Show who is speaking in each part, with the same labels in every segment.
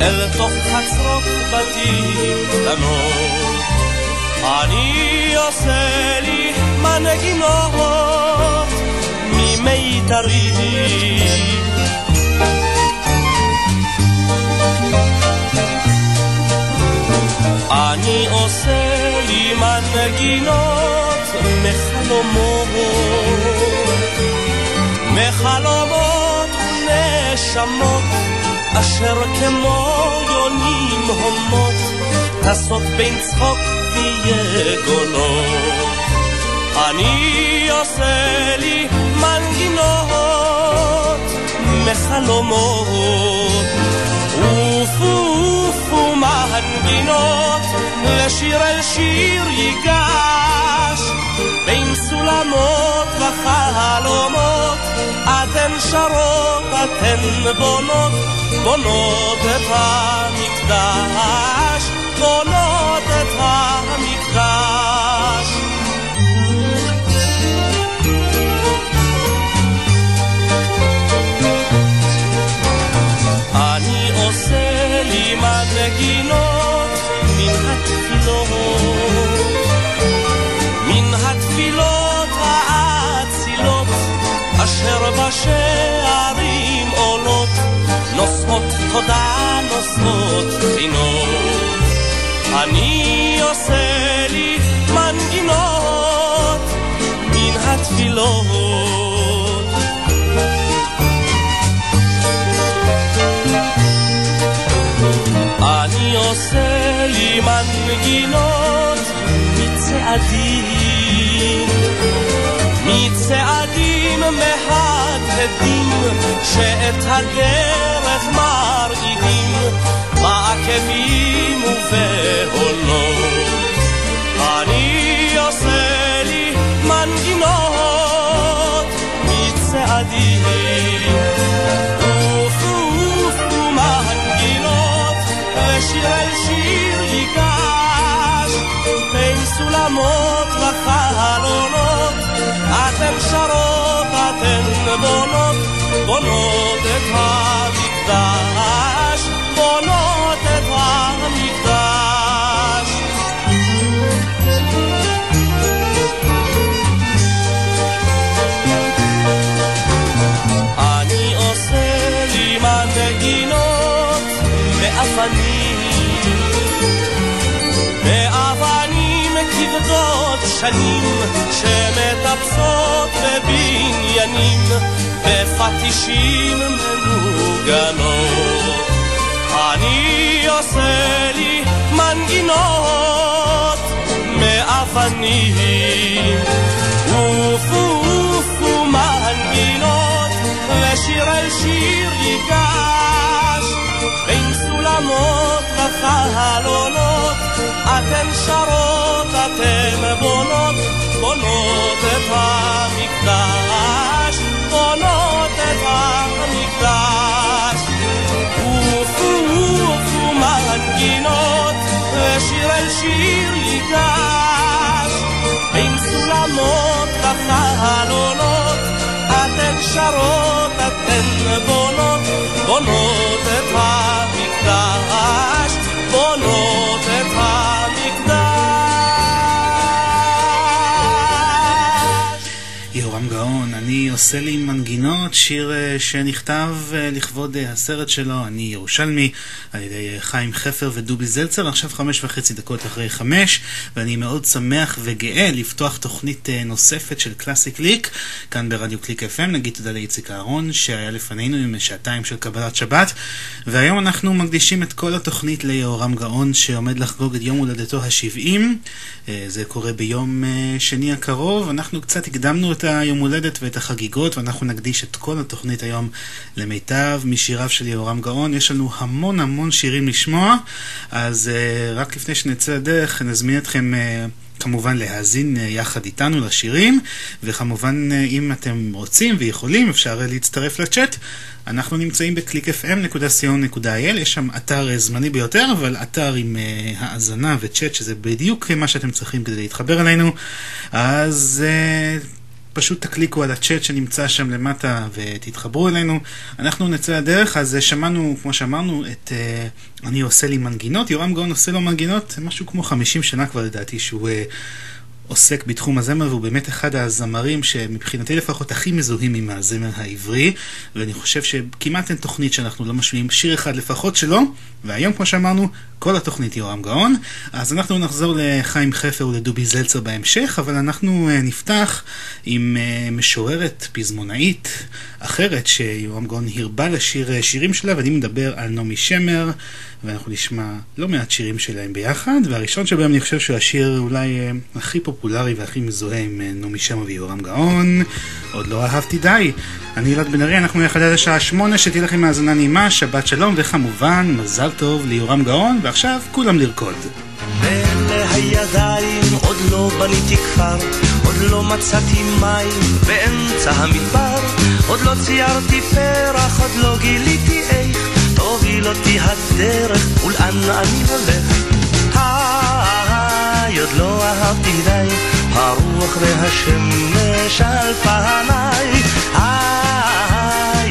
Speaker 1: אל תוך חצרות בתים קטנות. אני עושה לי מנגינות ממיתרים. אני עושה לי מנגינות מחלומות, מחלומות ונשמות אשר כמו יונים הומות טסות בין צחוק ויגונות. אני עושה לי מנגינות מחלומות. עופו מנגינות לשיר אל שיר ייגש בין סולמות וחלומות אתן שרות, אתן בונות בונות את המקדש, בונות את המקדש. אני עושה לי מנגינות מן התפילות, אשר בשערים עולות נושאות תודה, נושאות חינות. אני עושה לי מנגינות מן התפילות. אני עושה לי מנגינות מצעדים, מצעדים מהדהדים שאת הגר דרך מרעידים, בעקבים ובעולות. אני עושה לי מנגינות מצעדים. עופו עופו מנגינות, ושיר אל שיר ייגש, בין סולמות וחלונות, אתן שרות, πονώ, πονώ δεν θα νυχτάς, πονώ δεν θα νυχτάς. Αν ο Σέλιμαν με αφανή, כבדות שנים שמטפסות בבניינים בפטישים מנוגנות. אני עושה לי מנגינות מאבנים. עופו עופו מנגינות, ושיר אל שיר ייגש. בין סולמות וחלונות, אתן שרות, אתן בונות, בונות את המקדש. בונות את המקדש. עופו עופו מנגינות, ושיר אל שיר ייגש. בין סולמות וחלונות, אתן שרות, אתן בונות, בונות את המקדש. בונות את המקדש.
Speaker 2: אני עושה לי מנגינות, שיר אה, שנכתב אה, לכבוד אה, הסרט שלו, אני ירושלמי, על ידי חיים חפר ודובי זלצר, עכשיו חמש וחצי דקות אחרי חמש, ואני מאוד שמח וגאה לפתוח תוכנית נוספת של קלאסיק ליק, כאן ברדיו קליק FM, נגיד תודה לאיציק אהרון, שהיה לפנינו עם שעתיים של קבלת שבת, והיום אנחנו מקדישים את כל התוכנית ליהורם גאון, שעומד לחגוג את יום הולדתו ה-70. זה קורה ביום שני הקרוב, אנחנו קצת הקדמנו את היום הולדת ואת החגיגות, ואנחנו נקדיש את כל התוכנית היום למיטב משיריו של יהורם גאון. יש לנו המון המון שירים לשמוע, אז uh, רק לפני שנצא לדרך, נזמין אתכם... Uh, כמובן להאזין יחד איתנו לשירים, וכמובן אם אתם רוצים ויכולים אפשר להצטרף לצ'אט. אנחנו נמצאים ב-clickfm.co.il, יש שם אתר זמני ביותר, אבל אתר עם uh, האזנה וצ'אט, שזה בדיוק מה שאתם צריכים כדי להתחבר אלינו. אז uh, פשוט תקליקו על הצ'אט שנמצא שם למטה ותתחברו אלינו. אנחנו נצא לדרך, אז שמענו, כמו שאמרנו, את uh, אני עושה לי מנגינות. יורם גאון עושה לו מנגינות, משהו כמו 50 שנה כבר לדעתי שהוא... Uh, עוסק בתחום הזמר והוא באמת אחד הזמרים שמבחינתי לפחות הכי מזוהים עם הזמר העברי ואני חושב שכמעט אין תוכנית שאנחנו לא משמיעים שיר אחד לפחות שלו והיום כמו שאמרנו כל התוכנית יורם גאון. אז אנחנו נחזור לחיים חפר ולדובי זלצר בהמשך אבל אנחנו אה, נפתח עם אה, משוררת פזמונאית אחרת שיורם גאון הרבה לשיר אה, שירים שלה ואני מדבר על נעמי שמר ואנחנו נשמע לא מעט שירים שלהם ביחד, והראשון שבהם אני חושב שהוא השיר אולי הכי פופולרי והכי מזוהה עם אה, נעמי שמע ויורם גאון, עוד לא אהבתי די. אני אלעד בן ארי, אנחנו נחדד עד השעה שמונה, שתהיה לכם האזנה נעימה, שבת שלום, וכמובן, מזל טוב ליורם גאון, ועכשיו כולם לרקוד.
Speaker 1: הידיים עוד לא בניתי כפר, עוד לא מצאתי מים באמצע המדבר, עוד לא ציירתי פרח, עוד לא גיליתי איך תוביל אותי הדרך, ולאן אני הולך? עוד לא אהבתי די, הרוח והשמש על פניי.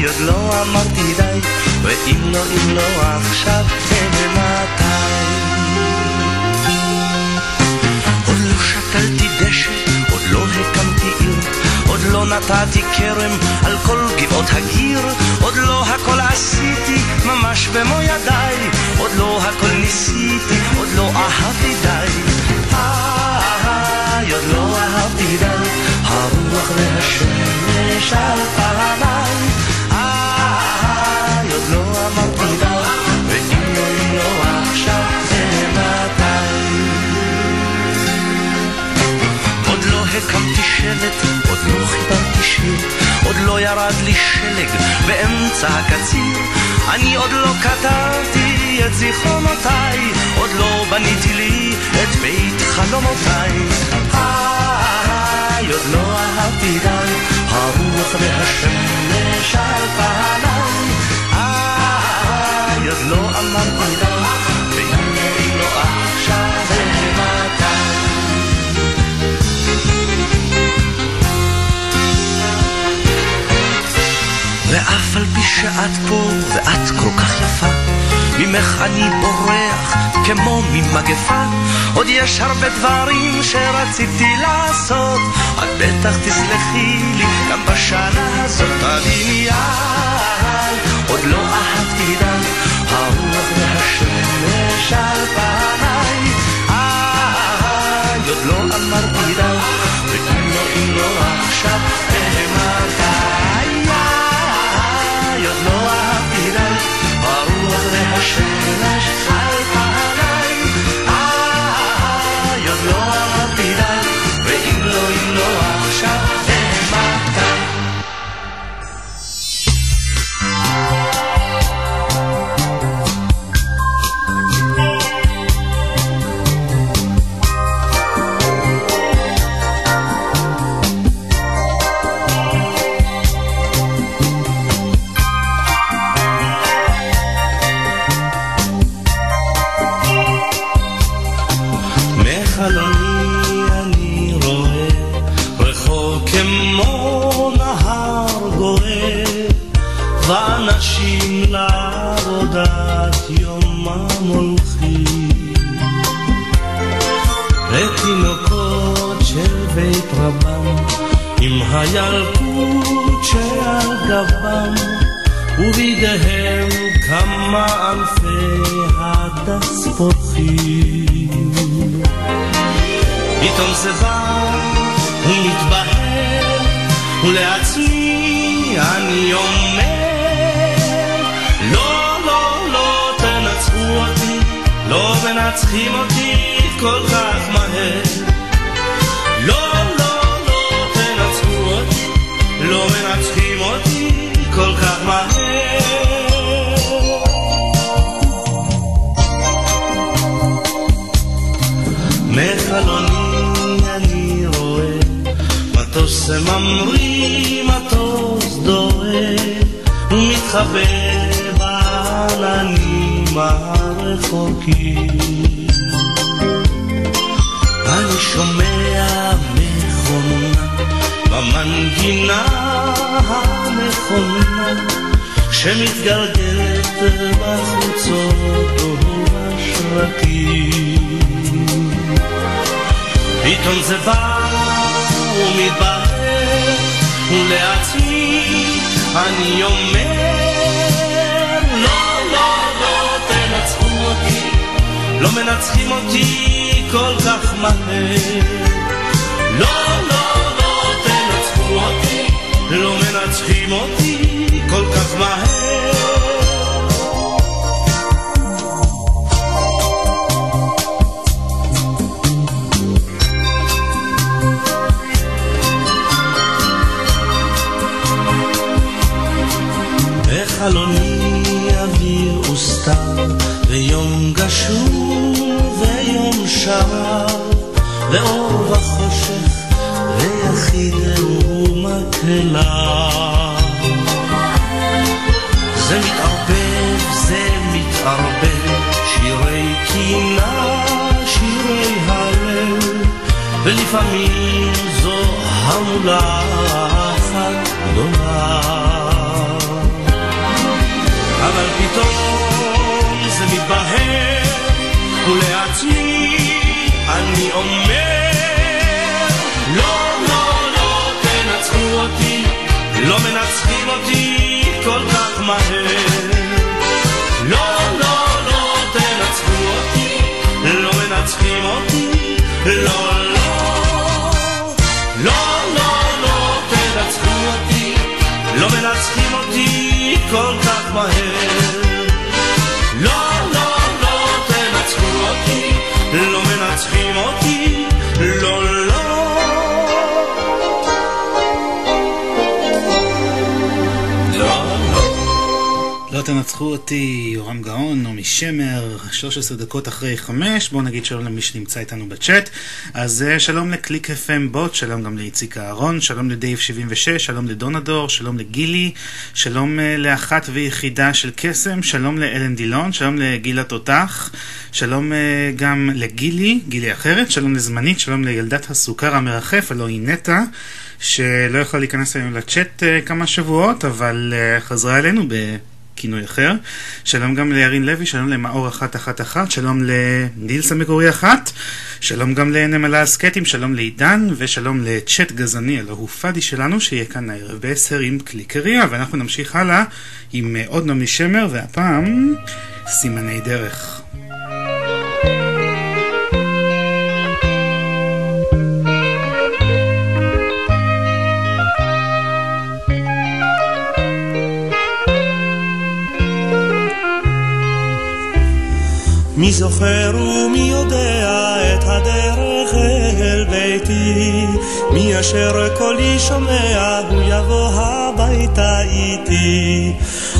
Speaker 1: עוד לא אמרתי די, ואם לא, אם לא עכשיו, מתי? עוד לא שתלתי דשא, עוד לא הקמתי עיר. עוד לא נתתי כרם על כל גבעות הגיר, עוד לא הכל עשיתי ממש במו ידיי, עוד לא הכל ניסיתי, עוד לא אהבתי די. איי, עוד לא אהבתי די, הרוח והשמש על פניי. איי, עוד לא אמרתי די, ואם לא, אם לא עכשיו, זה מתי. עוד לא הקמתי שלט עוד לא חיברתי שיר, עוד לא ירד לי שלג באמצע הקציר. אני עוד לא כתבתי את זיכרונותיי, עוד לא בניתי לי את בית חלומותיי. היי, עוד לא אהבתי די, הרוח והשמש על פניי. היי, עוד לא אמרתי די, לא ואף על פי שאת פה ואת כל כך יפה, ממך אני בורח כמו ממגפה. עוד יש הרבה דברים שרציתי לעשות, את בטח תסלחי לי גם בשנה הזאת. תביני עוד לא אהבתי די, הרוח והשמש על פניי. עוד לא אמרתי די, לא, אם לא עכשיו, Shine.
Speaker 3: הילקוט
Speaker 1: שעל גבם ובידיהם כמה אלפי הדס פותחים. פתאום זה בא ומתבהר ולעצמי אני אומר לא, לא, לא תנצחו אותי לא מנצחים אותי כל כך מהר לא מנצחים אותי כל כך מהר. מחלוני אני רואה מטוס ממריא, מטוס דוהה ומתחבא בעננים הרחוקים. אני שומע מכונה במנגינה הנכונה שמתגלגלת בחוצות ובשרקים. פתאום זה בא ומתבהר, ולעצמי אני אומר, לא, לא, לא תנצחו אותי, לא מנצחים אותי כל כך מהר. לא מנצחים אותי כל כך מהר. בחלוני אוויר וסתר, ויום גשום ויום שרר, ואור וחושך, ומקהלה. זה מתערבב, זה מתערבב, שירי קינה, שירי הלל, ולפעמים זו המולה אחת גדולה. אבל פתאום זה מתבהר, ולעצמי אני אומר, אותי, לא מנצחים אותי כל כך מהר. לא, לא, לא תנצחו אותי, לא מנצחים אותי, לא, לא. לא, לא, לא תנצחו אותי, לא מנצחים אותי כל כך מהר. תנצחו אותי,
Speaker 2: יורם גאון, נעמי שמר, 13 דקות אחרי 5, בואו נגיד שלום למי שנמצא איתנו בצ'אט. אז uh, שלום לקליק FM בוט, שלום גם לאיציק אהרון, שלום לדייב 76, שלום לדונדור, שלום לגילי, שלום uh, לאחת ויחידה של קסם, שלום לאלן דילון, שלום לגילה תותח, שלום uh, גם לגילי, גילי אחרת, שלום לזמנית, שלום לילדת הסוכר המרחף, הלוא היא נטע. שלא יכולה להיכנס היום לצ'אט כמה שבועות, אבל חזרה אלינו. כינוי אחר. שלום גם לירין לוי, שלום למאור 111, שלום לנילס המקורי אחת, שלום גם לנמלה הסקטים, שלום לעידן, ושלום לצ'אט גזעני, הלוא הוא פאדי שלנו, שיהיה כאן הערב ב-10 עם קליקריה, ואנחנו נמשיך הלאה עם עוד נעמי שמר, והפעם סימני דרך.
Speaker 1: מי זוכר ומי יודע את הדרך אל ביתי, מי אשר קולי שומע הוא יבוא הביתה איתי.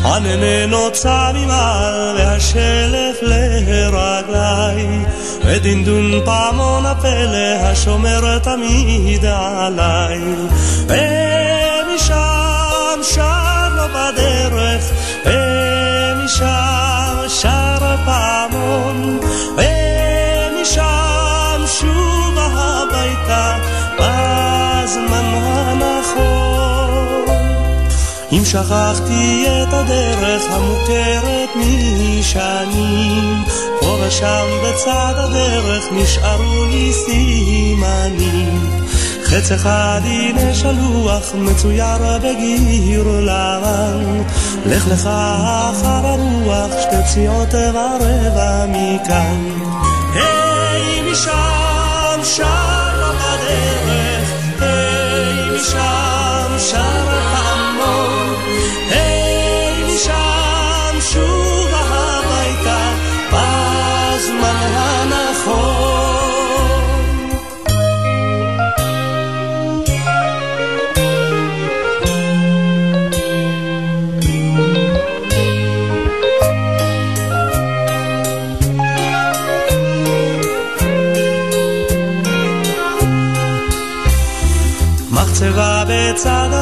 Speaker 1: ענני נוצה ממעל והשלף לרגלי, ודינדון פעמון הפלא השומר תמיד עליי. ומשם שר לו בדרך, ומשם שר פעמון, ומשם שוב הביתה בזמן הנכון. אם שכחתי את הדרך המוכרת משנים, פה ושם בצד הדרך נשארו לי סימנים. חץ אחד הנה שלוח מצויר בגיר לבן לך לך אחר הרוח שתי פסיעות ורבע מכאן. היי משם שם בדרך היי משם שם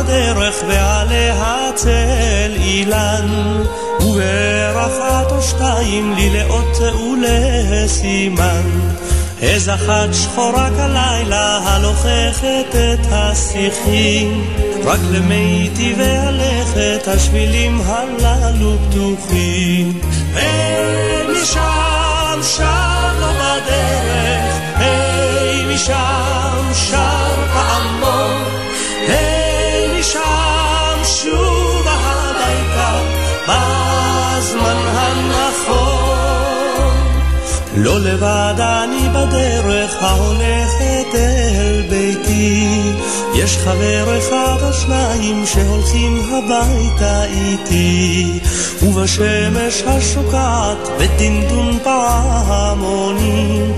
Speaker 1: הדרך ועליה צל אילן. וברחת או שתיים לי לאות ולסימן. איזה אחת שחורה כלילה הלוככת את השיחים. רק למיטיבי הלכת השבילים הללו פתוחים. ומשם שם לא בדרך. היי משם שר לא לבד אני בדרך ההולכת אל ביתי. יש חבר אחד או שניים שהולכים הביתה איתי. ובשמש השוקעת בדינדון פעמונים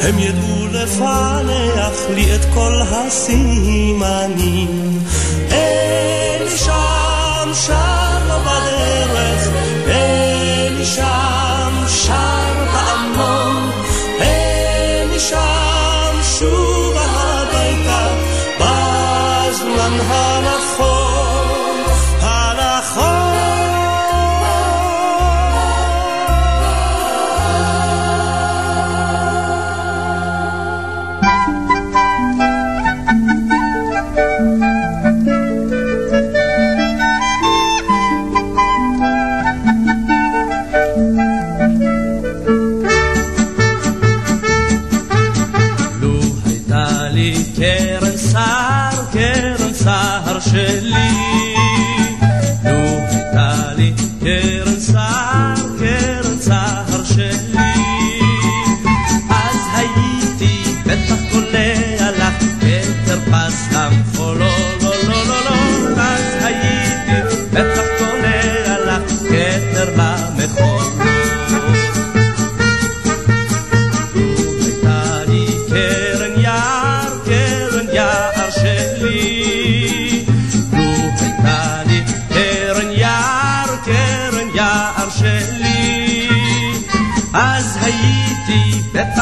Speaker 1: הם ידעו לפענח לי את כל הסימנים. אין שם שם לא בדרך. אין שם שר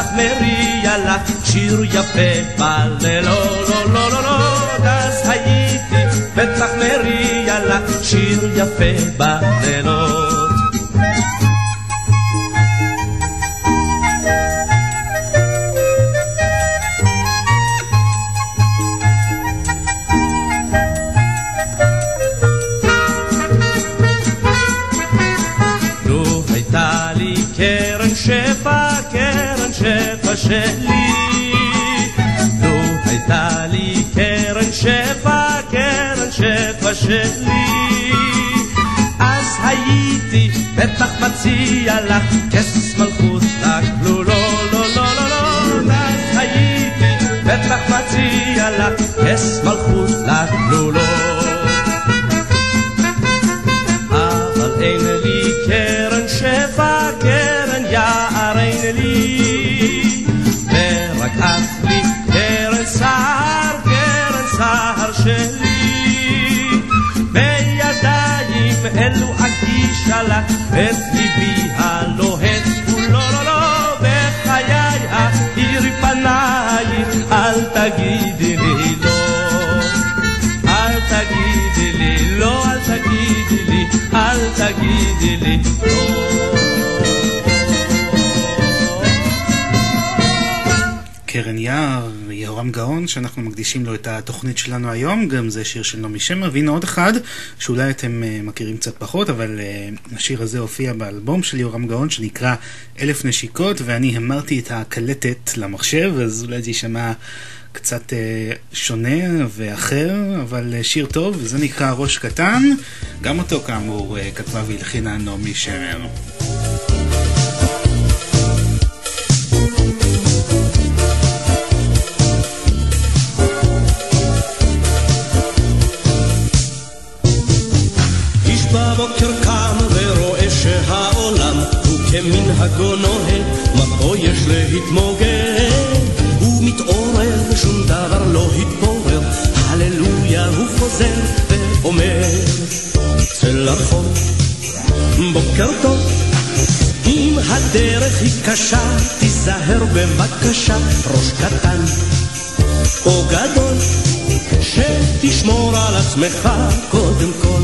Speaker 4: בטח מריע לך שיר יפה בלילות, לא, לא, לא, לא. אז הייתי בטח מריע לך שיר יפה בלילות. שלי. אז הייתי בטח מציע לך כס אגישה לך את ליבי הלוהט, ולא לא לא, בחיי האירי פנייך, אל תגידי לי לא. אל תגידי לי לא, אל תגידי לי, אל תגידי לי לא.
Speaker 2: קרן יער, יהורם גאון, שאנחנו מקדישים לו את התוכנית שלנו היום, גם זה שיר של נעמי שמר, והנה עוד אחד, שאולי אתם uh, מכירים קצת פחות, אבל uh, השיר הזה הופיע באלבום של יהורם גאון, שנקרא אלף נשיקות, ואני המרתי את הקלטת למחשב, אז אולי זה יישמע קצת שונה ואחר, אבל שיר טוב, וזה נקרא ראש קטן. גם אותו כאמור כתבה והלחינה נעמי שמר.
Speaker 5: תיזהר בבקשה, ראש קטן או גדול, שתשמור על עצמך קודם כל.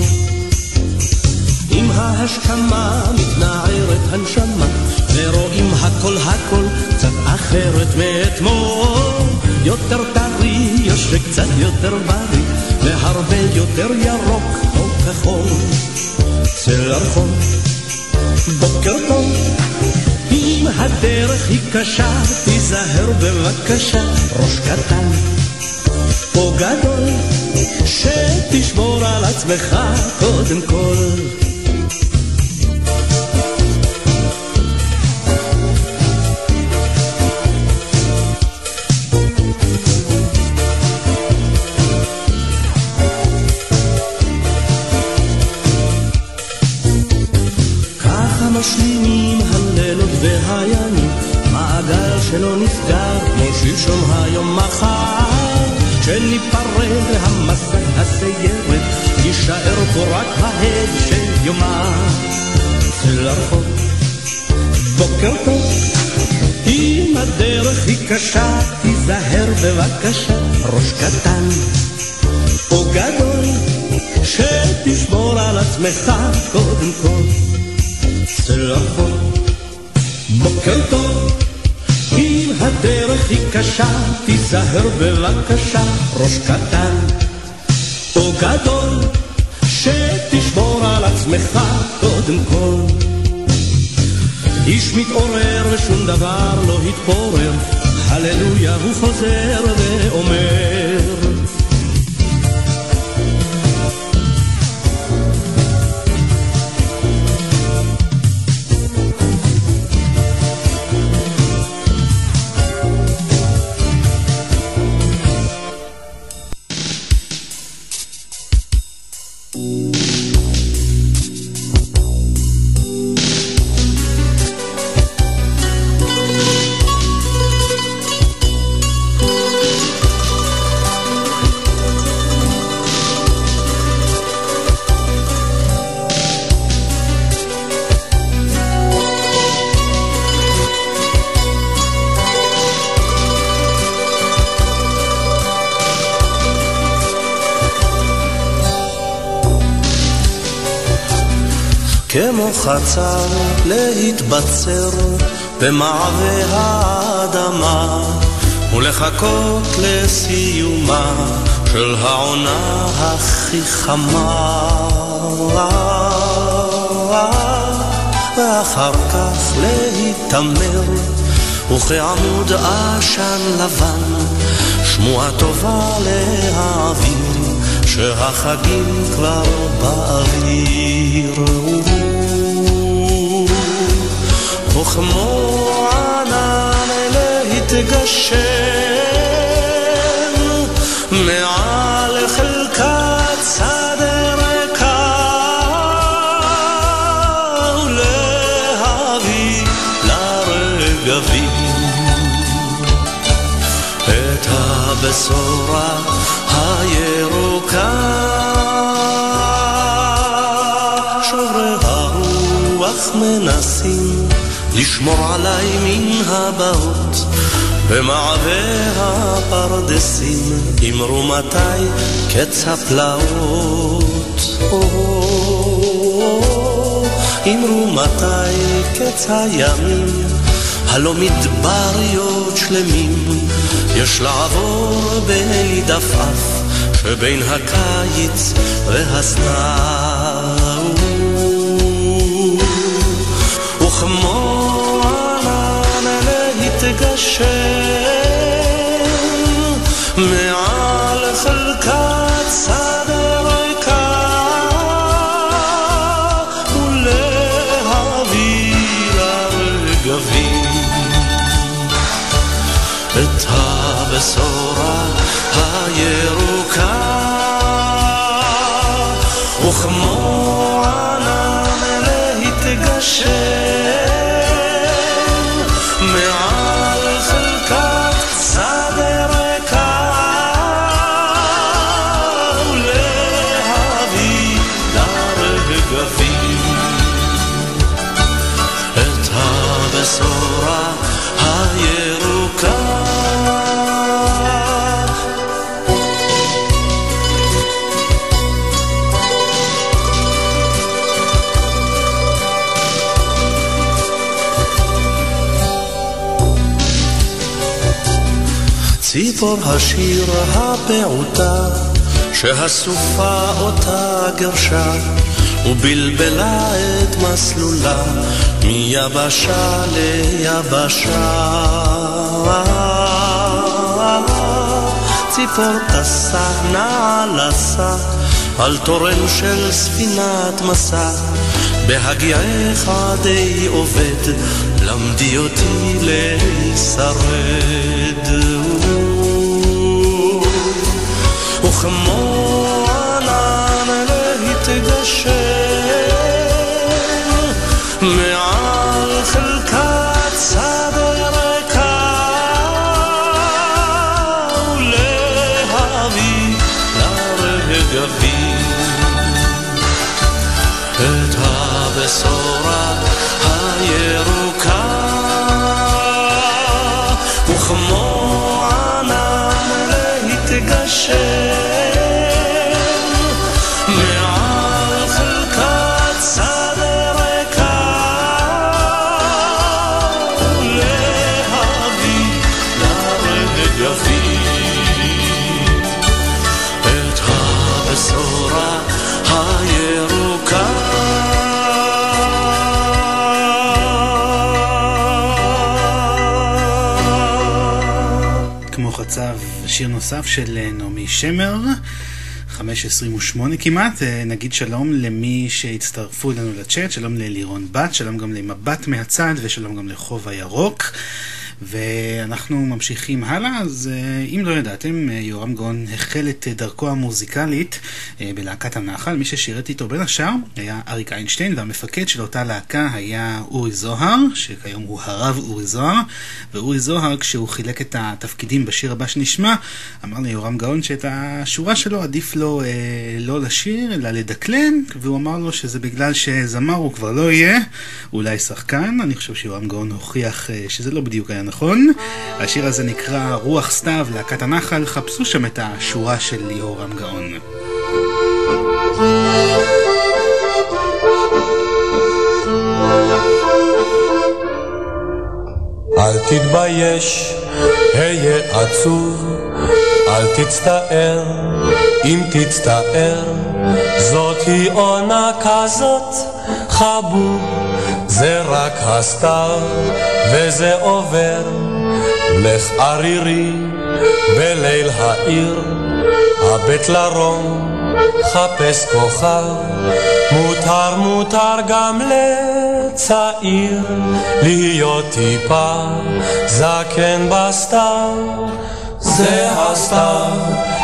Speaker 5: עם ההשכמה מתנערת הנשמה, ורואים הכל הכל קצת אחרת מאתמול. יותר טרי, יש קצת יותר בריא, והרבה יותר ירוק או כחול. צא לרחוב, בוקר טוב, אם הדרך היא קשה, תיזהר בבקשה, ראש קטן או גדול, שתשמור על עצמך קודם כל. בוקר טוב, אם הדרך היא קשה, תיזהר בבקשה, ראש קטן או גדול, שתשמור על עצמך קודם כל. צלחות. בוקר טוב, אם הדרך היא קשה, תיזהר בבקשה, ראש קטן או גדול, שתשמור על עצמך קודם כל. איש מתעורר ושום דבר לא התפורר, הללויה הוא חוזר ואומר
Speaker 1: חצר להתבצר במעווה האדמה ולחכות לסיומה של העונה הכי חמה. ואחר כך להיתמר וכעמוד עשן לבן שמועה טובה להעביר שהחגים כבר באוויר וכמו ענן להתגשם מעל חלקת שדה ריקה ולהביא לרגבים את הבשורה הירוקה מנסים לשמור עליי מן הבאות. במעווה הפרדסים אמרו מתי קץ הפלאות. אמרו מתי קץ הימים הלא מדבריות שלמים. יש לעבור בליד עפעף שבין הקיץ והסתיו ציפור השיר הפעוטה, שהסופה אותה גרשה, ובלבלה את מסלולה מיבשה ליבשה. ציפור טסה נעלסה על תורן של ספינת מסע, בהגיעך די עובד, למדי אותי להישרד.
Speaker 2: נוסף של אה, נעמי שמר, 5.28 כמעט. אה, נגיד שלום למי שהצטרפו אלינו לצ'אט, שלום ללירון בת, שלום גם למבט מהצד ושלום גם לחוב הירוק. ואנחנו ממשיכים הלאה, אז אה, אם לא ידעתם, יורם גאון החל את דרכו המוזיקלית בלהקת הנחל. מי ששירת איתו בין השאר היה אריק איינשטיין, והמפקד של אותה להקה היה אורי זוהר, שכיום הוא הרב אורי זוהר. ואורי זוהר, כשהוא חילק את התפקידים בשיר הבא שנשמע, אמר ליורם גאון שאת השורה שלו עדיף לו אה, לא לשיר, אלא לדקלם, והוא אמר לו שזה בגלל שזמר הוא כבר לא יהיה, אולי שחקן. אני חושב שיורם גאון הוכיח אה, שזה לא בדיוק היה נכון. השיר הזה נקרא רוח סתיו, להקת הנחל, חפשו שם את השורה של ליאורם גאון.
Speaker 6: אל תתבייש, היה עצוב, אל תצטער, אם תצטער, זאת היא עונה כזאת, חבוב, זה רק הסתיו, וזה עובר. לך ערירי בליל העיר, הבט לרום, חפש כוכב, מותר מותר גם לצעיר, להיות טיפה זקן בסתיו. זה הסתיו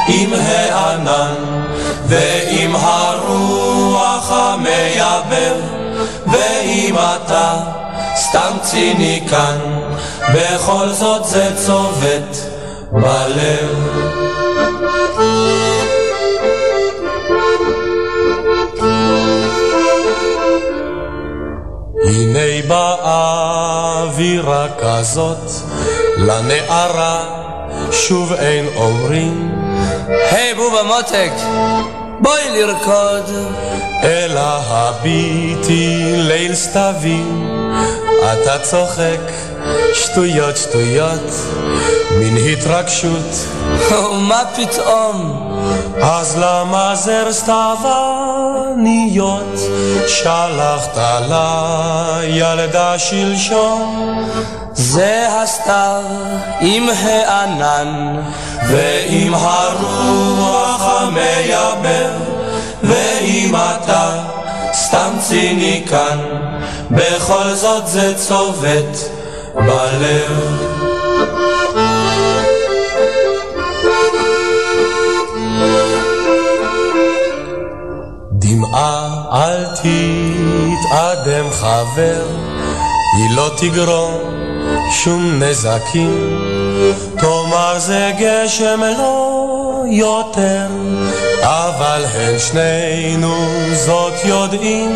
Speaker 6: עם הענן ועם הרוח המייבב ואם אתה סתם ציניקן בכל זאת זה צובט בלב הנה באה אווירה כזאת לנערה שוב אין אומרים
Speaker 7: היי בובה מותק בואי לרקוד.
Speaker 6: אלא הביטי ליל סתווים אתה צוחק שטויות שטויות. מין התרגשות.
Speaker 7: ומה פתאום?
Speaker 6: אז למה זר סתווניות שלחת לילדה שלשום
Speaker 7: זה הסתיו עם הענן
Speaker 6: ועם הרוח המייבב ואם אתה סתם ציניקן בכל זאת זה צובט בלב. דמעה אל תתאדם חבר, היא לא תגרום שום נזקים, תאמר זה גשם לא יותר, אבל הם שנינו זאת יודעים,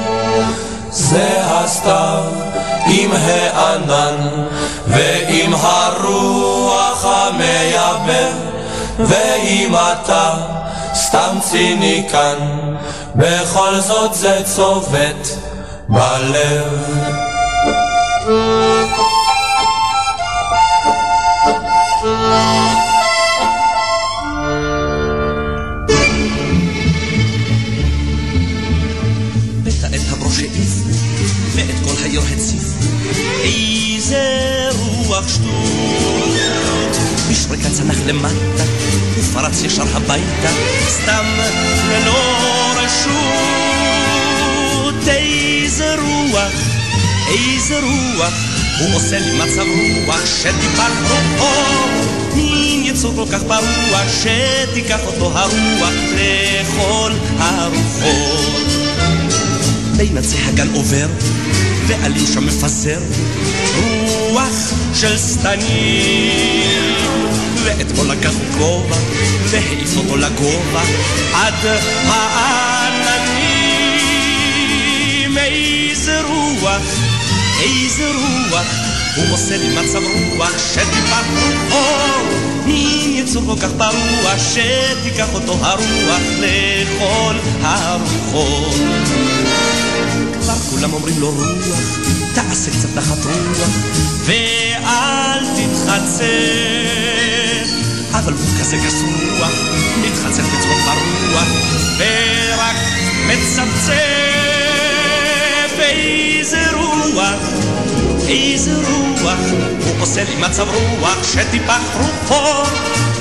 Speaker 6: זה הסתיו עם הענן ועם הרוח המייבב ואם אתה סתם ציניקן בכל זאת זה צובט בלב
Speaker 8: רוח שטות. משרקה צנח למטה, ופרץ ישר הביתה, סתם ללא רשות. איזה רוח, איזה רוח, הוא עושה לי מצב רוח שטיפת רוחו. מין יצור כל כך פרוע, שתיקח אותו הרוח לכל הרוחות. בין עצי הגן עובר, ועלים שם מפזר רוח של שטנים. ואתמול לקח כובע, והעיף אותו לגובה, עד העננים. איזה רוח, איזה רוח, הוא עושה לי מצב רוח, שטיפת רוחו. מין יצור כל כך פרוע, שתיקח אותו הרוח לכל הרוחות. כבר כולם אומרים לו רוח, תעשה קצת נחת רוח, ואל תתחצף. אבל הוא כזה גס רוח, מתחצף בצחוק ברוח, ורק מצפצף. איזה רוח, איזה רוח, הוא עושה לי מצב רוח, שטיפח רוחו.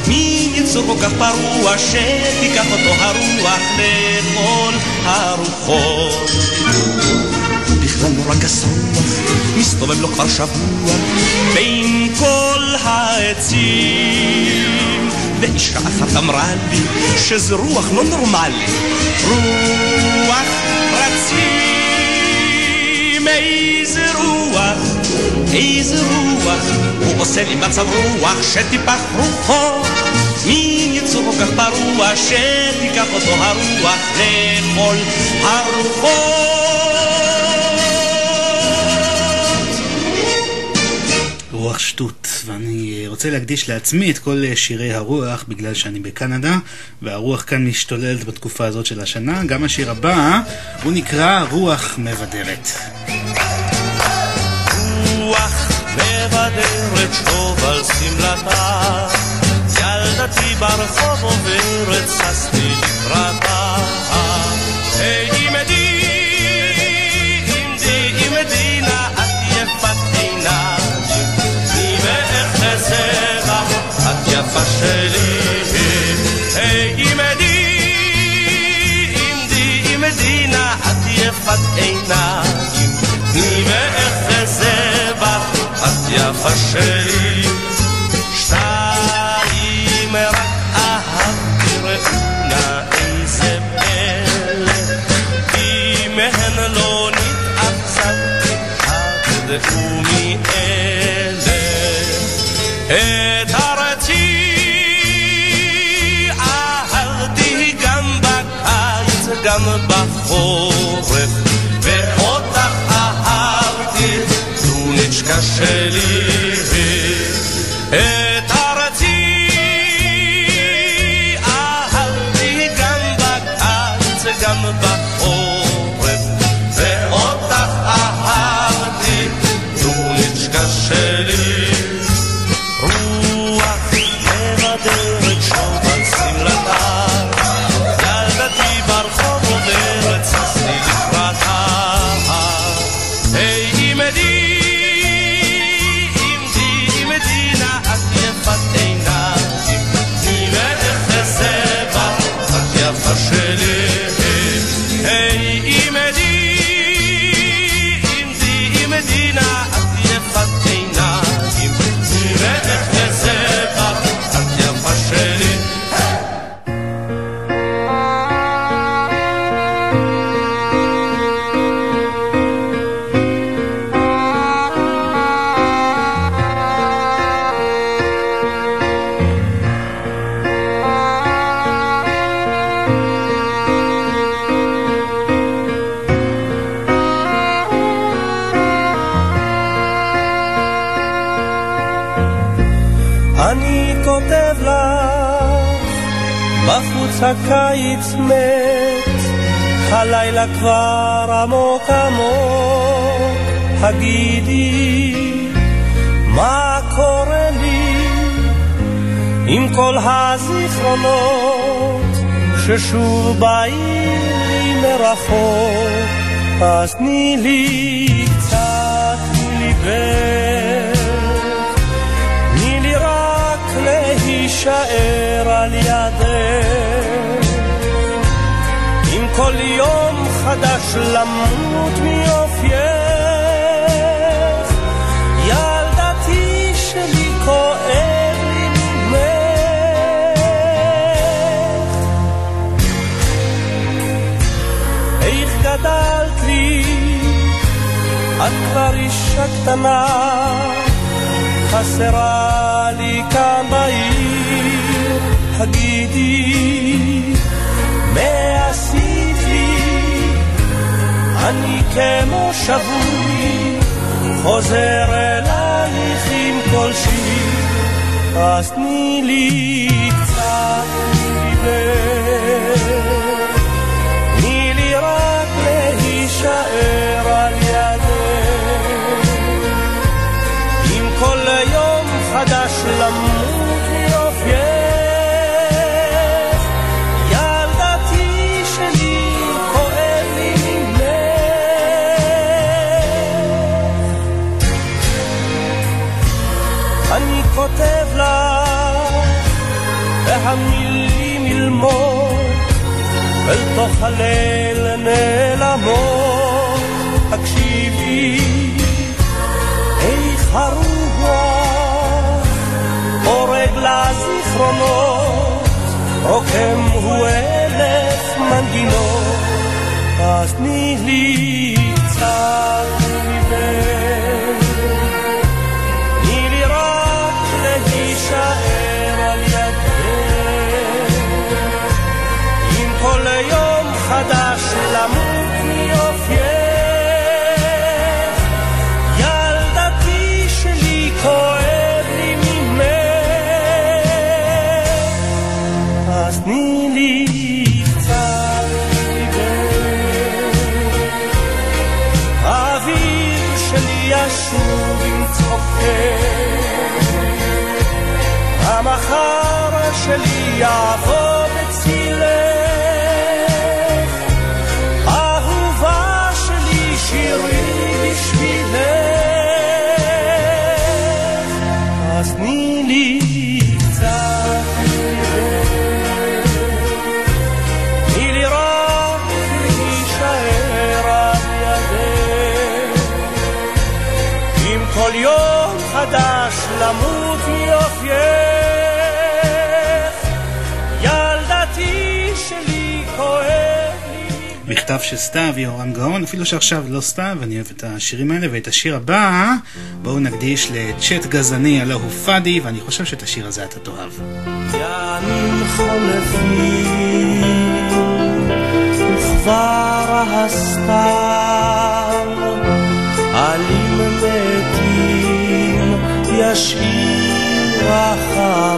Speaker 8: מין יצור כל כך פרוע, שתיקח אותו הרוח לכל הרוחות. גס רוח, מסתובב לו כבר שבוע בין כל העצים. ואישה אחת אמרה לי שזה רוח לא נורמלי, רוח רצים. איזה רוח, איזה רוח, הוא עושה לי מצב רוח שטיפח רוחו. מין יצור כל כך פרוע, שתיקח אותו הרוח לכל הרוחות.
Speaker 2: רוח שטות, ואני רוצה להקדיש לעצמי את כל שירי הרוח בגלל שאני בקנדה והרוח כאן משתוללת בתקופה הזאת של השנה. גם השיר הבא, הוא נקרא רוח מבדרת.
Speaker 1: רוח מבדרת על ילדתי ברחוב עוברת, ששתי לקראתה. בך, את יפה שלי. הזיכרונות ששוב באים לי מרחוק, אז תני לי קצת ליבך, תני לי רק להישאר על ידך, עם כל יום חדש למות מיופייך. את כבר אישה קטנה, חסרה לי כאן בעיר, הגידי, מה עשית לי? אני כמו שבוי, חוזר אלייך עם כל שיר, אז תני לי אל תוך הליל נעלמות, הקשיבי איך הרוח הורג לזיכרונות, רוקם הוא אלף מנגינות, אז תני לי קצת שלי לי
Speaker 2: מכתב של סתיו, יהורם גאון, אפילו שעכשיו לא סתיו, אני אוהב את השירים האלה, ואת השיר הבא בואו נקדיש לצ'אט גזעני, הלא הוא פאדי, ואני חושב שאת השיר הזה אתה תאהב.
Speaker 1: ימים אחריו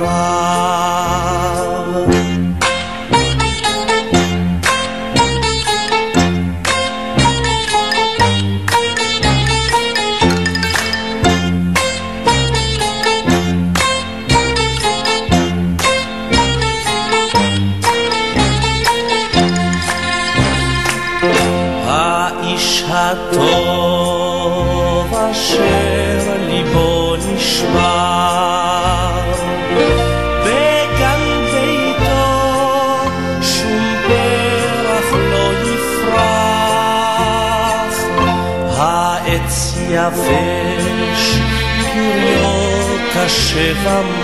Speaker 1: קשה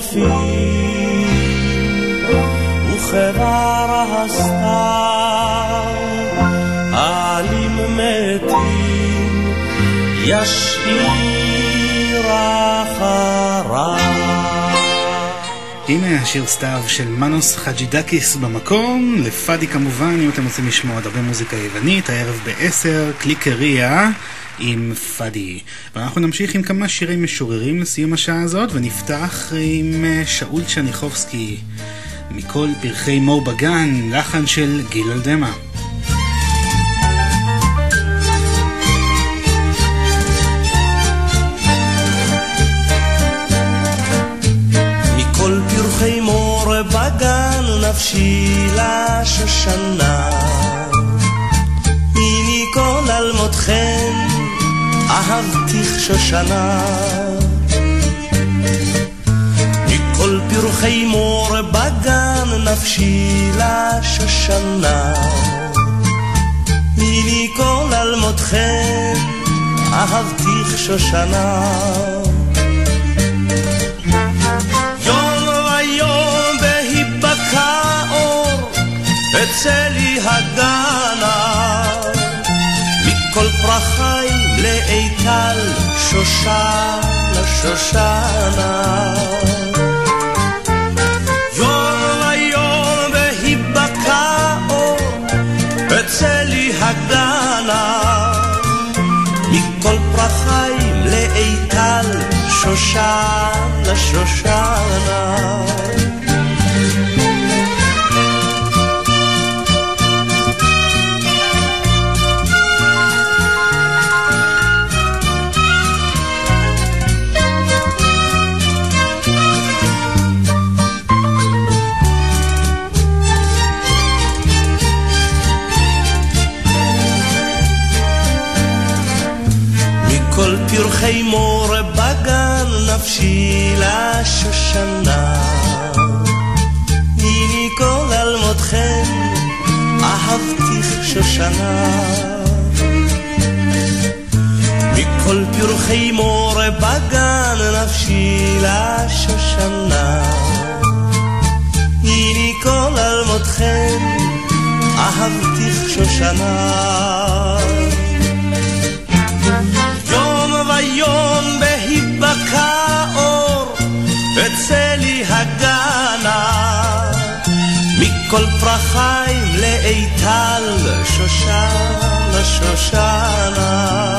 Speaker 1: חולפים וכבר הסתיו עלים מתים ישאיר אחריו.
Speaker 2: הנה השיר סתיו של מנוס חג'ידקיס במקום, לפאדי כמובן, אם אתם רוצים לשמוע עוד הרבה מוזיקה יוונית, הערב בעשר, קליקריה עם פאדי. ואנחנו נמשיך עם כמה שירי משוררים לסיום השעה הזאת, ונפתח עם אה, שאול צ'ניחובסקי, מכל פרחי מור בגן, לחן של גיל אלדמה.
Speaker 1: מכל פרחי מור בגן נפשי לשושנה אהבתיך שושנה. מכל פרחי מור בגן נפשי לשושנה. הנה כל אלמותכם אהבתיך שושנה. אצלי הגנה מכל פרחי לאיטל שושנה שושנה יום ויום בהיבקע אור אצלי הגנה מכל פרחי לאיטל שושנה שושנה פרחי מור בגן נפשי לשושנה. הנה כל אלמותכם אהבתיך שושנה. מכל פרחי מור בגן נפשי לשושנה. הנה כל אלמותכם אהבתיך שושנה מכל פרחיים לאיטל שושנה שושנה.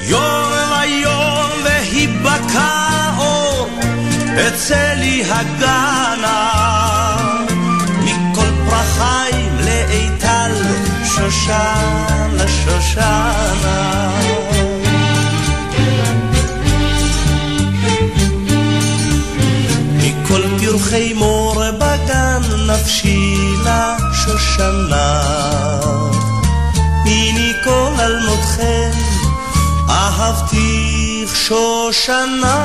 Speaker 1: יום ויום בהיבקע אור אצלי הגנה. מכל פרחיים לאיטל שושנה שושנה. מכל פרחי מור תבשילה שושנה. מיני כל אלמותכם, אהבתיך שושנה.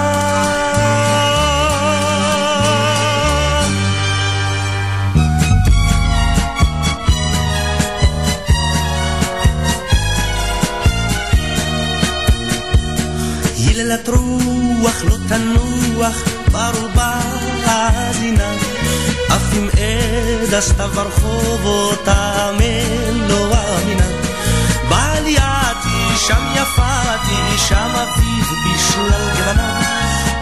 Speaker 9: היללת רוח לא תנוח ברובה העדינה ילדה סתיו ברחובות האמן לא אמינה בעלייתי שם יפתי שם אביב בשלל גוונה.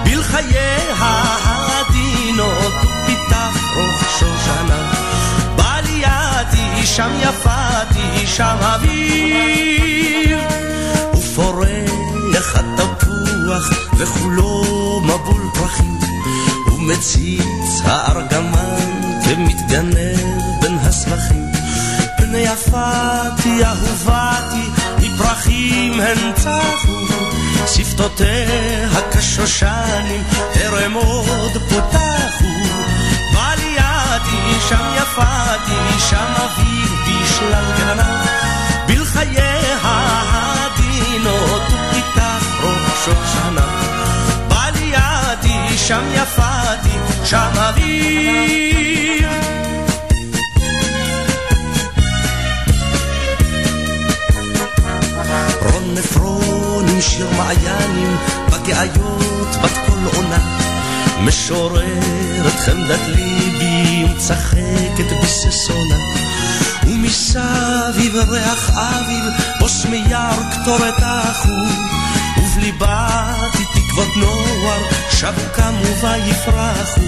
Speaker 9: בלחייה העדינות פיתח רוח שושנה. בעלייתי שם יפתי שם אביב ופורח התפוח וכולו מבול פרחים ומציץ הארגמן ומתגנב בין הסבכים. פני יפתי אהובתי, מפרחים הן צפו, שפתותיה כשושנים טרם עוד פותחו. בעלייתי שם יפתי, שם אביב בשלל גננה, בלחייה העדינות ופיתח ראש שושנה. בעלייתי שם יפתי, שם אביב עפרון עם שיר מעיינים בגאיות בת כל עונה. משוררת חמדת ליבי ומצחקת בששונה ומסביב ריח אביב בוס מיער קטורת החור ובליבת תקוות נוער שבו קמו ויפרחו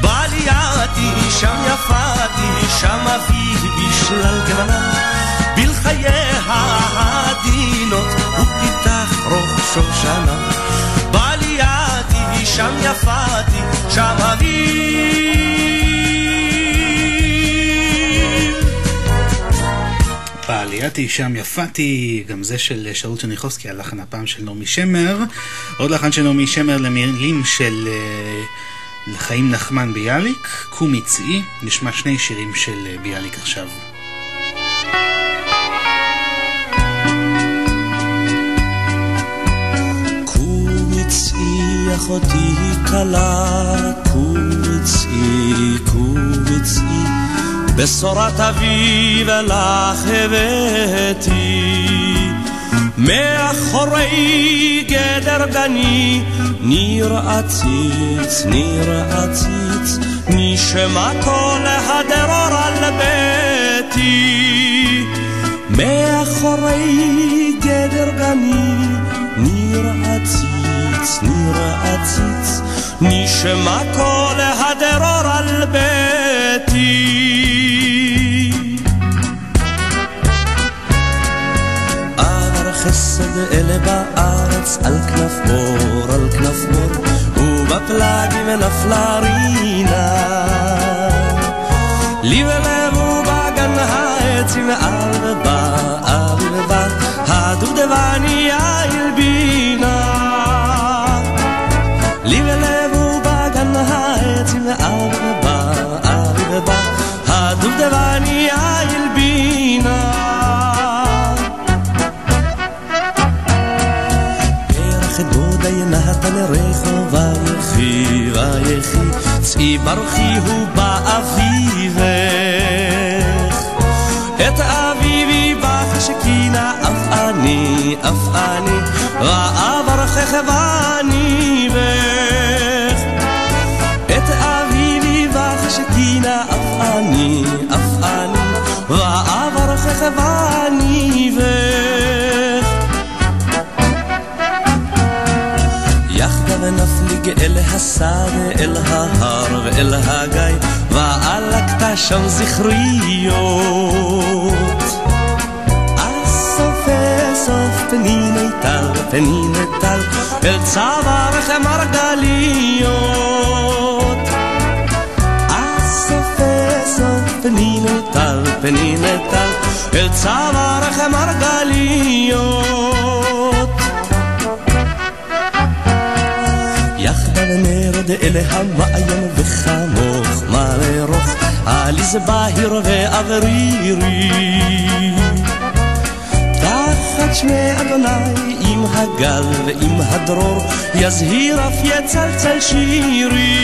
Speaker 9: בעלייתי שם יפתי שם אביב בשלל גוונה בלחייה העדינות הוא פיתח רוח שושנה בעלייתי שם יפתי שם אביב
Speaker 2: בעלייתי שם יפתי, גם זה של שאול צ'רניחובסקי, הלחן הפעם של נעמי שמר. עוד לחן של נעמי שמר למילים של uh, חיים נחמן ביאליק, קומי צאי, נשמע שני שירים של uh, ביאליק עכשיו.
Speaker 1: אחותי כלה, קוצי, קוצי, בשורת אביב לך הבאתי. מאחורי גדר גני, ניר עציץ, ניר עציץ, נשמתו להדרור על ביתי. מאחורי גדר גני, ניר עציץ. ניר עציץ, נשמע כל הדרור על ביתי. חסד אלה בארץ על כנף מור, על כנף מור, ובפלגים נפלה רינה. לי ולב ובגן העצים על ובא, ובא, הדובדבניה הלבינה. לי ולב צאי ברכי הוא באביבך. את אביבי בך שכינה אף אני, אף אני, ואברכך ואני בך. את אביבי בך שכינה אף אני, אף אני, ואברכך ואני נפליג אל השדה, אל ההר ואל הגיא, ועלקת שם זכריות. סוף פניני טל, פניני טל, אל צווארך מרגליות. סוף סוף פניני טל, פניני טל, אל צווארך מרגליות. נרד אל המעיין וחמוך מלרוך, עליז בהיר ואוורירי. תחת שמי אדוני עם הגל ועם הדרור יזהיר אף יצלצל שירי.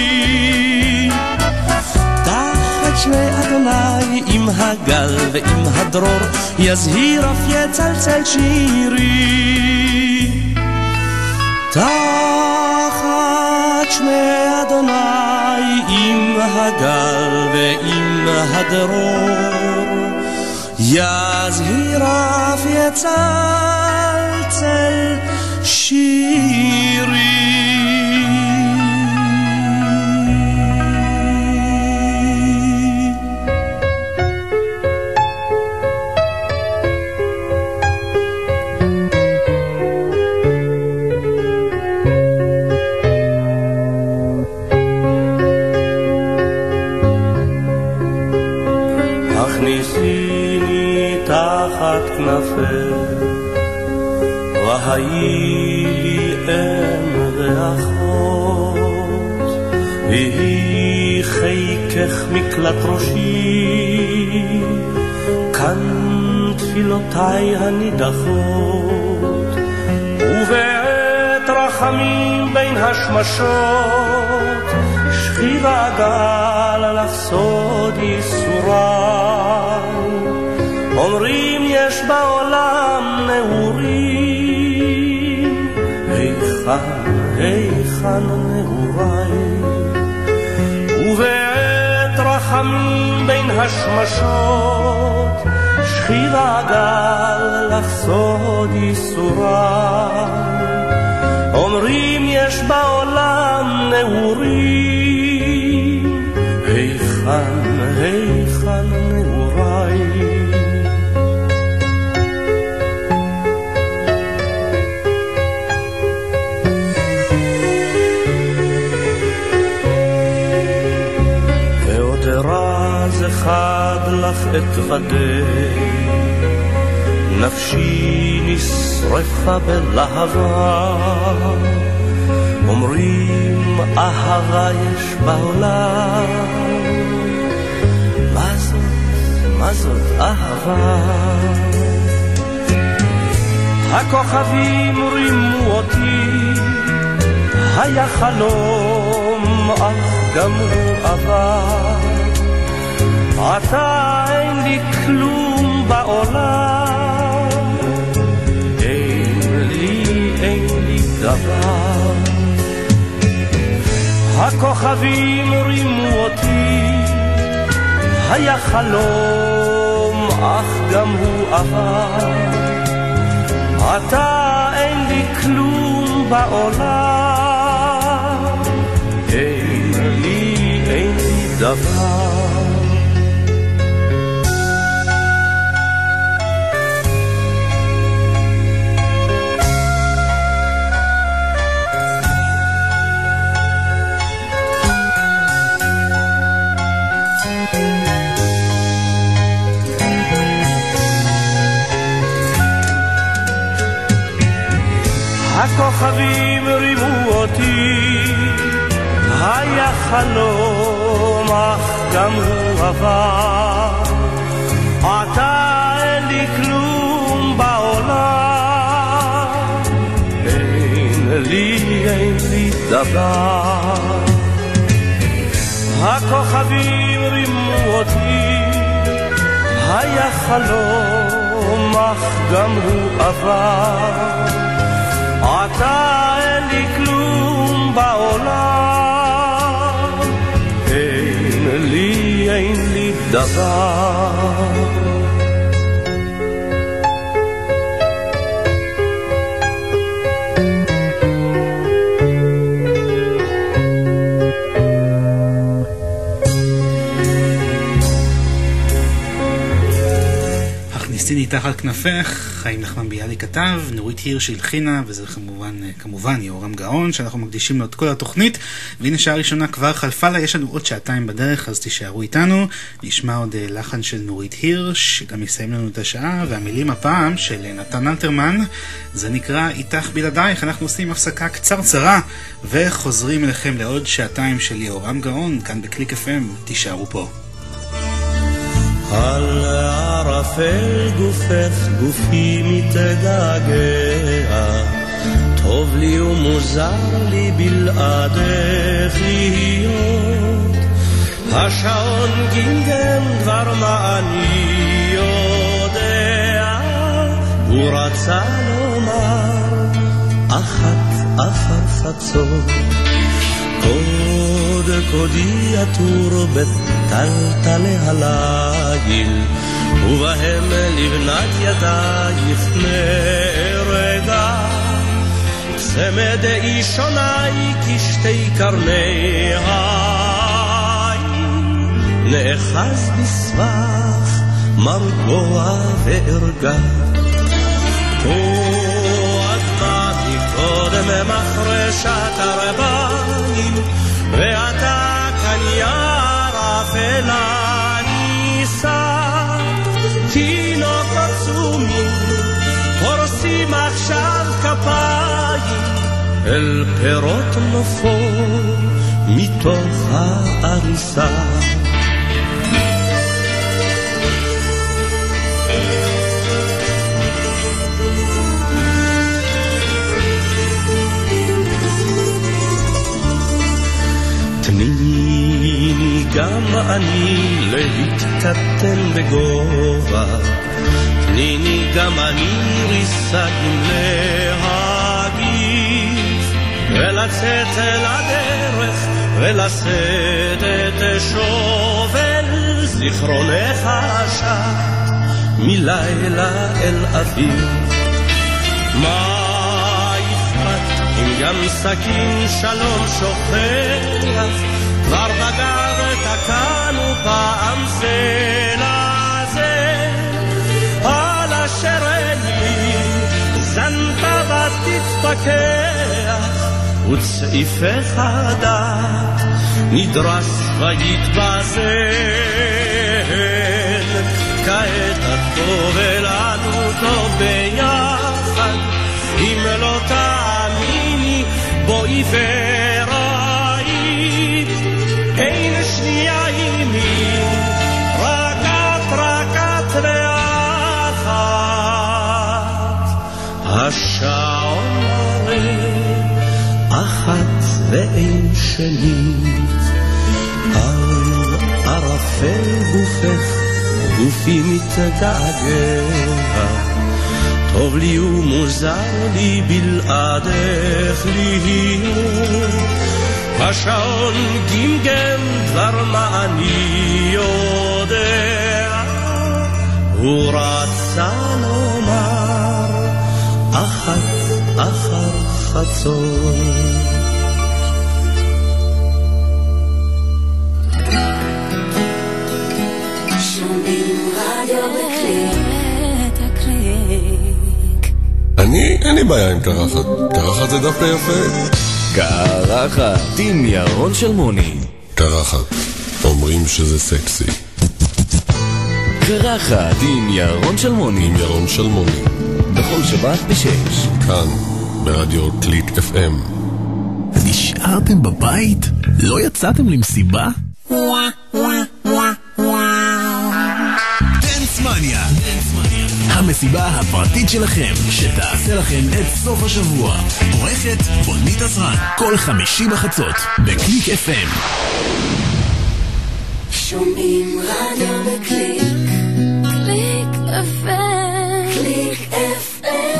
Speaker 1: תחת שמי אדוני עם הגל ועם הדרור יזהיר אף יצלצל שירי. תחת שמי אדוני עם הגל ועם הדרור, יזהיר אף יצלצל שירי. מקלט ראשי, כאן תפילותיי הנידחות, ובעת רחמים בין השמשות, שכיבה גל לך סוד ייסוריי. אומרים יש בעולם נעורים, היכן, היכן נעוריי? ובעת רחמים בין השמשות, שכיבה גל לך סוד ייסוריי. אומרים יש בעולם נעורים, היכן, היכן אתוודה, נפשי נשרפה בלהבה, אומרים אהבה יש בעולם, מה זאת, מה זאת אהבה? הכוכבים רימו אותי, היה חלום, אך גם הוא עבר. עתה אין לי כלום בעולם, אין לי, אין לי דבר. הכוכבים רימו אותי, היה חלום, אך גם הוא עבר. עתה אין לי כלום בעולם, אין לי, אין לי דבר. הכוכבים רימו אותי, היה חלום, אך גם הוא עבר. עתה אין לי כלום בעולם, אין לי, אין לי דבר. הכוכבים רימו אותי, היה חלום, אך גם הוא עבר. עתה אין לי כלום בעולם, אין לי, אין לי דבר.
Speaker 2: תחת כנפך, חיים נחמן ביאלי כתב, נורית הירש הלחינה, וזה כמובן, כמובן יהורם גאון, שאנחנו מקדישים לו את כל התוכנית. והנה שעה ראשונה כבר חלפה לה, יש לנו עוד שעתיים בדרך, אז תישארו איתנו. נשמע עוד אה, לחן של נורית הירש, שגם יסיים לנו את השעה, והמילים הפעם של נתן אלתרמן, זה נקרא איתך בלעדייך. אנחנו עושים הפסקה קצרצרה, וחוזרים אליכם לעוד שעתיים של יהורם גאון, כאן בקליק FM, תישארו פה.
Speaker 1: על ערפל גופך גופי מתגעגע, טוב לי ומוזר לי בלעדך להיות. השעון גינגן דבר מה אני יודע, הוא רצה לומר אחת עפר חצות. קודקודי עטור בטלטלי הליל, ובהם לבנת ידייך נהרגה. צמד אישוני כשתי קרני העין, נאחז בסבך מרגוע וערגה. קודם מחרשת ארבעים, ואתה כאן יער אפלה. תינוקות צומים, פורסים עכשיו כפיים, אל פירות נופו מתוך העריסה. גם אני להתקטן בגובה, תני גם אני ריסקים להגיב, ולצאת אל הדרך, ולשאת את שובל זיכרונך שט מלילה אל אביב. מה גם סכין שלום שוכח, כבר בגב תקענו פעם זה לזה, על אשר עיני זנתה ותתפכח, וצעיפך הדק נדרס ויתבזן. כעת הטוב ולנו טוב ביחד, אם לא תאמיני בואי וראית, שנייה עימי, רק את, רק את ואחת. השעון מראה אחת ואין שנית, על ערפל גופך גופי מתגעגע. טוב לי ומוזר לי בלעדך להיות. השעון גמגם דבר מה אני יודע. הוא רצה לומר אחת אחר חצות.
Speaker 5: אני, אין לי בעיה עם קרחת. קרחת זה דווקא יפה.
Speaker 10: קרחת עם ירון שלמוני.
Speaker 5: קרחת, אומרים שזה סקסי.
Speaker 10: קרחת עם ירון שלמוני.
Speaker 5: עם ירון שלמוני.
Speaker 10: בכל שבת בשש.
Speaker 5: כאן, ברדיו קליק FM.
Speaker 11: נשארתם בבית? לא יצאתם למסיבה? דנסמניה המסיבה הפרטית שלכם, שתעשה לכם את סוף השבוע. עורכת בונית עזרן, כל חמישי בחצות, בקליק FM.
Speaker 12: שומעים רדיו בקליק, קליק FM, קליק FM.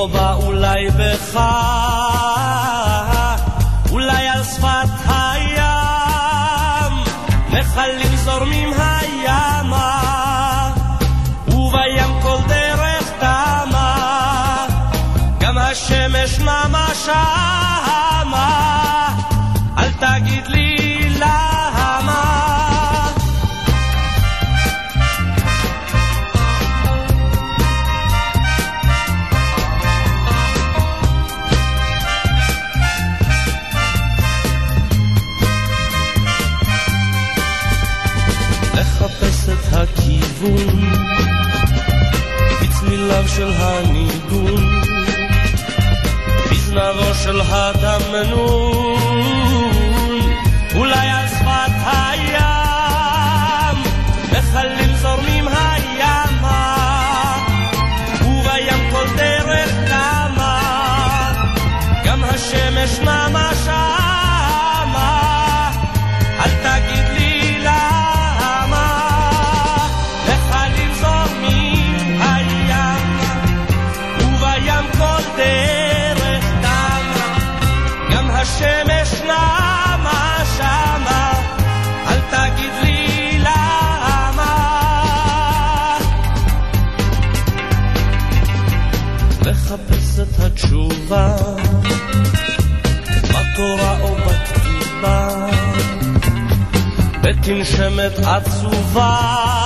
Speaker 1: אובה אולי בך. אולי על שפת הים. נחלים זורמים הימה. ובים כל דרך תמה. גם השמש נמה שמה הכיוון בצליליו של הניגון. בזנבו של התמנון בתנשמת עצובה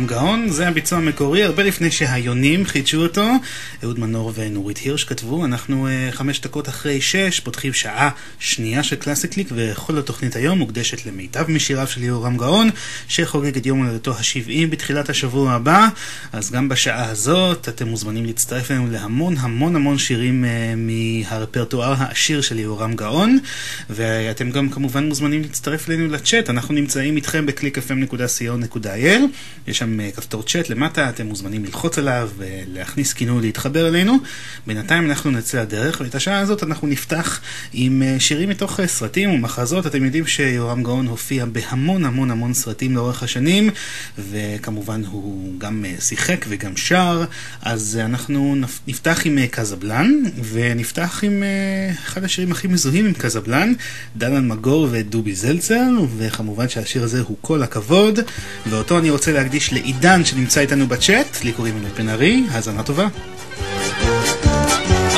Speaker 2: יהורם גאון, זה הביצוע המקורי, הרבה לפני שהיונים חידשו אותו. אהוד מנור ונורית הירש כתבו, אנחנו uh, חמש דקות אחרי שש, פותחים שעה שנייה של קלאסיקליק, וכל התוכנית היום מוקדשת למיטב משיריו של יהורם גאון, שחוגג את יום הולדתו ה-70 בתחילת השבוע הבא. אז גם בשעה הזאת אתם מוזמנים להצטרף אלינו להמון המון המון שירים uh, מהרפרטואר העשיר של יהורם גאון, ואתם גם כמובן מוזמנים להצטרף אלינו לצ'אט, אנחנו נמצאים איתכם ב-clickfm.co.il, יש שם uh, כפתור צ'אט למטה, אתם מוזמנים ללחוץ עליו ולהכניס כינוי להתחבר אלינו. בינתיים אנחנו נצא לדרך, ואת השעה הזאת אנחנו נפתח עם uh, שירים מתוך uh, סרטים ומחזות. אתם יודעים שיורם גאון הופיע בהמון המון המון סרטים לאורך השנים, וכמובן הוא גם uh, שיחק וגם שר, אז אנחנו נפ- נפתח עם קזבלן, ונפתח עם אחד השירים הכי מזוהים עם קזבלן, דלן מגור ודובי זלצר, וכמובן שהשיר הזה הוא כל הכבוד, ואותו אני רוצה להקדיש לעידן שנמצא איתנו בצ'אט, לי קוראים אמת ארי, האזנה טובה.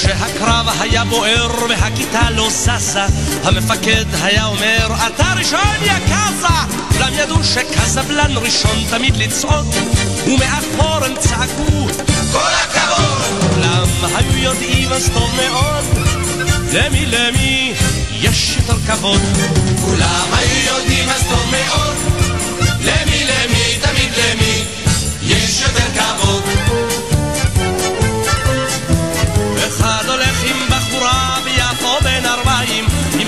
Speaker 1: כשהקרב היה בוער והכיתה לא ששה, המפקד היה אומר, אתה ראשון יא קאזה! כולם ידעו שקזבלן ראשון תמיד לצעוד, ומאחור הם צעקו, כל הכבוד! כולם היו יודעים אז טוב מאוד, למי למי יש יותר כבוד.
Speaker 13: כולם היו יודעים אז טוב מאוד, למי למי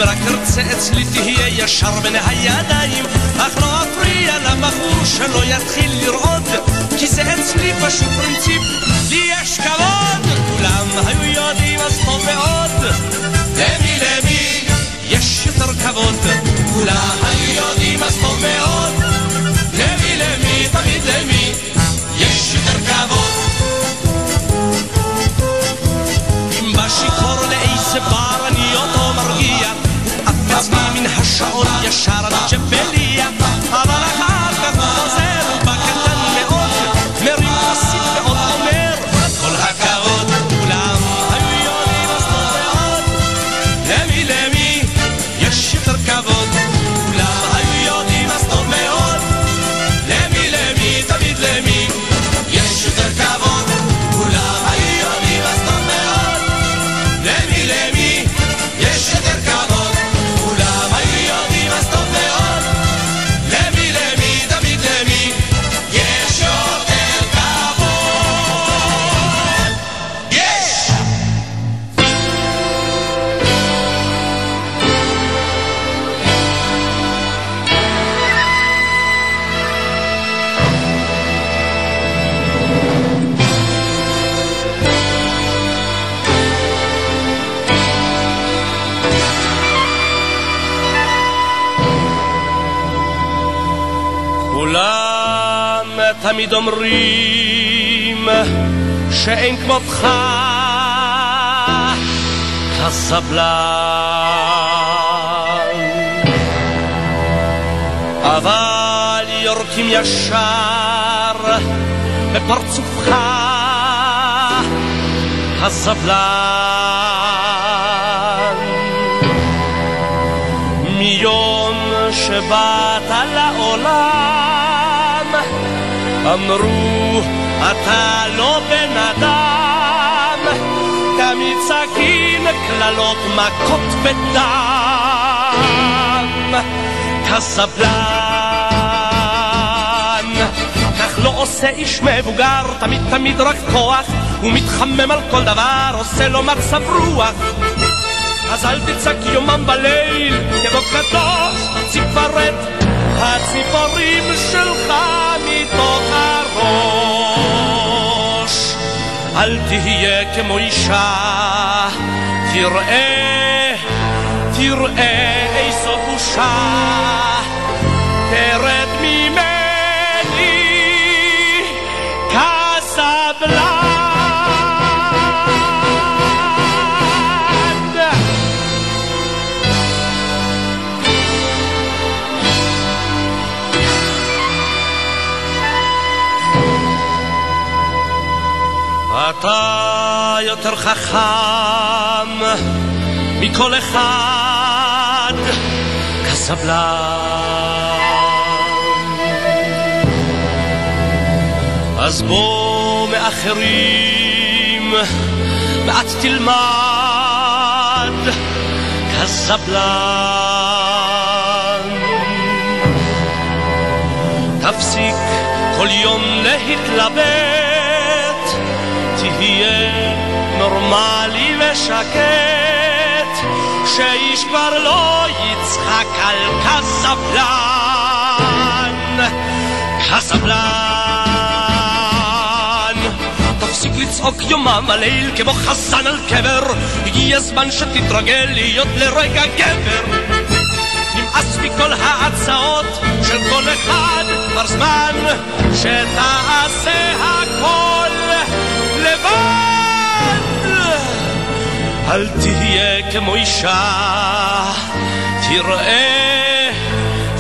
Speaker 1: רק תרצה אצלי תהיה ישר בין הידיים. אך לא אפריע לבחור שלא יתחיל לרעוד כי זה אצלי פשוט פרינציפ. לי יש כבוד כולם היו יודעים אז טוב מאוד.
Speaker 13: למי למי
Speaker 1: יש יותר כבוד.
Speaker 13: כולם היו יודעים אז טוב מאוד
Speaker 1: כמותך הסבלן. אבל יורקים ישר בפרצופך הסבלן. מיום שבאת לעולם אמרו אתה לא בן אדם. תמיד סכין קללות מכות בדם. כסבלן כך לא עושה איש מבוגר תמיד תמיד רק כוח הוא מתחמם על כל דבר עושה לו מצב רוח. אז אל תצעק יומם בליל, כמו קדוש, ציפרת הציפורים שלך מתוך הראש. אל תהיה כמו אישה, תראה, תראה איזו בושה, חכם מכל אחד כסבלן. אז בוא מאחרים מעט תלמד כסבלן. תפסיק כל יום להתלבט נורמלי ושקט, שאיש כבר לא יצחק על כסבלן, כסבלן. תפסיק לצעוק יומם הליל כמו חסן על קבר, הגיע הזמן שתתרגל להיות לרגע גבר. נמאס מכל ההצעות של כל אחד, כבר זמן שתעשה הכל לבד. אל תהיה כמו אישה, תראה,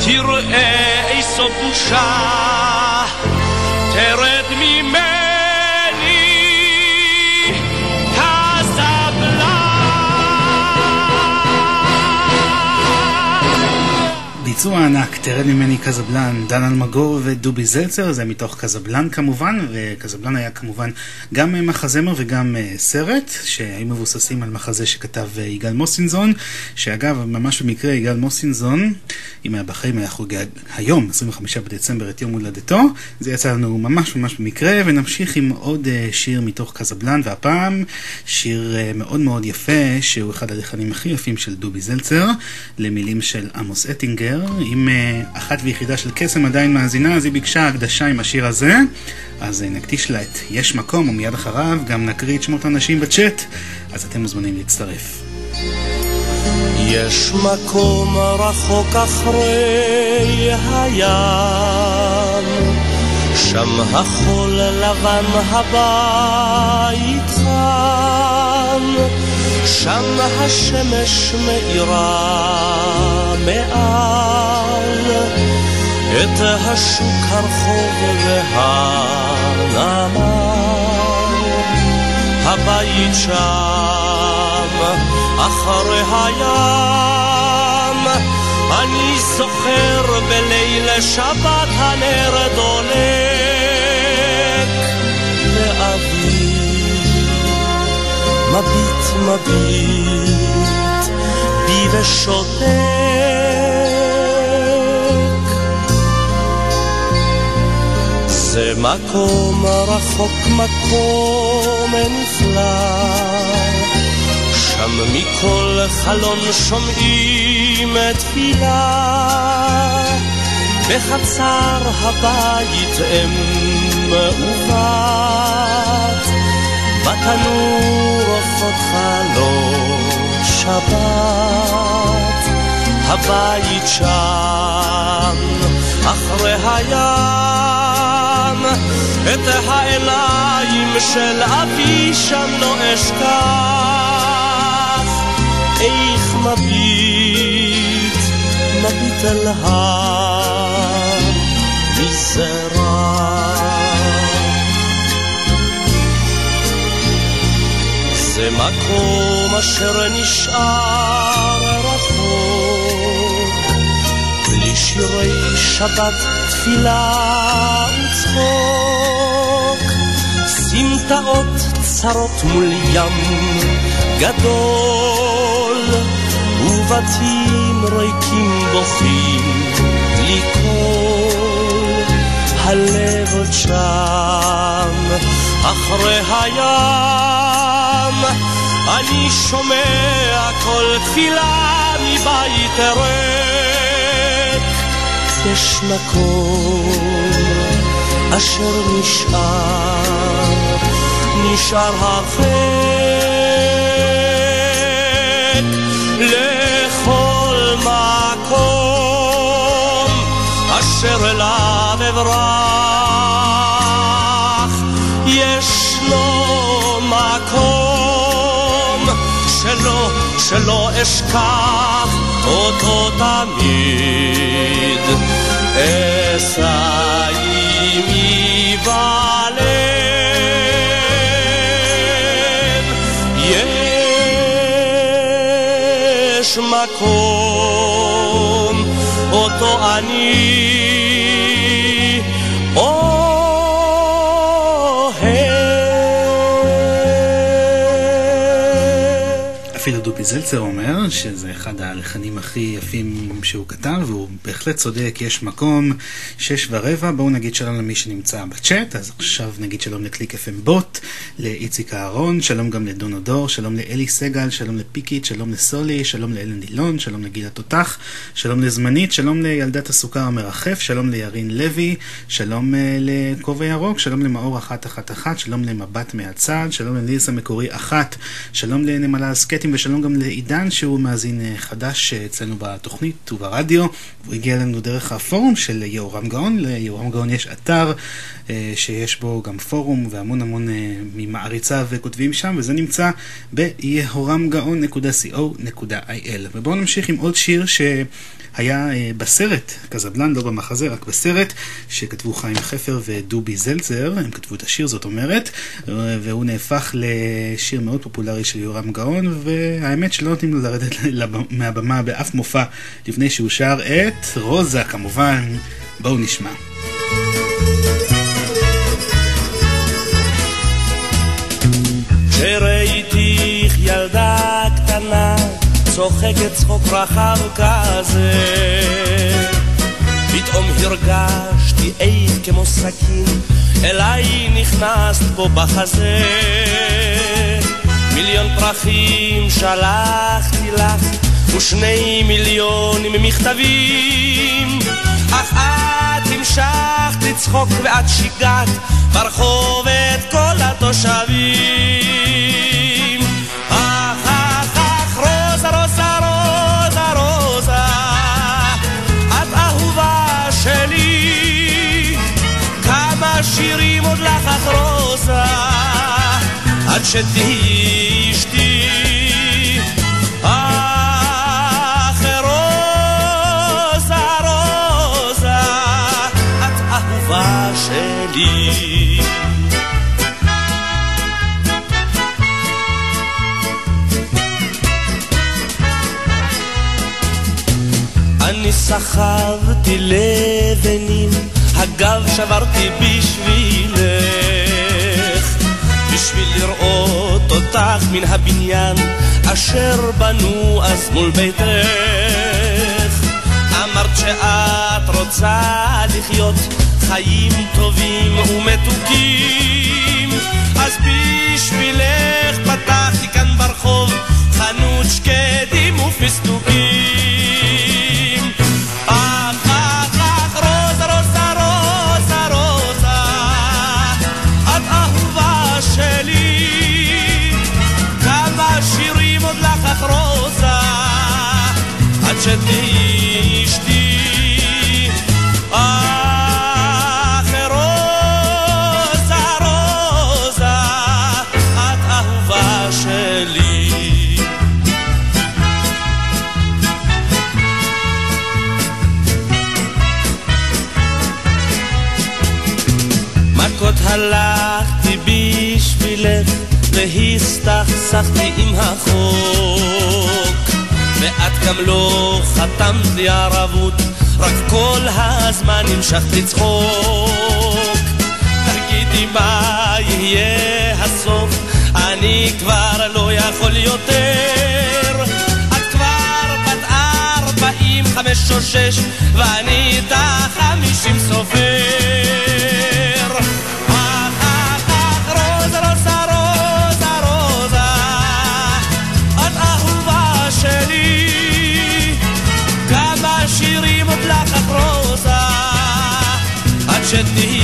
Speaker 1: תראה איזו בושה, תרד
Speaker 2: ביצוע ענק, תרד ממני קזבלן, דן אלמגור ודובי זלצר, זה מתוך קזבלן כמובן, וקזבלן היה כמובן גם מחזמר וגם אה, סרט, שהיו מבוססים על מחזה שכתב אה, יגאל מוסינזון, שאגב, ממש במקרה יגאל מוסינזון, אם היה בחיים היה חוגג היום, 25 בדצמבר, את יום הולדתו, זה יצא לנו ממש ממש במקרה, ונמשיך עם עוד אה, שיר מתוך קזבלן, והפעם שיר מאוד מאוד יפה, שהוא אחד הלחנים הכי יפים של דובי זלצר, למילים של עמוס אטינגר, אם uh, אחת ויחידה של קסם עדיין מאזינה, אז היא ביקשה הקדשה עם השיר הזה, אז uh, נקדיש לה את יש מקום, ומיד אחריו גם נקריא את שמות האנשים בצ'אט, אז אתם מוזמנים להצטרף.
Speaker 1: יש מקום רחוק אחרי הים, שם החול לבן הבית. שם השמש מאירה מעל את השוק הרחוב והנמל. הבית שם אחרי הים אני זוכר בליל שבת הנר דולק מביט מביט בי ושותק. זה מקום רחוק, מקום נפלא, שם מכל חלון שומעים תפילה. בחצר הבית אם ובת בתנור עופות חלות שבת, הבית שם, אחרי הים, את העיניים של אבי שם לא אשכח, איך מביט, מביט אל המזרח. זה מקום אשר נשאר רחוק, בלי שירי שבת, תפילה וצחוק, סמטאות צרות מול ים גדול, ובתים ריקים בוכים בלי קול, הלב עוד שם, אחרי הים. אני שומע כל תפילה מבית ריק. יש מקום אשר נשאר, נשאר הרחק לכל מקום אשר אליו אברח. יש לו מקום שלא, שלא אשכח אותו תמיד. אשא עימי בלב. יש מקום אותו אני
Speaker 2: זלצר אומר שזה אחד הלחנים הכי יפים שהוא כתב, והוא בהחלט צודק, יש מקום, שש ורבע, בואו נגיד שלום למי שנמצא בצ'אט, אז עכשיו נגיד שלום לקליק FM בוט, לאיציק אהרון, שלום גם לדונו דור, שלום לאלי סגל, שלום לפיקיט, שלום לסולי, שלום לאלן דילון, שלום לגיל התותח, שלום לזמנית, שלום לילדת הסוכר המרחף, שלום לירין לוי, שלום uh, לכובע ירוק, שלום למאור אחת אחת אחת, שלום למבט מהצד, שלום לליס המקורי אחת, שלום לנמלה הסקטים ושלום גם לעידן שהוא מאזין uh, חדש uh, אצלנו בתוכנית וברדיו, הוא הגיע אלינו דרך הפורום של יהורם גאון, ליהורם גאון יש אתר שיש בו גם פורום והמון המון uh, ממעריציו כותבים שם, וזה נמצא ביהורמגאון.co.il. ובואו נמשיך עם עוד שיר שהיה uh, בסרט, קזבלן, לא במחזה, רק בסרט, שכתבו חיים חפר ודובי זלצר, הם כתבו את השיר זאת אומרת, והוא נהפך לשיר מאוד פופולרי של יהורם גאון. והאמת שלא נותנים לו לרדת מהבמה באף מופע לפני שהוא שר את רוזה כמובן. בואו נשמע.
Speaker 1: כשראיתיך ילדה קטנה צוחקת צחוק רחב כזה. פתאום הרגשתי עד כמו סכין אליי נכנסת פה בחזה. מיליון פרחים שלחתי לך ושני מיליונים מכתבים אך את המשכת לצחוק ואת שיגעת ברחוב את כל התושבים. אך אך אך רוזה רוזה רוזה רוזה את אהובה שלי. כמה שירים עוד לך אך רוזה עד שתהיי שלי אני סחבתי לבנים, הגב שברתי בשבילך, בשביל לראות אותך מן הבניין, אשר בנו אז מול ביתך. אמרת שאת רוצה לחיות חיים טובים ומתוקים, אז בשבילך פתחתי כאן ברחוב חנות שקדים ופסטוקים. אך אך אך רוזה רוזה רוזה רוזה את אהובה שלי כמה שירים עוד לך רוזה עד שתהיי הלכתי בשבילך והסתכסכתי עם החוק. ואת גם לא חתמת לי ערבות רק כל הזמן המשכת לצחוק תגידי מה יהיה הסוף? אני כבר לא יכול יותר. את כבר בת ארבעים חמש או שש ואני איתך חמישים סופר 确定。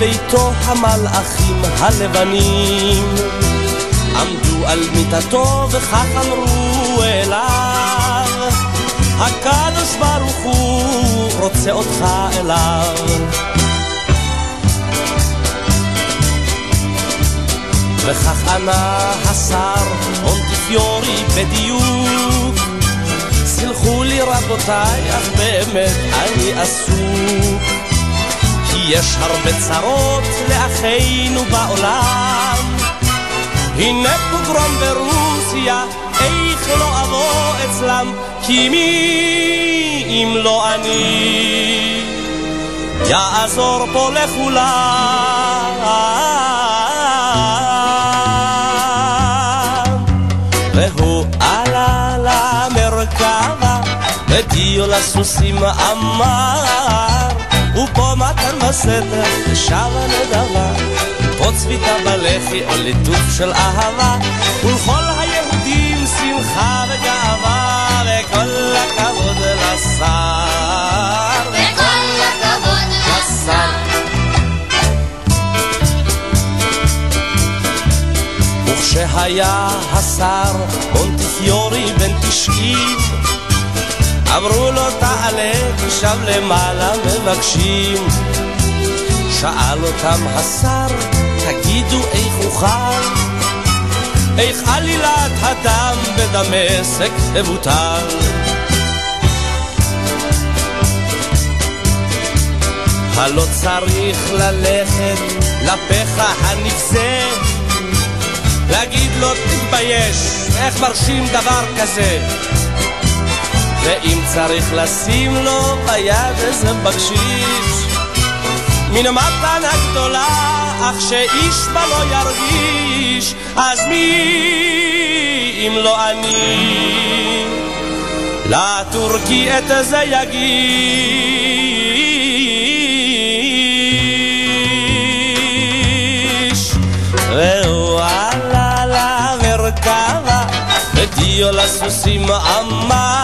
Speaker 1: באו לביתו המלאכים הלבנים. עמדו על מיטתו וכך אמרו אליו הקדוש ברוך הוא רוצה אותך אליו. וכך ענה השר מונטיפיורי בדיוק סלחו לי רבותיי, אך באמת אני עסוק יש הרבה צרות לאחינו בעולם. הנה פוגרום ברוסיה, איך לא אבוא אצלם כי מי אם לא אני? יעזור פה לכולם. ודיו לסוסים אמר, ופה מתן בסתר, ושב הנדבה, פה צביתה בלחי או ליטוף של אהבה, ולכל היהודים שמחה וגאווה, וכל הכבוד לשר.
Speaker 14: וכל הכבוד לשר.
Speaker 1: וכשהיה השר מונטיפיורי בן תשעים אמרו לו תעלה, כי שם למעלה מבקשים. שאל אותם השר, תגידו איך אוכל? איך עלילת הדם בדמשק תבוטל? הלא צריך ללכת לפחה הנבזה, להגיד לו תתבייש, איך מרשים דבר כזה? ואם צריך לשים לו ביד איזה בקשיש. מן המתנה גדולה, אך שאיש בה לא ירגיש אז מי אם לא אני? לטורקי את זה יגיש. ווואלה למרכבה ודיו לסוסים אמר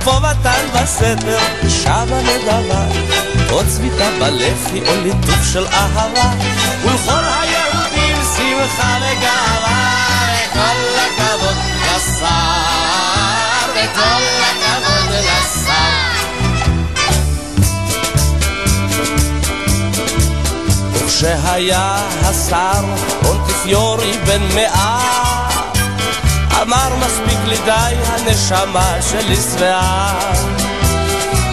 Speaker 1: ופה מתן בסתר שב הנדבה פה צביתה בלחי או ליטוף של אהבה. ולכל היהודים שמחה וגאווה וכל הכבוד לשר וכל הכבוד לשר. וכשהיה השר מונטיפיורי בן מאה אמר מספיק לי די, הנשמה שלי שבעה.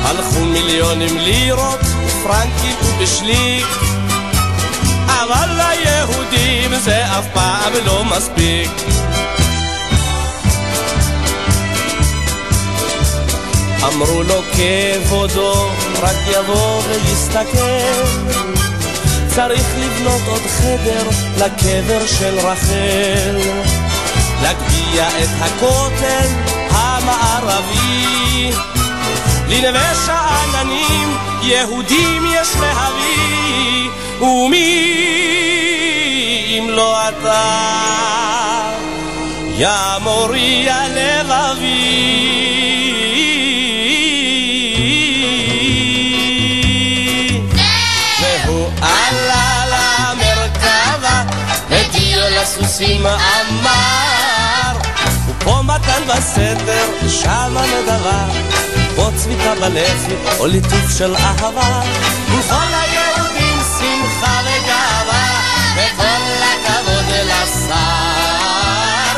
Speaker 1: הלכו מיליונים לירות, פרנקים ובשליק, אבל ליהודים זה אף פעם לא מספיק. אמרו לו כבודו, רק יבוא ויסתכל. צריך לבנות עוד חדר לקבר של רחל. להגביה את הכותל המערבי. לנווה שאננים יהודים יש להביא, ומי אם לא אתה, יא מורי הלבבי. והוא עלה למרכבה, ודיו לסוסים אמר, מתן בסתר, שם הנדבה, פה צביתה בלחי, או ליטוף של אהבה, וכל היהודים שמחה וגאווה, וכל הכבוד לשר,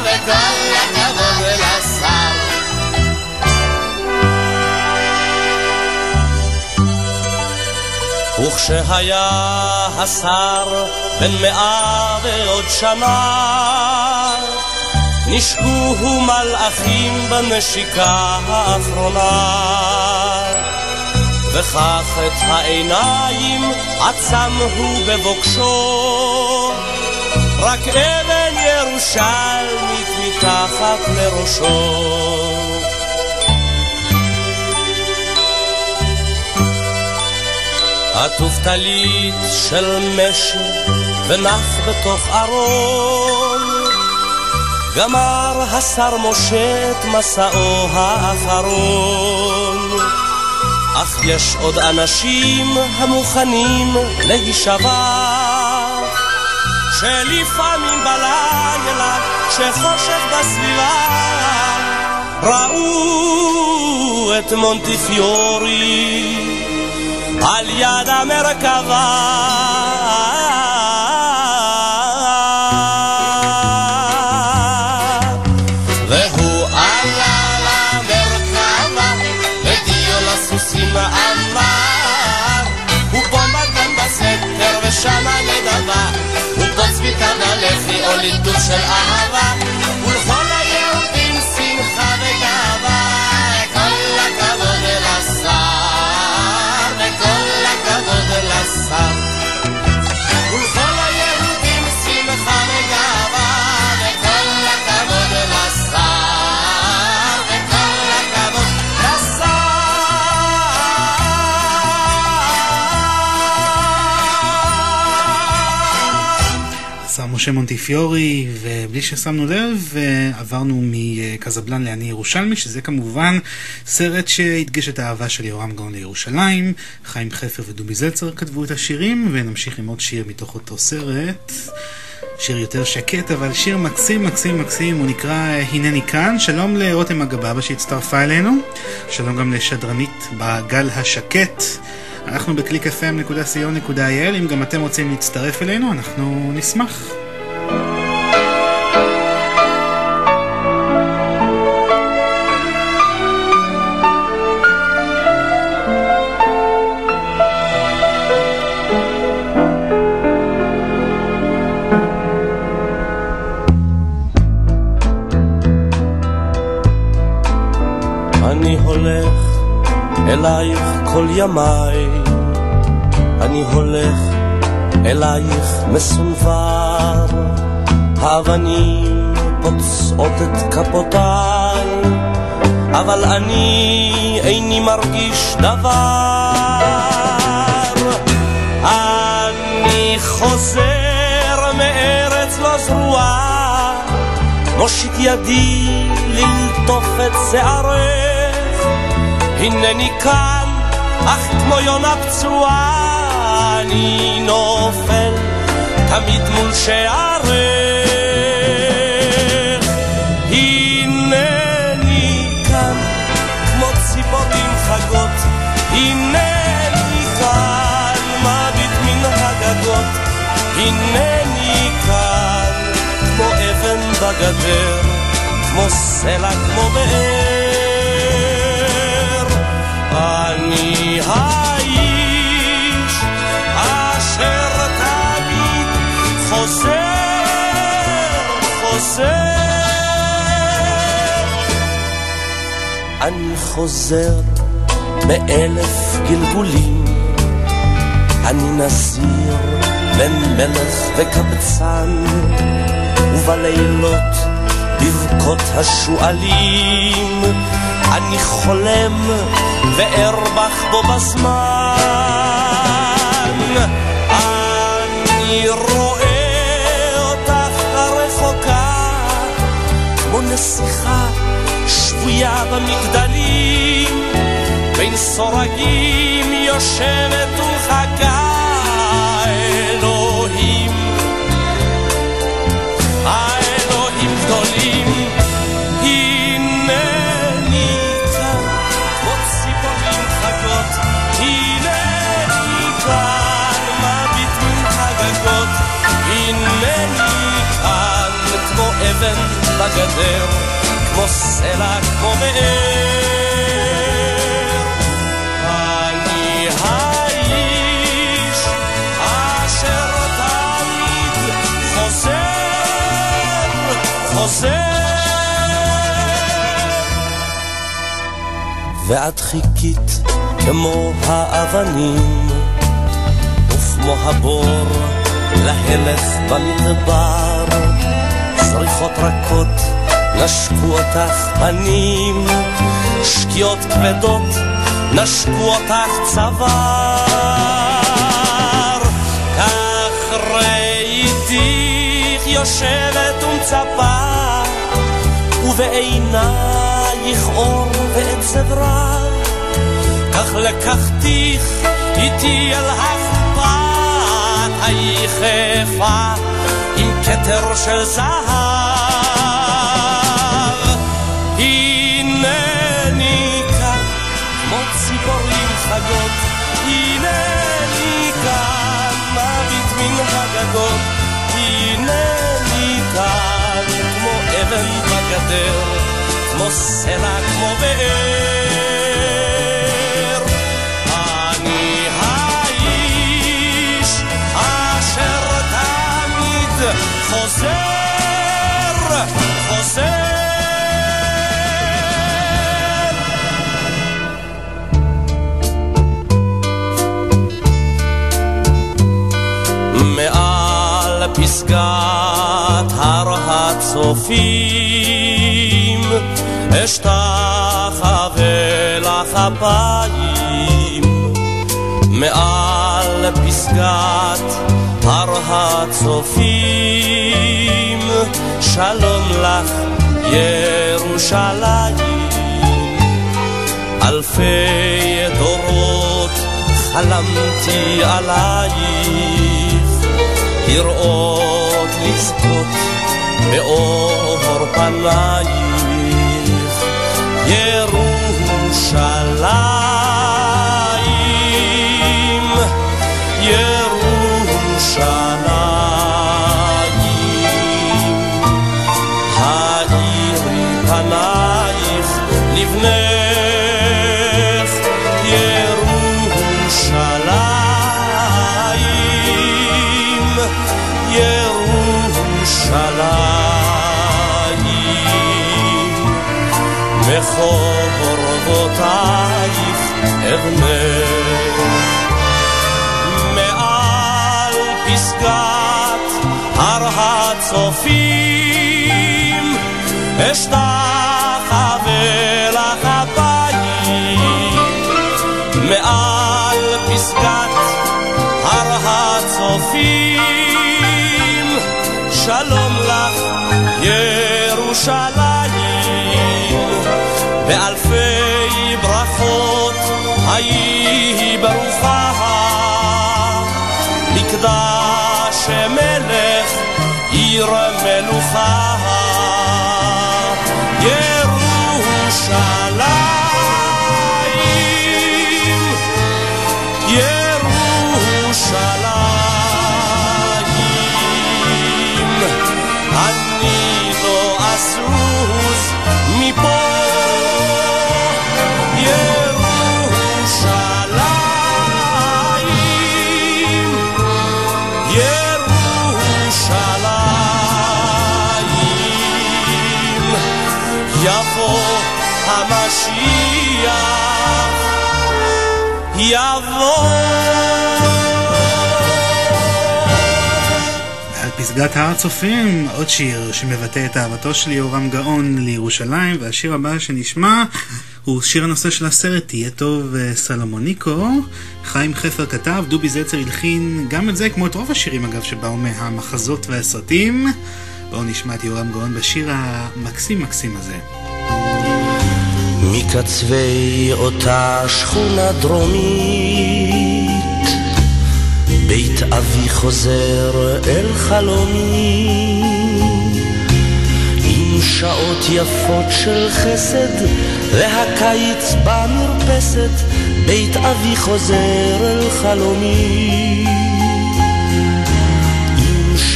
Speaker 1: וכל הכבוד לשר. וכשהיה השר בן מאה ועוד שנה, נשקוהו מלאכים בנשיקה האחרונה. וכך את העיניים עצם הוא בבוקשו, רק אבן ירושלמית מתחת לראשו. עטוף טלית של משי ונח בתוך ארון. גמר השר משה את מסעו האחרון. אך יש עוד אנשים המוכנים להישבע, שלפעמים בלילה, כשחושך בסביבה, ראו את מונטיפיורי על יד המרכבה.
Speaker 15: الدرس
Speaker 2: الأعلى משה מונטיפיורי, ובלי ששמנו לב, עברנו מקזבלן לעני ירושלמי, שזה כמובן סרט שהדגיש את האהבה של יורם גאון לירושלים. חיים חפר ודובי זלצר כתבו את השירים, ונמשיך עם עוד שיר מתוך אותו סרט. שיר יותר שקט, אבל שיר מקסים מקסים מקסים, הוא נקרא הנני כאן. שלום לרותם אגבאבא שהצטרפה אלינו, שלום גם לשדרנית בגל השקט. אנחנו בקליק fm.co.il, אם גם אתם רוצים להצטרף אלינו, אנחנו נשמח.
Speaker 1: אלייך כל ימיי, אני הולך אלייך מסונבר, האבנים פוצעות את כפותיי, אבל אני איני מרגיש דבר. אני חוזר מארץ לא זרועה, מושיט ידי ללטוף את שערך, הנני כאן, אך כמו יונה פצועה, אני נופל תמיד מול שערך. הנני כאן, כמו ציפורים חגות, הנני כאן, מביט מן הגגות, הנני כאן, כמו אבן בגדר, כמו סלע, כמו באר. אני חוזר, באלף גלגולים, אני נזיר בין מלך וקבצן, ובלילות בבכות השועלים, אני חולם וארבח בו בזמן. אני רואה אותך הרחוקה, כמו נסיכה שבויה במגדלים, בין סורגים יושבת ומחכה אבן בגדר, כמו סלע, חוזר. ואת חיכית כמו האבנים, וכמו הבור להלך במדבר, זריחות רכות נשקו אותך פנים, שקיעות כבדות נשקו אותך צוואר. כך ראיתיך יושבת ומצפה, ובעינייך אור ועצב רע. כך לקחתיך איתי אל החפת היחפה עם כתר של זהב. הנני כאן כמו ציפורים חגות, הנני כאן מביט מן הגגות, הנני כאן כמו אבן בגדר, כמו סלע, כמו באר. תמיד חוזר, פסגת הר הצופים אשתחווה לך אפיים מעל פסגת הר הצופים שלום לך ירושלים אלפי דורות חלמתי עלייך לראות, לזכות באור פנייך, ירושלים, אבנה. מעל פסגת הר הצופים אשתחווה לך אפיים. מעל פסגת הר הצופים שלום לך ירושלים יבוא.
Speaker 2: על פסגת הר הצופים, עוד שיר שמבטא את אהבתו של יהורם גאון לירושלים, והשיר הבא שנשמע הוא שיר הנושא של הסרט תהיה טוב אה, סלומוניקו. חיים חפר כתב, דובי זצר הלחין גם את זה, כמו את רוב השירים אגב שבאו מהמחזות והסרטים. בואו נשמע את יהורם גאון בשיר המקסים מקסים הזה.
Speaker 1: מקצווי אותה שכונה דרומית, בית אבי חוזר אל חלומי, עם שעות יפות של חסד, והקיץ במרפסת, בית אבי חוזר אל חלומי.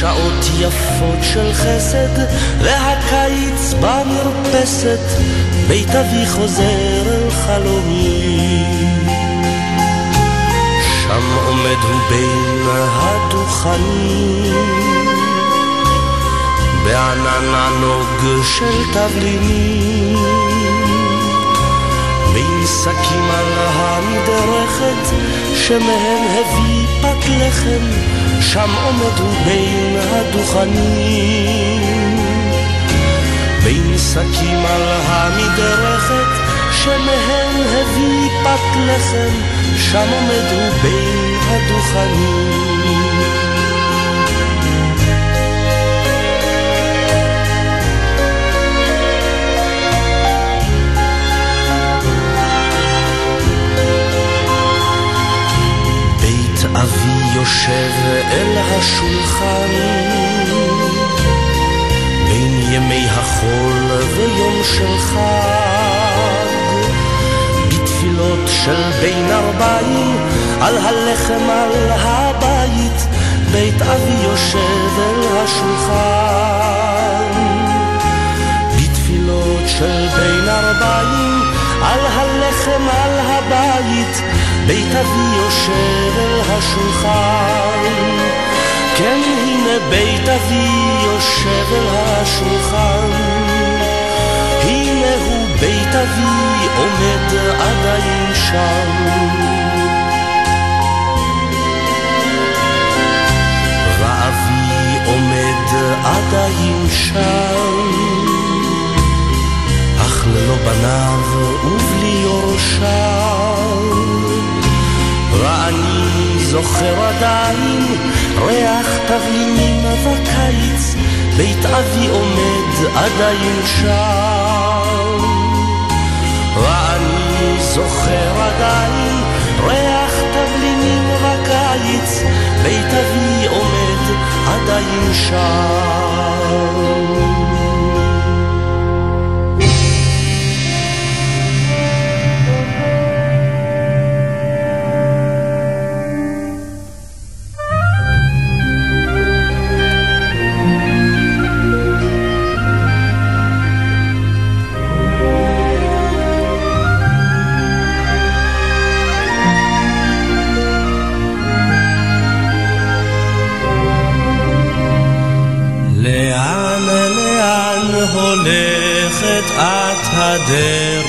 Speaker 1: שעות יפות של חסד, והקיץ במרפסת, בית אבי חוזר אל חלומי. שם עומד הוא בין הדוכנים, בענן ענוג של תבלינים, בין שקים על המדרכת, שמהם הביא פת לחם, שם עומד הוא בין הדוכנים. בין שקים על המדרכת, שמהם הביא פת לחם, שם עומד הוא בין הדוכנים. אבי יושב אל השולחן ימי החול ויום של חג בתפילות של בין ארבעים על הלחם על הבית בית אבי יושב אל השולחן בתפילות של בין ארבעים על הלחם על הבית בית אבי יושב אל השולחן. כן, הנה בית אבי יושב אל השולחן.
Speaker 16: בית אבי עומד עדיין שם. ואבי עומד עדיין שם, אך ללא בניו ובלי יורשיו. ואני זוכר עדיין ריח תבלינים בקיץ, בית אבי עומד עדיין שם. ואני זוכר עדיין ריח תבלינים בקיץ, בית אבי עומד עדיין שם.
Speaker 1: הדרך?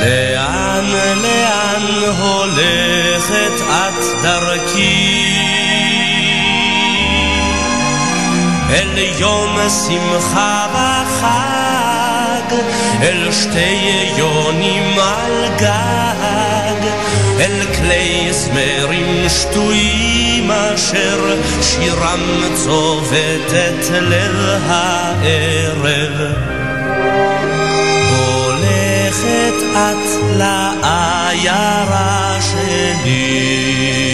Speaker 1: לאן, לאן הולכת את דרכי? אל יום שמחה וחג, אל שתי יונים על גג, אל כלי זמרים שטויים אשר שירם צובט את ליל הערב. הולכת את לעיירה שלי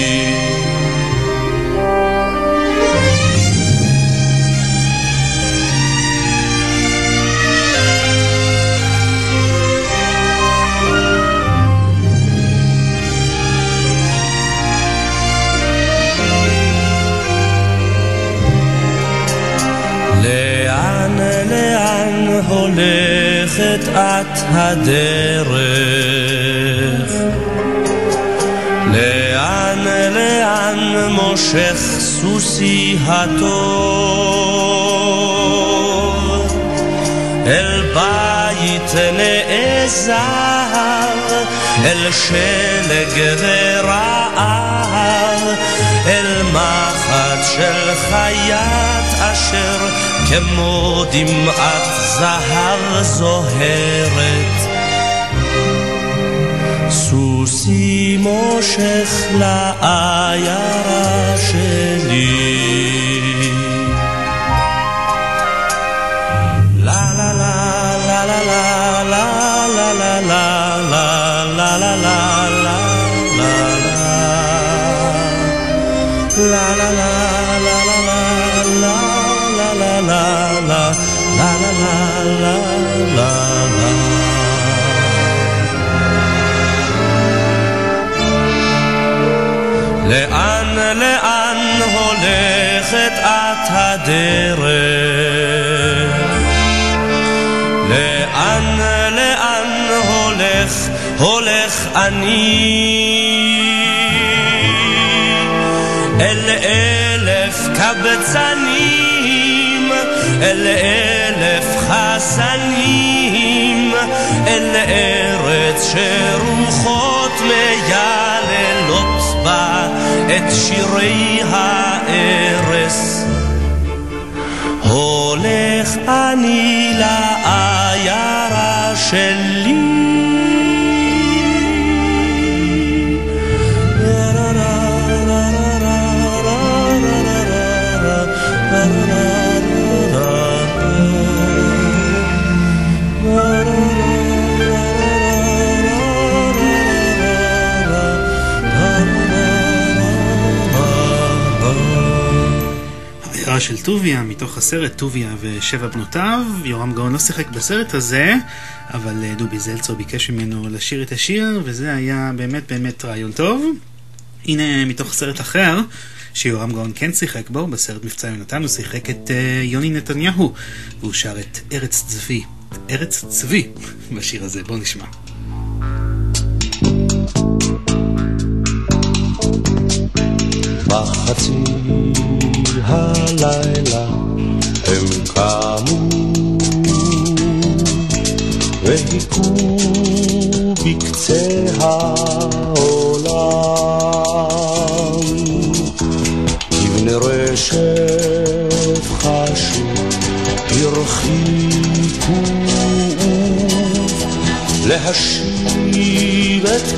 Speaker 1: הולכת את הדרך? לאן, לאן מושך סוסי הטוב? אל בית נעזר, אל שלג ורעב, אל מחט של חיית אשר כמו דמעת זהב זוהרת. סוסי מושך לעיירה שלי. הדרך? לאן, לאן הולך, הולך אני? אל אלף קבצנים, אל אלף חסנים אל ארץ שרוחות מייללות בה את שירי הארס. אני לעיירה שלי
Speaker 2: טוביה מתוך הסרט טוביה ושבע בנותיו. יורם גאון לא שיחק בסרט הזה, אבל אה, דובי זלצר ביקש ממנו לשיר את השיר, וזה היה באמת באמת רעיון טוב. הנה מתוך סרט אחר, שיורם גאון כן שיחק בו, בסרט מבצע יונתן הוא שיחק את uh, יוני נתניהו, והוא שר את ארץ צבי. ארץ צבי בשיר הזה, בואו נשמע.
Speaker 16: בחצי הלילה הם קמו
Speaker 1: וחיכו בקצה העולם. אבני רשף חשו, הרחיקו להשיב את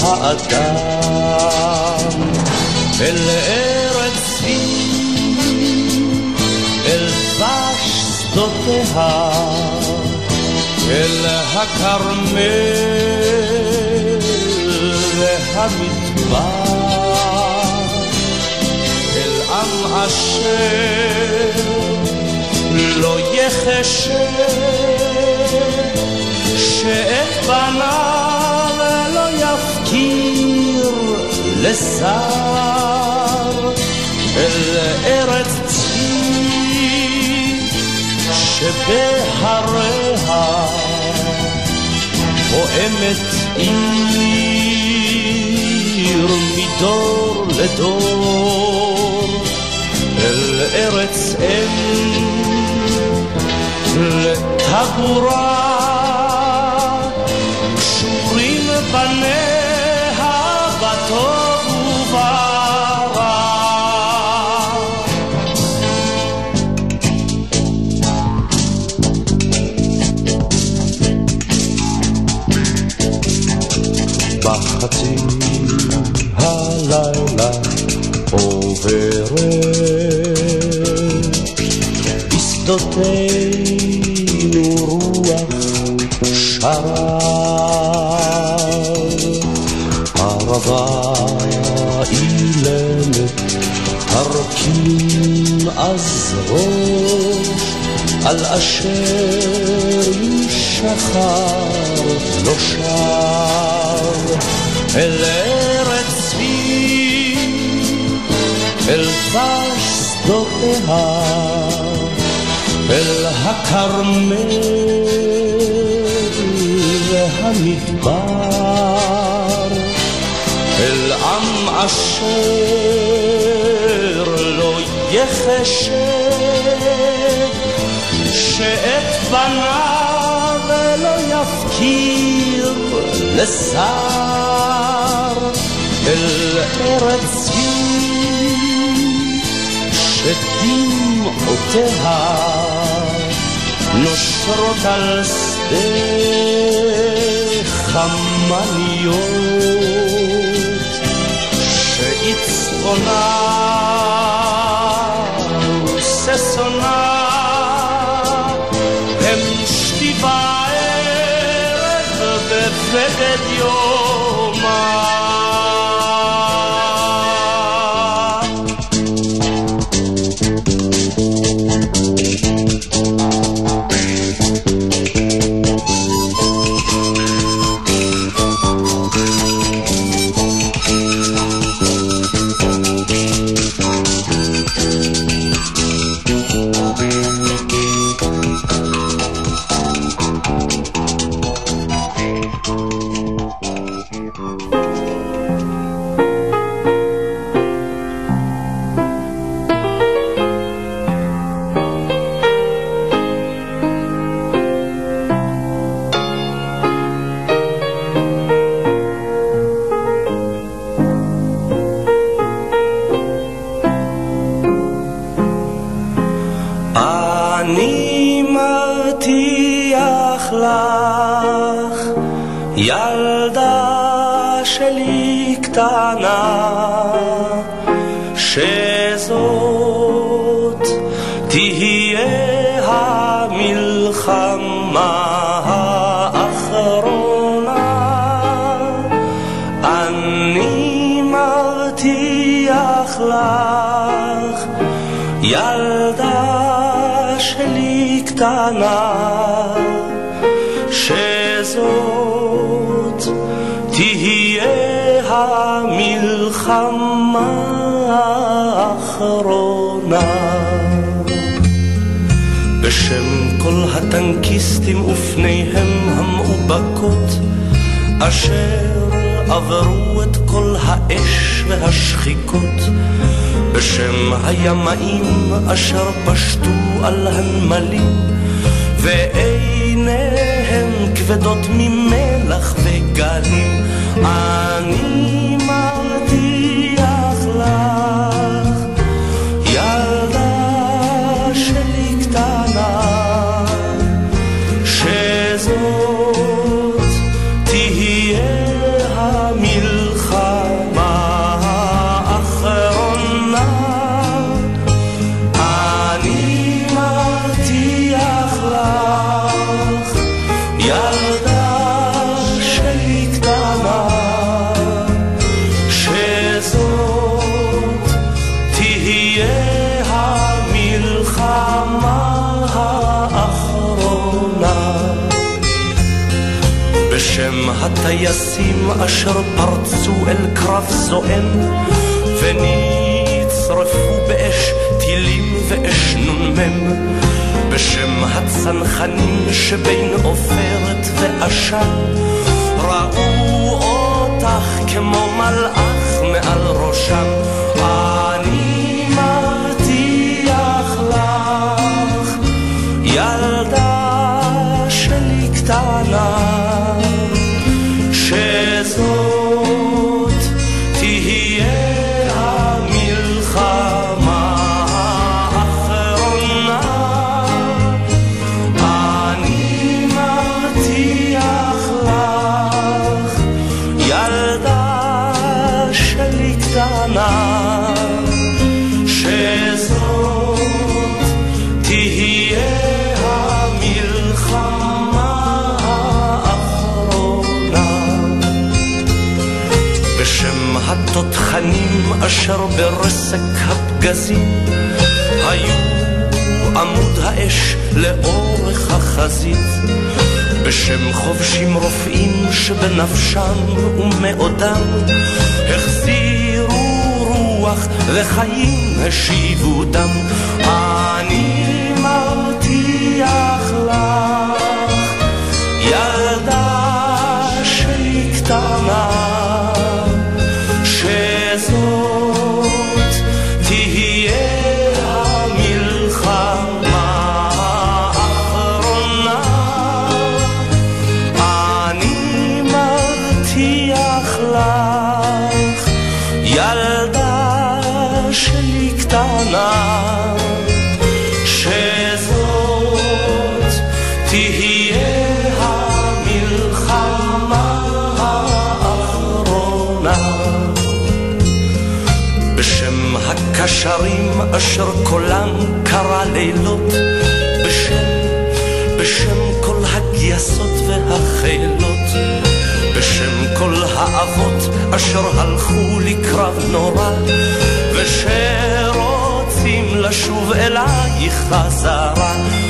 Speaker 1: האדם. אל ארץ צבי, אל דבש שדותיה, אל הכרמל והמדבר, אל עם אשר לא יחשב שאת בניו יפקיר לשר אל ארץ צבי שבהריה פועמת עיר מדור לדור אל ארץ אם לטבורה פניה בטוב וברע. בחצי הלילה עוברת בשדותינו רוח שרה ערבה אילמת, הרכין אז ראש, על אשר ישחר לא שר, אל ארץ צבי, אל דבש שדותיה, אל הכרמל והמדבר. אשר לא יחשב שאת בניו לא יפקיר לשר אל ארץ צבי שדמעותיה נושרות על שדה חמניות πονάω, σε sonar Εμ στη βαέρα δεν φέτε הטנקיסטים ופניהם המאובקות אשר עברו את כל האש והשחיקות. בשם הימאים אשר פשטו על הנמלים ואין עיניהם כבדות ממלח וגלים, אני אשר פרצו אל קרב זועם ונצרפו באש טילים ואש נ"מ. בשם הצנחנים שבין עופרת ועשן ראו אותך כמו מלאך מעל ראשם אשר ברסק הפגזים היו עמוד האש לאורך החזית בשם חובשים רופאים שבנפשם ומאודם החזירו רוח וחיים השיבו דם אני מבטיח לך אשר קולם קרא לילות בשם, בשם כל הגייסות והחילות בשם כל האבות אשר הלכו לקרב נורא ושרוצים לשוב אלייך חזרה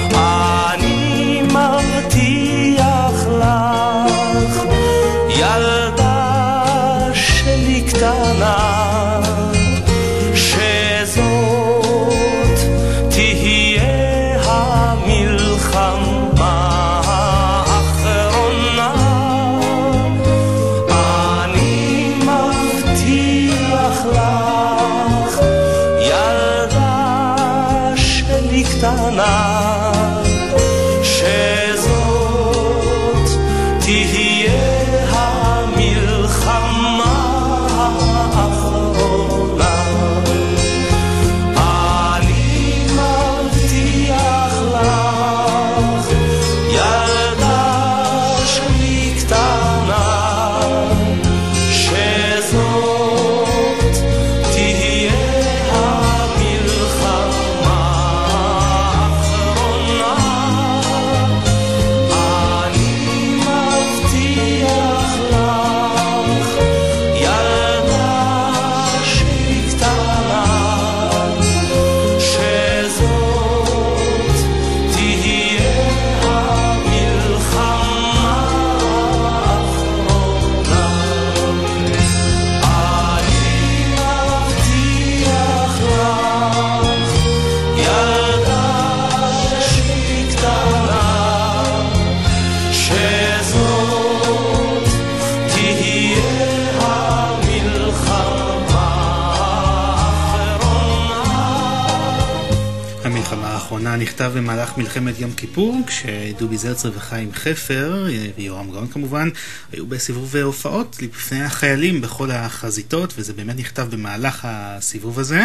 Speaker 2: מלחמת יום כיפור, כשדובי זרצר וחיים חפר, ויורם גאון כמובן, היו בסיבוב הופעות לפני החיילים בכל החזיתות, וזה באמת נכתב במהלך הסיבוב הזה.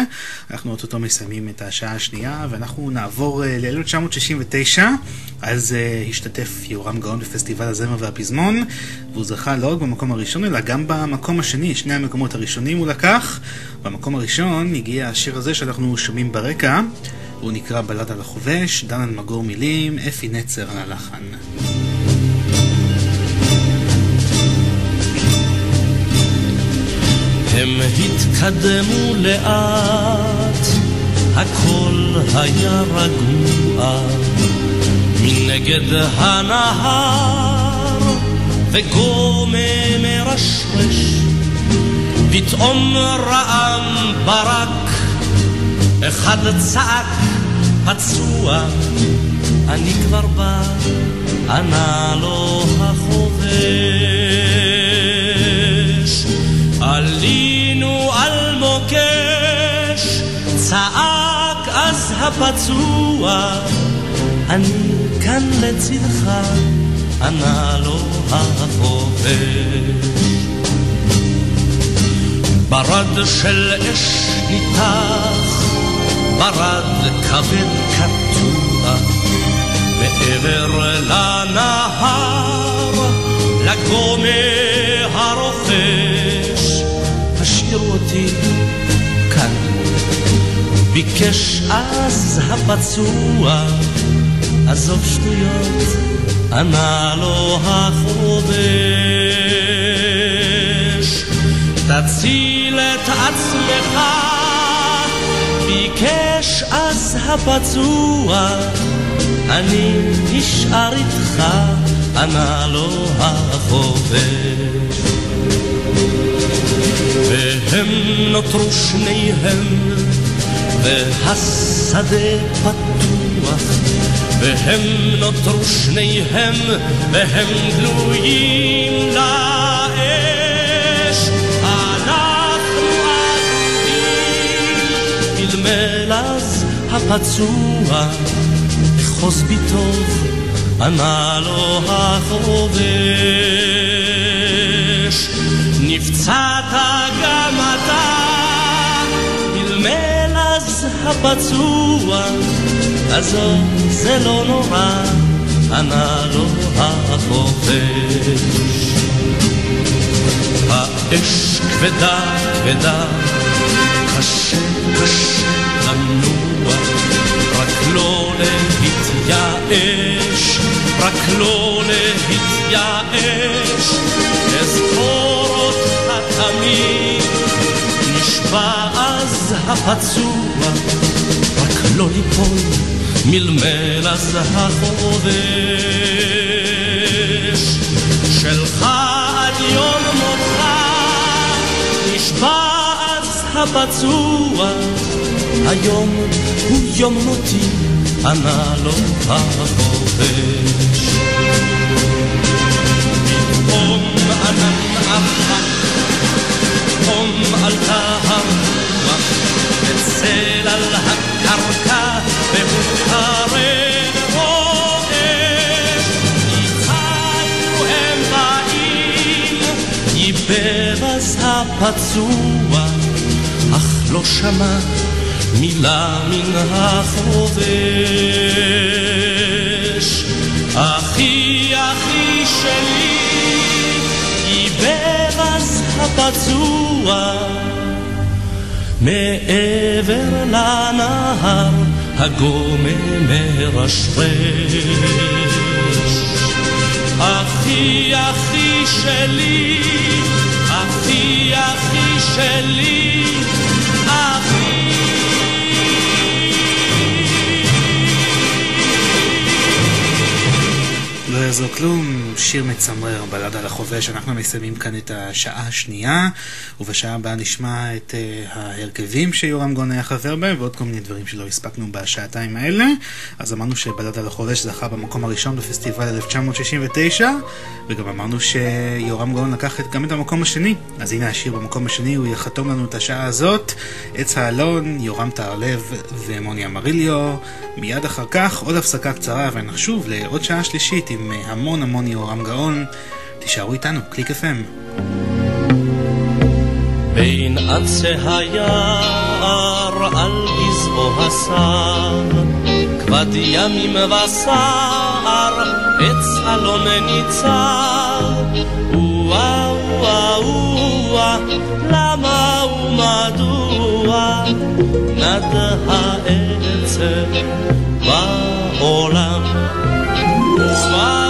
Speaker 2: אנחנו אוטוטו מסיימים את השעה השנייה, ואנחנו נעבור אה, ל-1969, אז uh, השתתף יורם גאון בפסטיבל הזמר והפזמון, והוא זכה לא רק במקום הראשון, אלא גם במקום השני, שני המקומות הראשונים הוא לקח. במקום הראשון הגיע השיר הזה שאנחנו שומעים ברקע. הוא נקרא בלד על החובש, דן אלמגור מילים, אפי נצר על הלחן.
Speaker 1: הם התקדמו לאט, הכל היה רגוע, מנגד הנהר, וגומא מרשרש, פתאום רעם ברק, אחד צעק פצוע, אני כבר בא, ענה לו החובש. עלינו על מוקש, צעק אז הפצוע, אני כאן לצדך, ענה לו החובש. ברד של אש ניתח ברד כבד קטוע מעבר לנהר לגומא הרוכש. השאירו אותי כאן ביקש אז הפצוע עזוב שטויות ענה לו החובש תציל את עצמך ביקש אז הפצוע, אני נשאר איתך, ענה לו החובש. והם נותרו שניהם, והשדה פתוח, והם נותרו שניהם, והם גלויים לאש. מלמל אז הפצוע, אחוז בי טוב, ענה לו החובש. נפצעת גם אתה, מלמל אז הפצוע, עזוב, זה לא נורא, ענה לו החובש. האש כבדה כבדה קשה, קשה לנוע, רק לא להתייאש, רק לא להתייאש, אזכור אותך תמיד, נשבע אז הפצוע, רק לא ליפול, מלמל אז החובש, שלך עד יום מותך, נשבע הפצוע, היום הוא יום מותי, ענה לו החובש. פתאום ענן עפר, פתאום עלתה הרוח, וצל על הקרקע, והוא קרב רועש. איתנו הם באים, ייבב אז הפצוע, לא שמע מילה מן החובש. אחי, אחי שלי, דיבר אז הפצוע. מעבר לנהר הגומם מרשרש. אחי, אחי שלי, אחי, אחי שלי,
Speaker 2: יעזור כלום, שיר מצמרר, בלד על החובש. אנחנו מסיימים כאן את השעה השנייה, ובשעה הבאה נשמע את uh, ההרכבים שיורם גון היה חבר בהם, ועוד כל מיני דברים שלא הספקנו בשעתיים האלה. אז אמרנו שבלד על החובש זכה במקום הראשון בפסטיבל 1969, וגם אמרנו שיורם גון לקח גם את המקום השני. אז הנה השיר במקום השני, הוא יחתום לנו את השעה הזאת. עץ האלון, יורם טהרלב ומוני אמריליו. מיד אחר כך עוד הפסקה קצרה ונשוב לעוד שעה שלישית עם המון המון יורם גאון. תישארו איתנו, קליק FM.
Speaker 1: בין עצי היער על גזעו הסר, כבד ימים וסער, עץ אלון ניצר. וואה וואה וואה, למה ומדוע נד העצב בעולם? וואה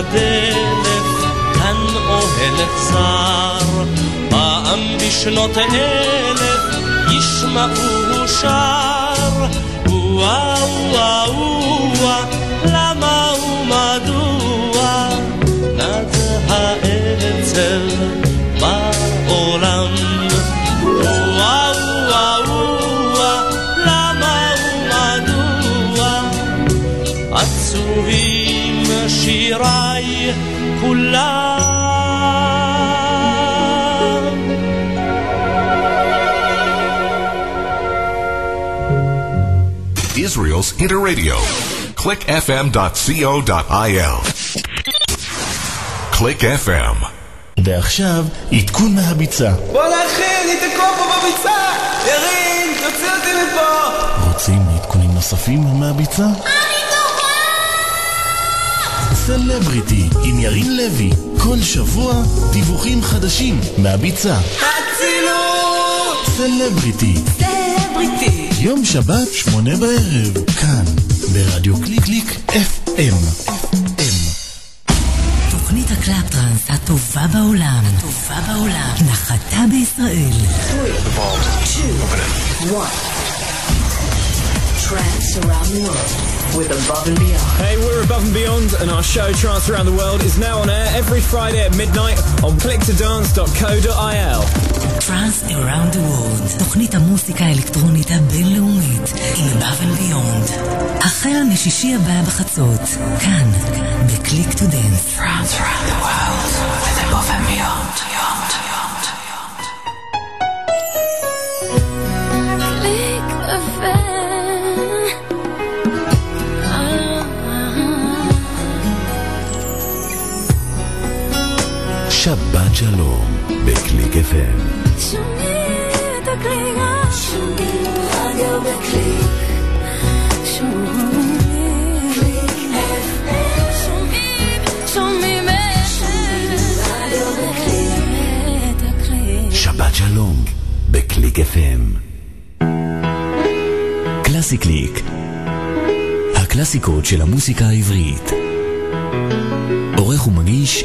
Speaker 1: ודלף, כאן אוהלת זר, פעם בשנות אלף ישמעו שר. וואו וואו וואו, למה ומדוע נד העצב בעולם? וואו וואו וואו, למה ומדוע עצובים שיריי כולם.
Speaker 17: Israel's Interradio. clickfm.co.il. Click FM.
Speaker 18: ועכשיו, עדכון מהביצה.
Speaker 7: בואנה אחי, אני תקוע פה בביצה! ירין, תוציא אותי מפה!
Speaker 18: רוצים עדכונים נוספים מהביצה? סלבריטי עם ירין לוי, כל שבוע דיווחים חדשים מהביצה.
Speaker 7: אצילות!
Speaker 18: סלבריטי,
Speaker 7: סלבריטי!
Speaker 18: יום שבת, שמונה בערב, כאן, ברדיו קליק קליק FM.
Speaker 19: תוכנית ה club trance הטובה בעולם, הטובה בעולם, נחתה בישראל.
Speaker 20: Trance around the world with Above and Beyond.
Speaker 21: Hey, we're Above and Beyond, and our show Trance Around the World is now on air every Friday at midnight on clicktodance.co.il.
Speaker 19: Trance Around the World, תוכנית המוסיקה האלקטרונית הבינלאומית עם Above and Beyond. החל משישי הבא בחצות, כאן, בקליק טו דנס. Trance Around the World with Above and Beyond.
Speaker 10: שבת שלום, בקליק FM.
Speaker 12: שומעים את הקליק, שומעים בקליק. שבת
Speaker 10: שלום, בקליק FM. קלאסי קליק, הקלאסיקות של המוסיקה העברית. עורך ומגיש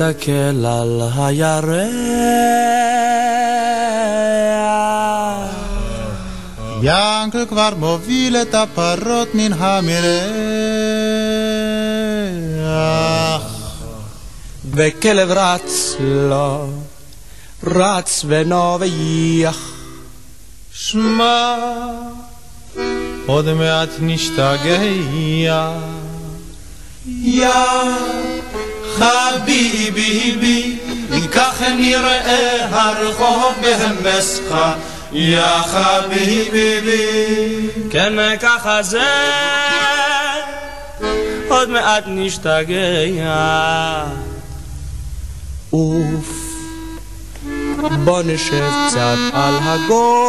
Speaker 6: הסתכל על הירח
Speaker 22: ינקל כבר מוביל את הפרות מן המרח.
Speaker 1: וכלב רץ לו, רץ ונובח.
Speaker 22: שמע, עוד מעט נשתגע. יא חביבי, כך נראה הרחוב בהמסך. יא חביבי.
Speaker 1: כן, ככה זה, עוד מעט נשתגע. אוף, בוא נשב קצת על הגורן.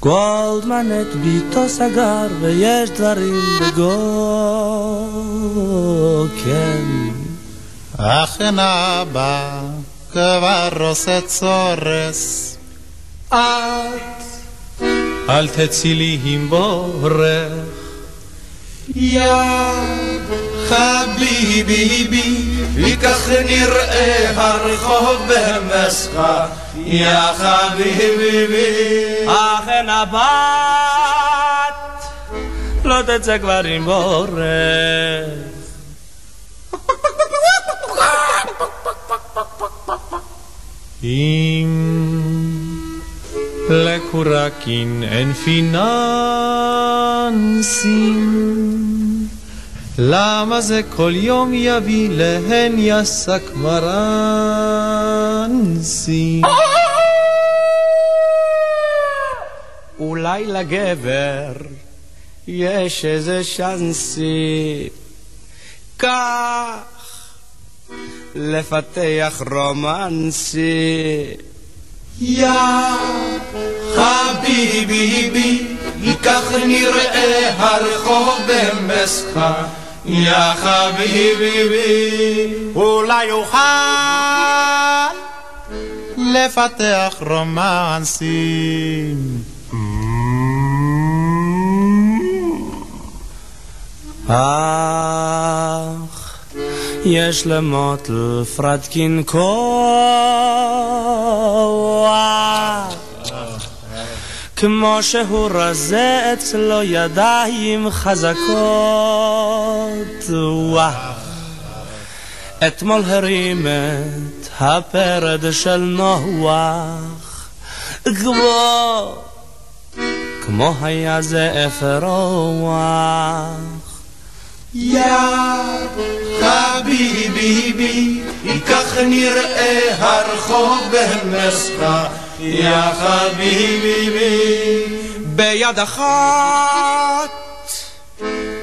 Speaker 1: גולדמן את ביתו סגר, ויש דברים בגוקן.
Speaker 22: אכן אבא. כבר עושה צורס. את אל תצאי לי עם בורך. יא חביבי, וכך נראה הרחוב במסחה. יא חביבי.
Speaker 1: אכן הבת לא תצא כבר עם בורך.
Speaker 22: אם לקורקין אין פיננסים, למה זה כל יום יביא להן יסק מרנסים?
Speaker 1: אולי לגבר יש איזה שאנסי, כך לפתח רומנסי.
Speaker 22: יא חביבי, כך נראה הרחוב במסחה. יא חביבי, אולי אוכל לפתח רומנסים.
Speaker 1: אה יש למוטל פרדקין כוח כמו שהוא רזה אצלו ידיים חזקות אתמול הרים את הפרד של נוח כמו כמו היה זה אפרוח
Speaker 22: יא חביבי, כך נראה הרחוב במסחה, יא חביבי.
Speaker 1: ביד אחת,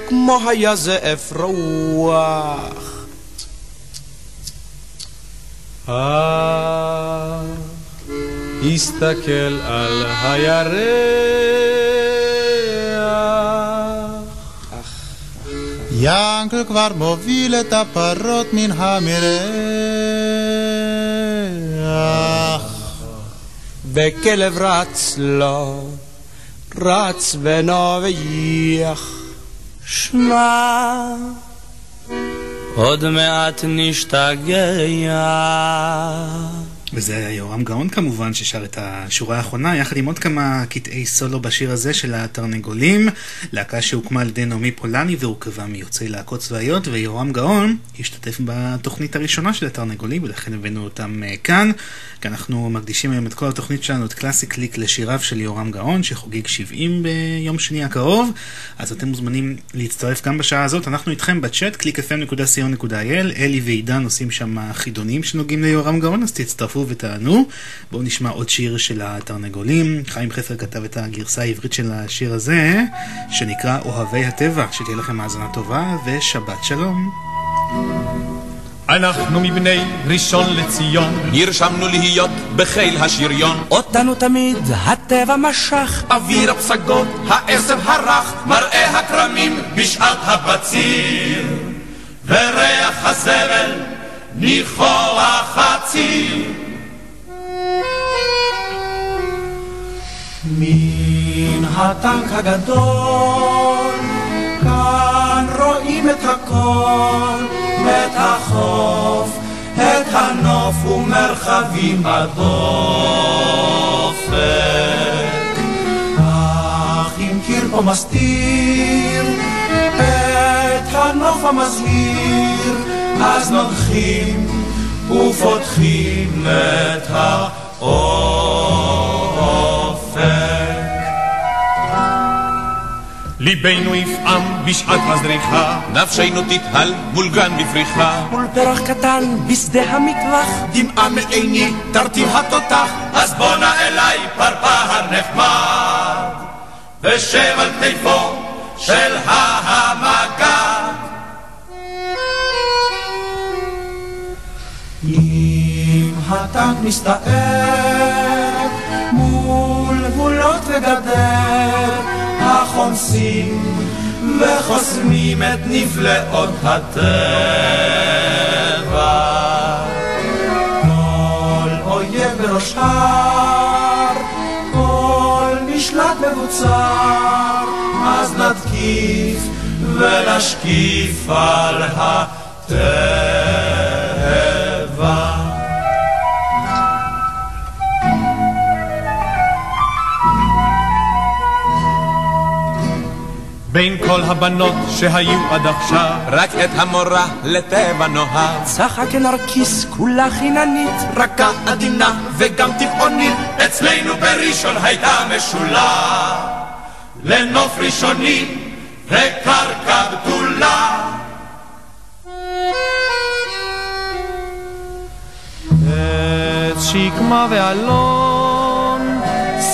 Speaker 1: כמו היה זאב רוח.
Speaker 22: אה, הסתכל על הירח ינקל כבר מוביל את הפרות מן המרח.
Speaker 1: וכלב רץ לו, רץ ונובח. שמע, עוד מעט נשתגע.
Speaker 2: וזה יורם גאון כמובן, ששר את השורה האחרונה, יחד עם עוד כמה קטעי סולו בשיר הזה של התרנגולים. להקה שהוקמה על ידי נעמי פולני והורכבה מיוצאי להקות צבאיות, ויורם גאון השתתף בתוכנית הראשונה של התרנגולים, ולכן הבאנו אותם uh, כאן. כי אנחנו מקדישים היום את כל התוכנית שלנו, את קלאסי קליק לשיריו של יורם גאון, שחוגג 70 ביום שני הקרוב. אז אתם מוזמנים להצטרף גם בשעה הזאת. אנחנו איתכם בצ'אט, www.clickfm.co.il. אלי ועידן עושים שם חידונים שנוגעים ליורם גאון, אז תצטרפו ותענו. בואו נשמע עוד שיר של התרנגולים. חיים חפר כתב את הגרסה העברית של השיר הזה, שנקרא אוהבי הטבע. שתהיה לכם האזנה טובה ושבת שלום.
Speaker 22: אנחנו מבני ראשון לציון,
Speaker 23: נרשמנו להיות בחיל השריון.
Speaker 1: אותנו תמיד הטבע משך,
Speaker 23: אוויר הפסגות, העשב הרך, מראה הכרמים בשעת הבציר, וריח הזבל ניחוח הציר.
Speaker 24: מן הטנק הגדול, כאן רואים את הכל, את החוף, את הנוף ומרחבים הדופק. אך אם קיר פה מסתיר את הנוף המזהיר, אז נוגחים ופותחים את האופק.
Speaker 22: ליבנו יפעם בשעת הזריחה,
Speaker 23: נפשנו תתהל מול גן בפריחה.
Speaker 1: מול פרח קטן בשדה המטווח,
Speaker 23: דמעה מעיני תרטיב התותח, אז בואנה אליי פרפר נחמד, ושב על כתפו של המגד.
Speaker 24: אם הטנק מסתער מול גבולות וגדר, החומסים וחוסמים את נפלאות הטבע. כל אויב בראש הר, כל משלט מבוצר, אז נתקיף ונשקיף על הטבע.
Speaker 22: בין כל הבנות שהיו עד עכשיו,
Speaker 23: רק את המורה לטבע נוהג.
Speaker 1: צחק נרקיס כולה חיננית,
Speaker 23: רכה עדינה וגם טבעונית, אצלנו בראשון הייתה משולה, לנוף ראשוני וקרקע בתולה.
Speaker 24: עץ שקמה ואלון,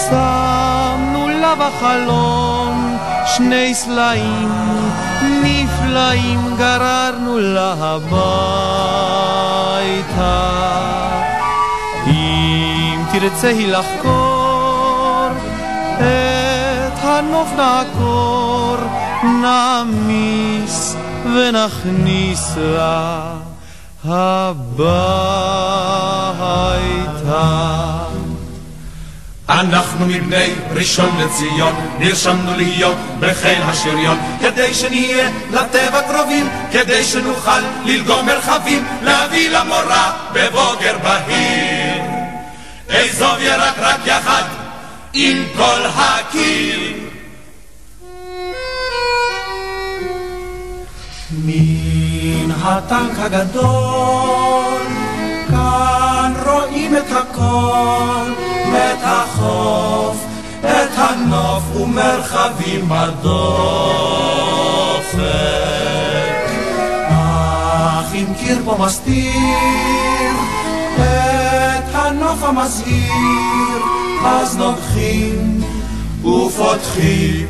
Speaker 24: שמנו לה בחלון, שני סלעים נפלאים גררנו לה הביתה. אם תרצה היא לחקור, את הנוף נעקור, נעמיס ונכניס לה הביתה.
Speaker 23: אנחנו מבני ראשון לציון, נרשמנו להיות בחיל השריון, כדי שנהיה לטבע קרובים, כדי שנוכל ללגום מרחבים, להביא למורה בבוגר בהיר. אזוב ירק רק יחד עם כל הקיר.
Speaker 24: מן הטנק הגדול, כאן רואים את הכל, את החוף, את הנוף ומרחבים בדופק. אך אם קיר פה מסתיר את הנוף המזהיר, אז נוגחים ופותחים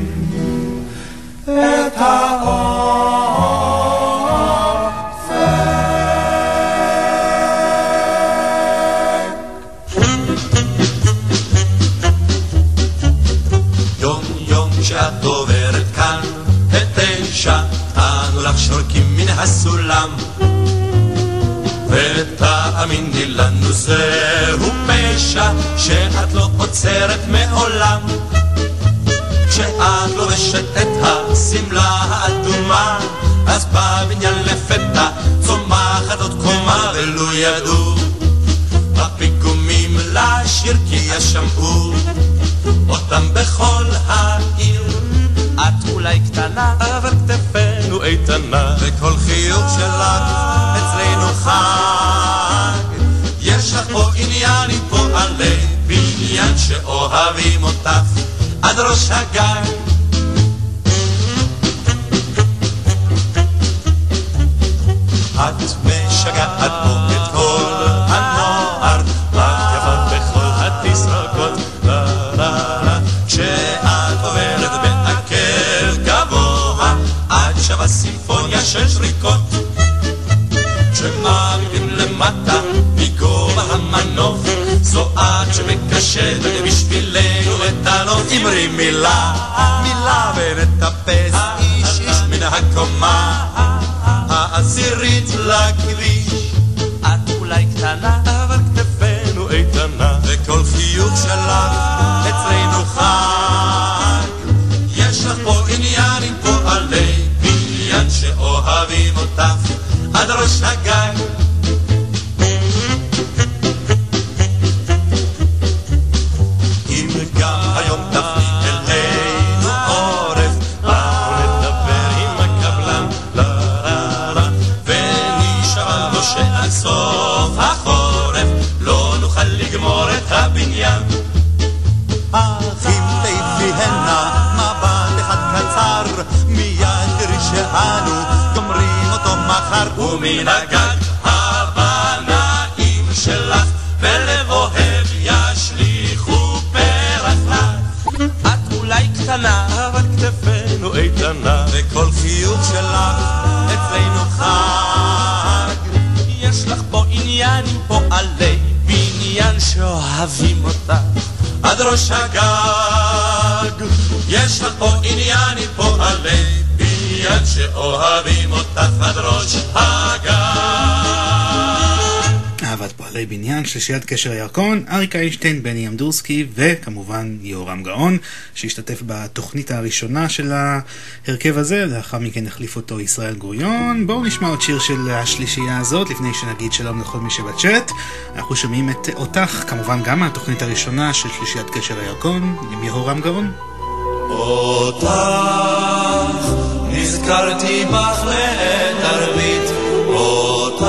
Speaker 24: את
Speaker 23: יום הסולם. ותאמיני לנו זהו פשע, שאת לא עוצרת מעולם. כשאת לובשת את השמלה האדומה, אז בבניין לפתע צומחת עוד קומה, ולו ידעו הפיגומים
Speaker 25: לשיר כי ישמעו אותם בכל העיר.
Speaker 8: את אולי קטנה,
Speaker 25: אבל כתפינו איתנה, וכל חיוך שלך אצלנו חג. יש לך פה עניין עם פועלי בניין שאוהבים אותך עד ראש הגג. את משגעת פה סימפוניה של שריקות. כשמעמידים למטה מגובה המנוף, זו את שמקשטת בשבילנו את הנוף. אמרי מילה, מילה ונטפס איש איש מן הקומה. העשירית לכביש.
Speaker 8: את אולי קטנה,
Speaker 25: אבל כתפינו איתנה, וכל חיוך שלך עד ראש ומן הגג הבנאים שלך בלב אוהב ישליכו פרח.
Speaker 8: את אולי קטנה,
Speaker 25: אבל כתפינו איתנה, וכל חיוך שלך אצלנו חג.
Speaker 8: יש לך פה עניין עם פועלי בניין שאוהבים אותך
Speaker 25: עד ראש הגג. יש לך פה עניין עם פועלי בניין שאוהבים אותך עד ראש הגג.
Speaker 2: אהבת פועלי בניין, שלישיית קשר הירקון, אריק איינשטיין, בני אמדורסקי וכמובן יהורם גאון, שהשתתף בתוכנית הראשונה של ההרכב הזה, לאחר מכן החליף אותו ישראל גוריון. בואו נשמע עוד שיר של השלישייה הזאת, לפני שנגיד שלום לכל מי שבצ'אט. אנחנו שומעים את אותך, כמובן גם מהתוכנית הראשונה של שלישיית קשר הירקון, עם יהורם גאון.
Speaker 25: אותך נזכרתי בך לעת ערבית, אותך.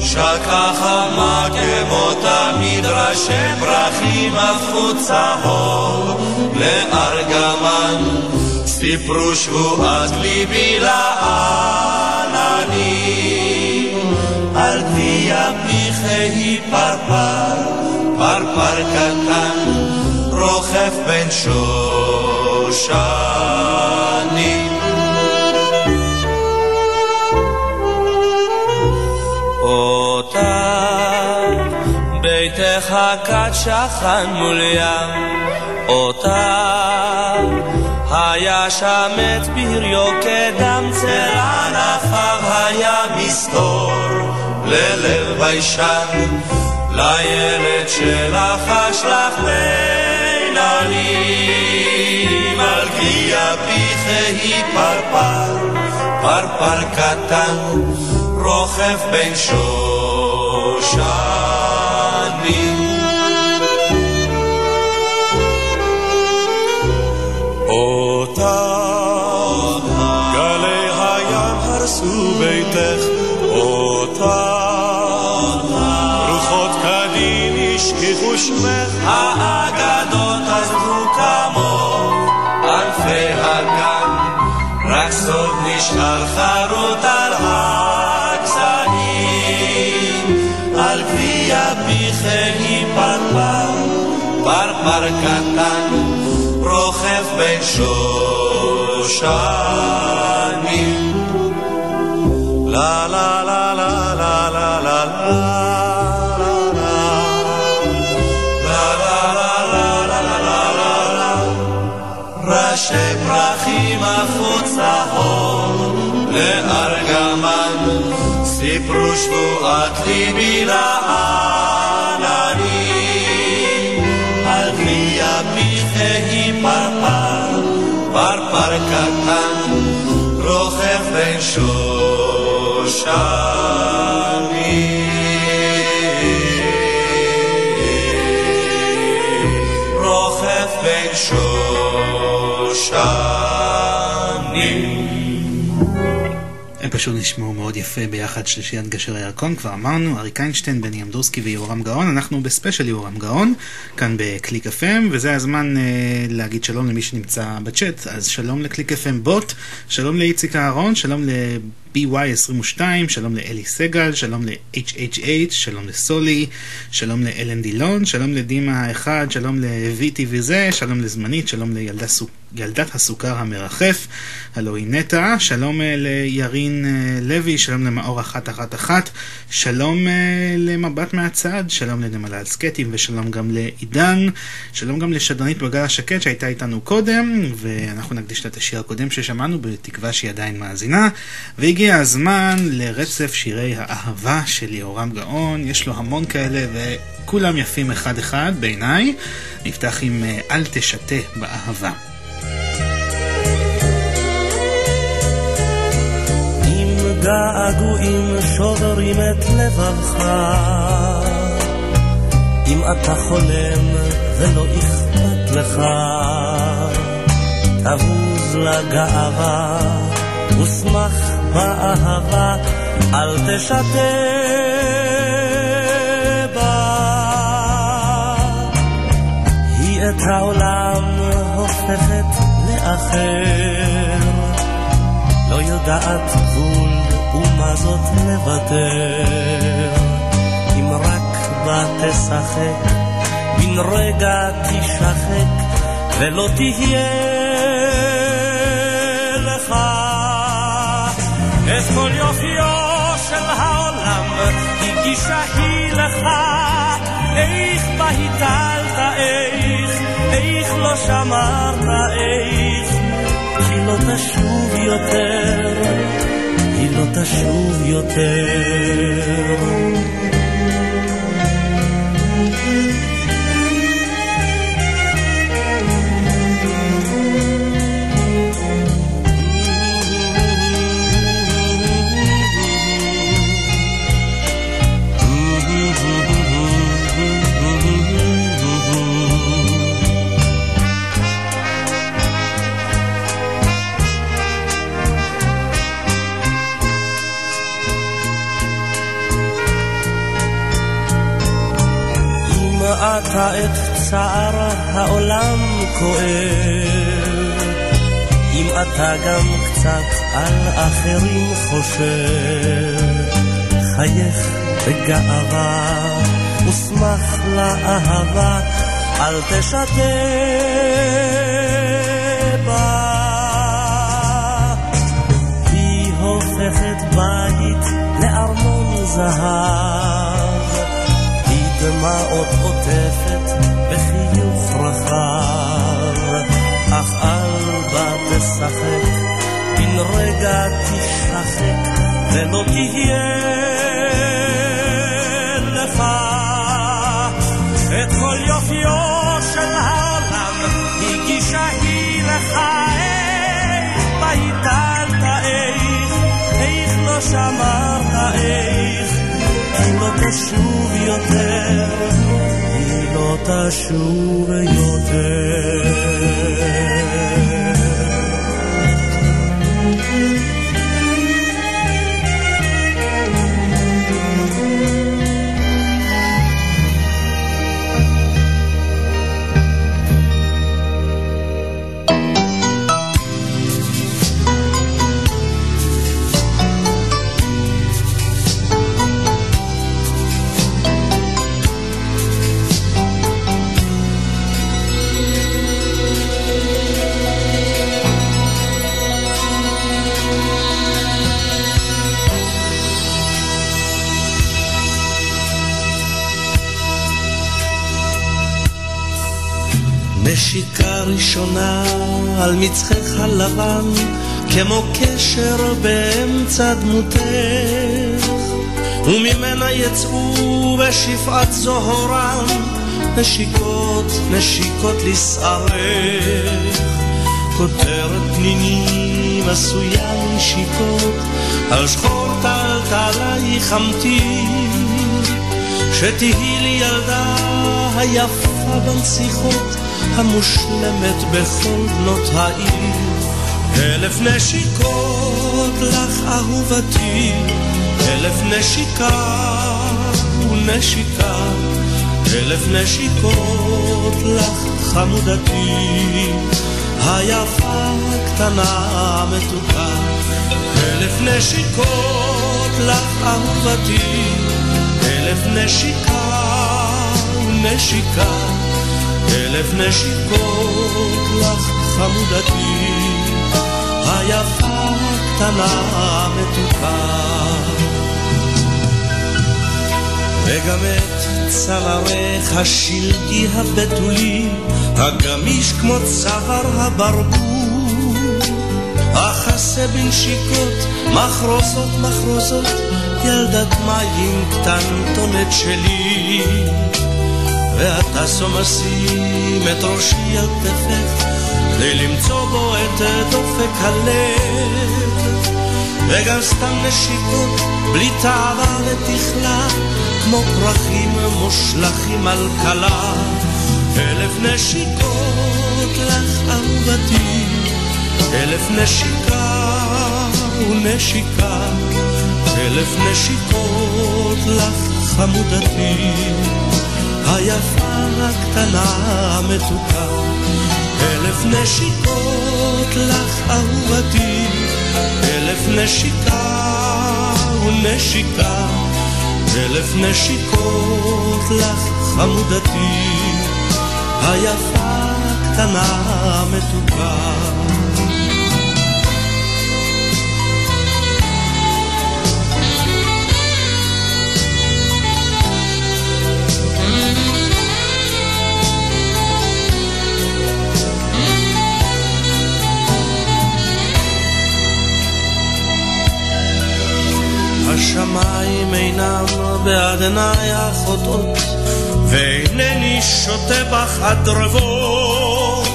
Speaker 25: שקע חמה כמו תמיד ראשי פרחים הפכו צהוב לארגמן, סיפרו שבועת ליבי לעננים, על גבי ימיך היא פרפר, פרפר קטן רוכב בין שושנים.
Speaker 8: אותך ביתך הכת שכן מול ים. אותך היה שם את פריו כדם צל
Speaker 25: ענפיו היה מסתור ללב ביישן. לילד שלחש לך בין גבי אביך היא פרפר פרפר קטן רוכב בין שושנים. אותך גלי הים הרסו ביתך אותך רוחות קדים השכיחו שמך פרפר קטן רוכב בין שושנים לה לה לה לה לה לה לה ראשי פרחים לארגמן סיפרו שבועת ליבי לעננים רוכב
Speaker 2: פשוט נשמעו מאוד יפה ביחד שלישיית גשר הירקון, כבר אמרנו, אריק איינשטיין, בני אמדורסקי ויורם גאון, אנחנו בספיישל יורם גאון, כאן בקליק FM, וזה הזמן אה, להגיד שלום למי שנמצא בצ'אט, אז שלום לקליק FM בוט, שלום לאיציק אהרון, שלום ל... BY22, שלום לאלי סגל, שלום ל-HHH, שלום לסולי, שלום לאלן דילון, שלום לדימה האחד, שלום וזה, שלום לזמנית, שלום לילדת לילד... הסוכר המרחף, הלו היא נטע, שלום uh, לירין uh, לוי, שלום למאור 111, שלום uh, למבט מהצד, שלום לנמלה סקטים ושלום גם לעידן, שלום גם לשדרנית בגל השקט שהייתה איתנו קודם, ואנחנו נקדיש לה את השיר הקודם ששמענו בתקווה שהיא עדיין מאזינה, והגיע הגיע הזמן לרצף שירי האהבה של יהורם גאון, יש לו המון כאלה וכולם יפים אחד אחד בעיניי. נפתח עם אה, אל תשתה באהבה.
Speaker 1: געגועים שוברים את לבבך אם אתה חולם ולא אכפת לך תבוז לגאווה ושמח באהבה, אל תשתה בה. היא את העולם הופכת לאחר, לא יודעת גבול ומה זאת לוותר. אם רק בה תשחק, בן רגע תשחק, ולא תהיה את כל יופיו של העולם הגישה היא לך. איך בה הטלת איך, איך לא שמרת איך. היא לא תשוב יותר, היא לא תשוב יותר שמעת את צער העולם כואב, אם אתה גם קצת על אחרים חושב, חייך בגאווה ושמח לאהבה, אל תשתה בה. היא הופכת בית לארמון זהב. דמעות עוטפת? בחיוך רחב, אך אל בה תשחק, בן רגע תשחק, ולא תהיה לך. את כל יופיו של העולם, הגישה היא לך. איך בה הטלת? איך, איך לא שמרת? איך תשוב יותר, היא לא תשוב יותר. כמו קשר באמצע דמותך, וממנה יצאו בשפעת זוהרם, נשיקות, נשיקות לשערך. כותרת פנינים עשויה נשיקות, על שחור טלטלייך אמתיר, שתהי לי ילדה היפה בנסיכות, המושלמת בכל בנות העיר. אלף נשיקות לך אהובתי, אלף נשיקה ונשיקה, אלף נשיקות לך חמודתי, היפה קטנה מתוקה, אלף נשיקות לך אהובתי, אלף נשיקה ונשיקה, אלף נשיקות לך חמודתי, היפה קטנה מתוקה. וגם את צווארך השלגי הבתולי, הגמיש כמו צוואר הברבור. אכסה בנשיקות, מחרוזות מחרוזות, ילדת מים קטנטונת שלי. ואתה סומסים את ראשי על כתפך, כדי למצוא בו את דופק הלב. וגם סתם נשיקות, בלי תאווה ותכלה, כמו פרחים מושלכים על כלה. אלף נשיקות לך אהובתי, אלף נשיקה ונשיקה, אלף נשיקות לך חמודתי, היפה הקטנה מתוקה. אלף נשיקות לך אהובתי, אלף נשיקה ונשיקה, אלף נשיקות לך חמודתי, היפה קטנה מתוקה. השמיים אינם בעד עיניי החוטאות, ואינני שותה בך הדרבות.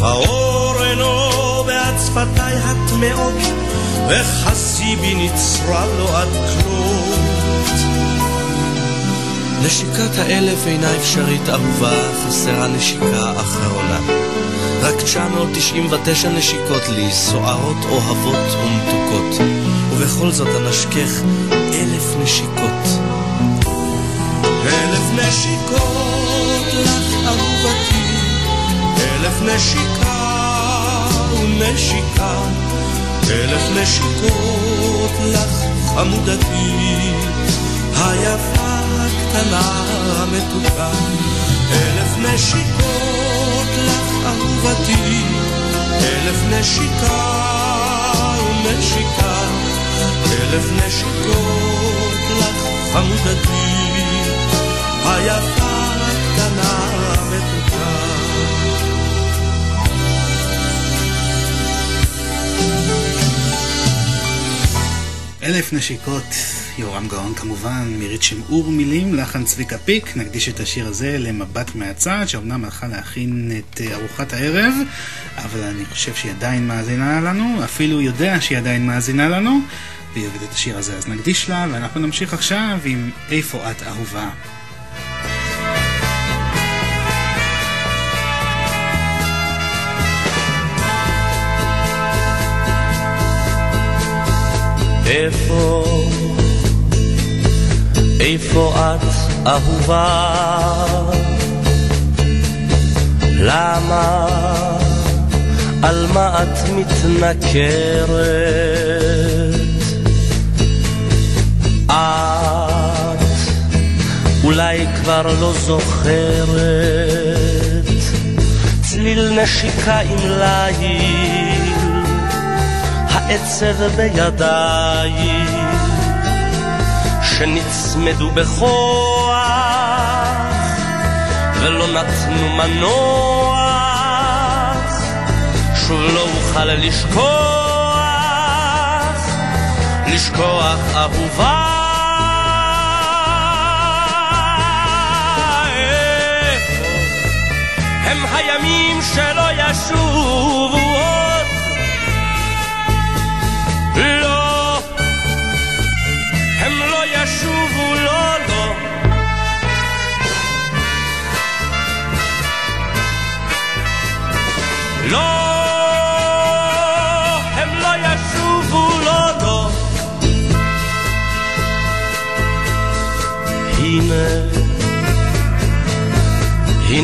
Speaker 1: האור אינו בעד שפתיי הטמעות, וחסי בי נצרב לו עד כלות. נשיקת האלף אינה אפשרית אהובה, חסרה נשיקה אחרונה. רק 999 נשיקות לי, סוערות, אוהבות ומתוקות. ובכל זאת אנשכך אלף נשיקות. אלף נשיקות לך אהובתי, אלף נשיקה ונשיקה, אלף נשיקות לך חמודתי, היפה הקטנה המתוקה, אלף נשיקות לך אהובתי, אלף נשיקה ונשיקה אלף נשיקות לך חמודתי, היפה הקטנה המתוקה.
Speaker 2: אלף נשיקות, יורם גאון כמובן, מירית שמעור מילים, לחן צביקה פיק. נקדיש את השיר הזה למבט מהצד, שאומנם הלכה להכין את ארוחת הערב, אבל אני חושב שהיא עדיין מאזינה לנו, אפילו יודע שהיא עדיין מאזינה לנו. והיא אוהבת את השיר הזה, אז נקדיש לה, ואנחנו נמשיך עכשיו עם איפה את אהובה.
Speaker 1: איפה, איפה את אהובה? למה, על מה את מתנכרת? את אולי כבר לא זוכרת צליל נשיקה עם ליל, העצב בידיים שנצמדו בכוח ולא נתנו מנוח שוב לא אוכל לשכוח, לשכוח אהובה. הם הימים שלא ישובו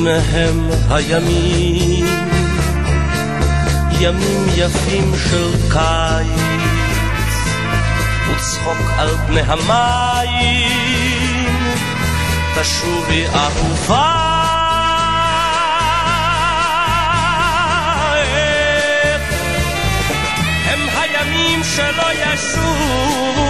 Speaker 5: הנה הם הימים, ימים יפים של קיץ, וצחוק על פני המים, תשובי אהובה. הימים שלא ישובו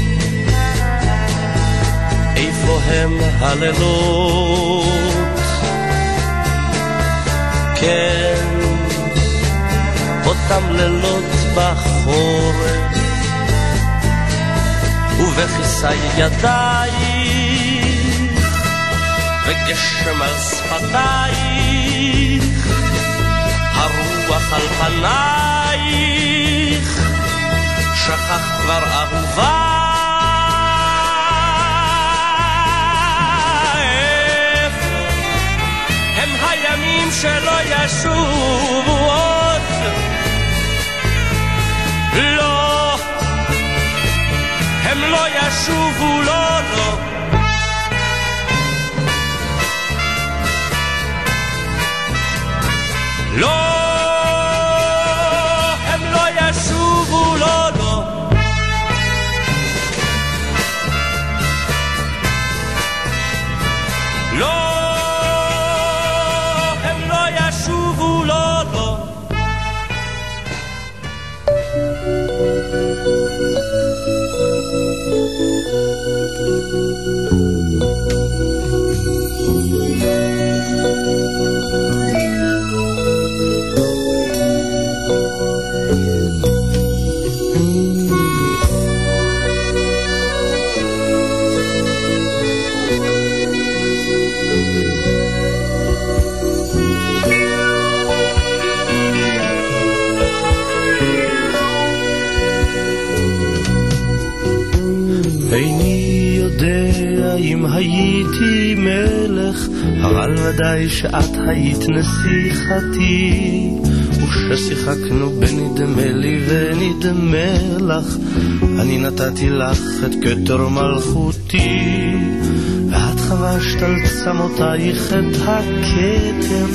Speaker 5: הם הלילות? כן, אותם לילות בחורף, ובכיסי ידייך, וגשם על שפתייך, הרוח על פנייך. שכח כבר אהובה שלא ישובו עוד. לא הם לא ישובו לא לא. לא
Speaker 1: אם הייתי מלך, אבל ודאי שאת היית נסיכתי. וכששיחקנו בנדמה לי ונדמה לך, אני נתתי לך את כתר מלכותי. ואת חבשת על צמותייך את הכתר,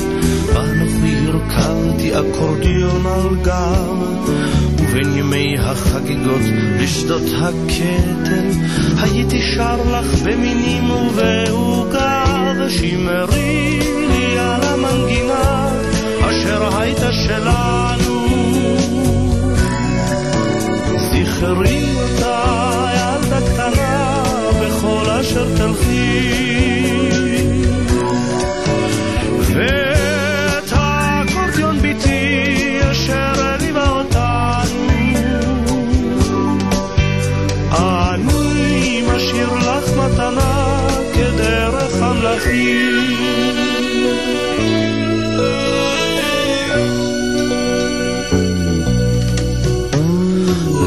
Speaker 1: ואנוכי הרכבתי אקורדיון על גב. ובין ימי החגיגות בשדות הכתר, הייתי שר לך במינים ובעוגה, ושימרי לי על המנגינה, אשר הייתה שלנו. זכרי אותה, ילדה קטנה, בכל אשר תלכי.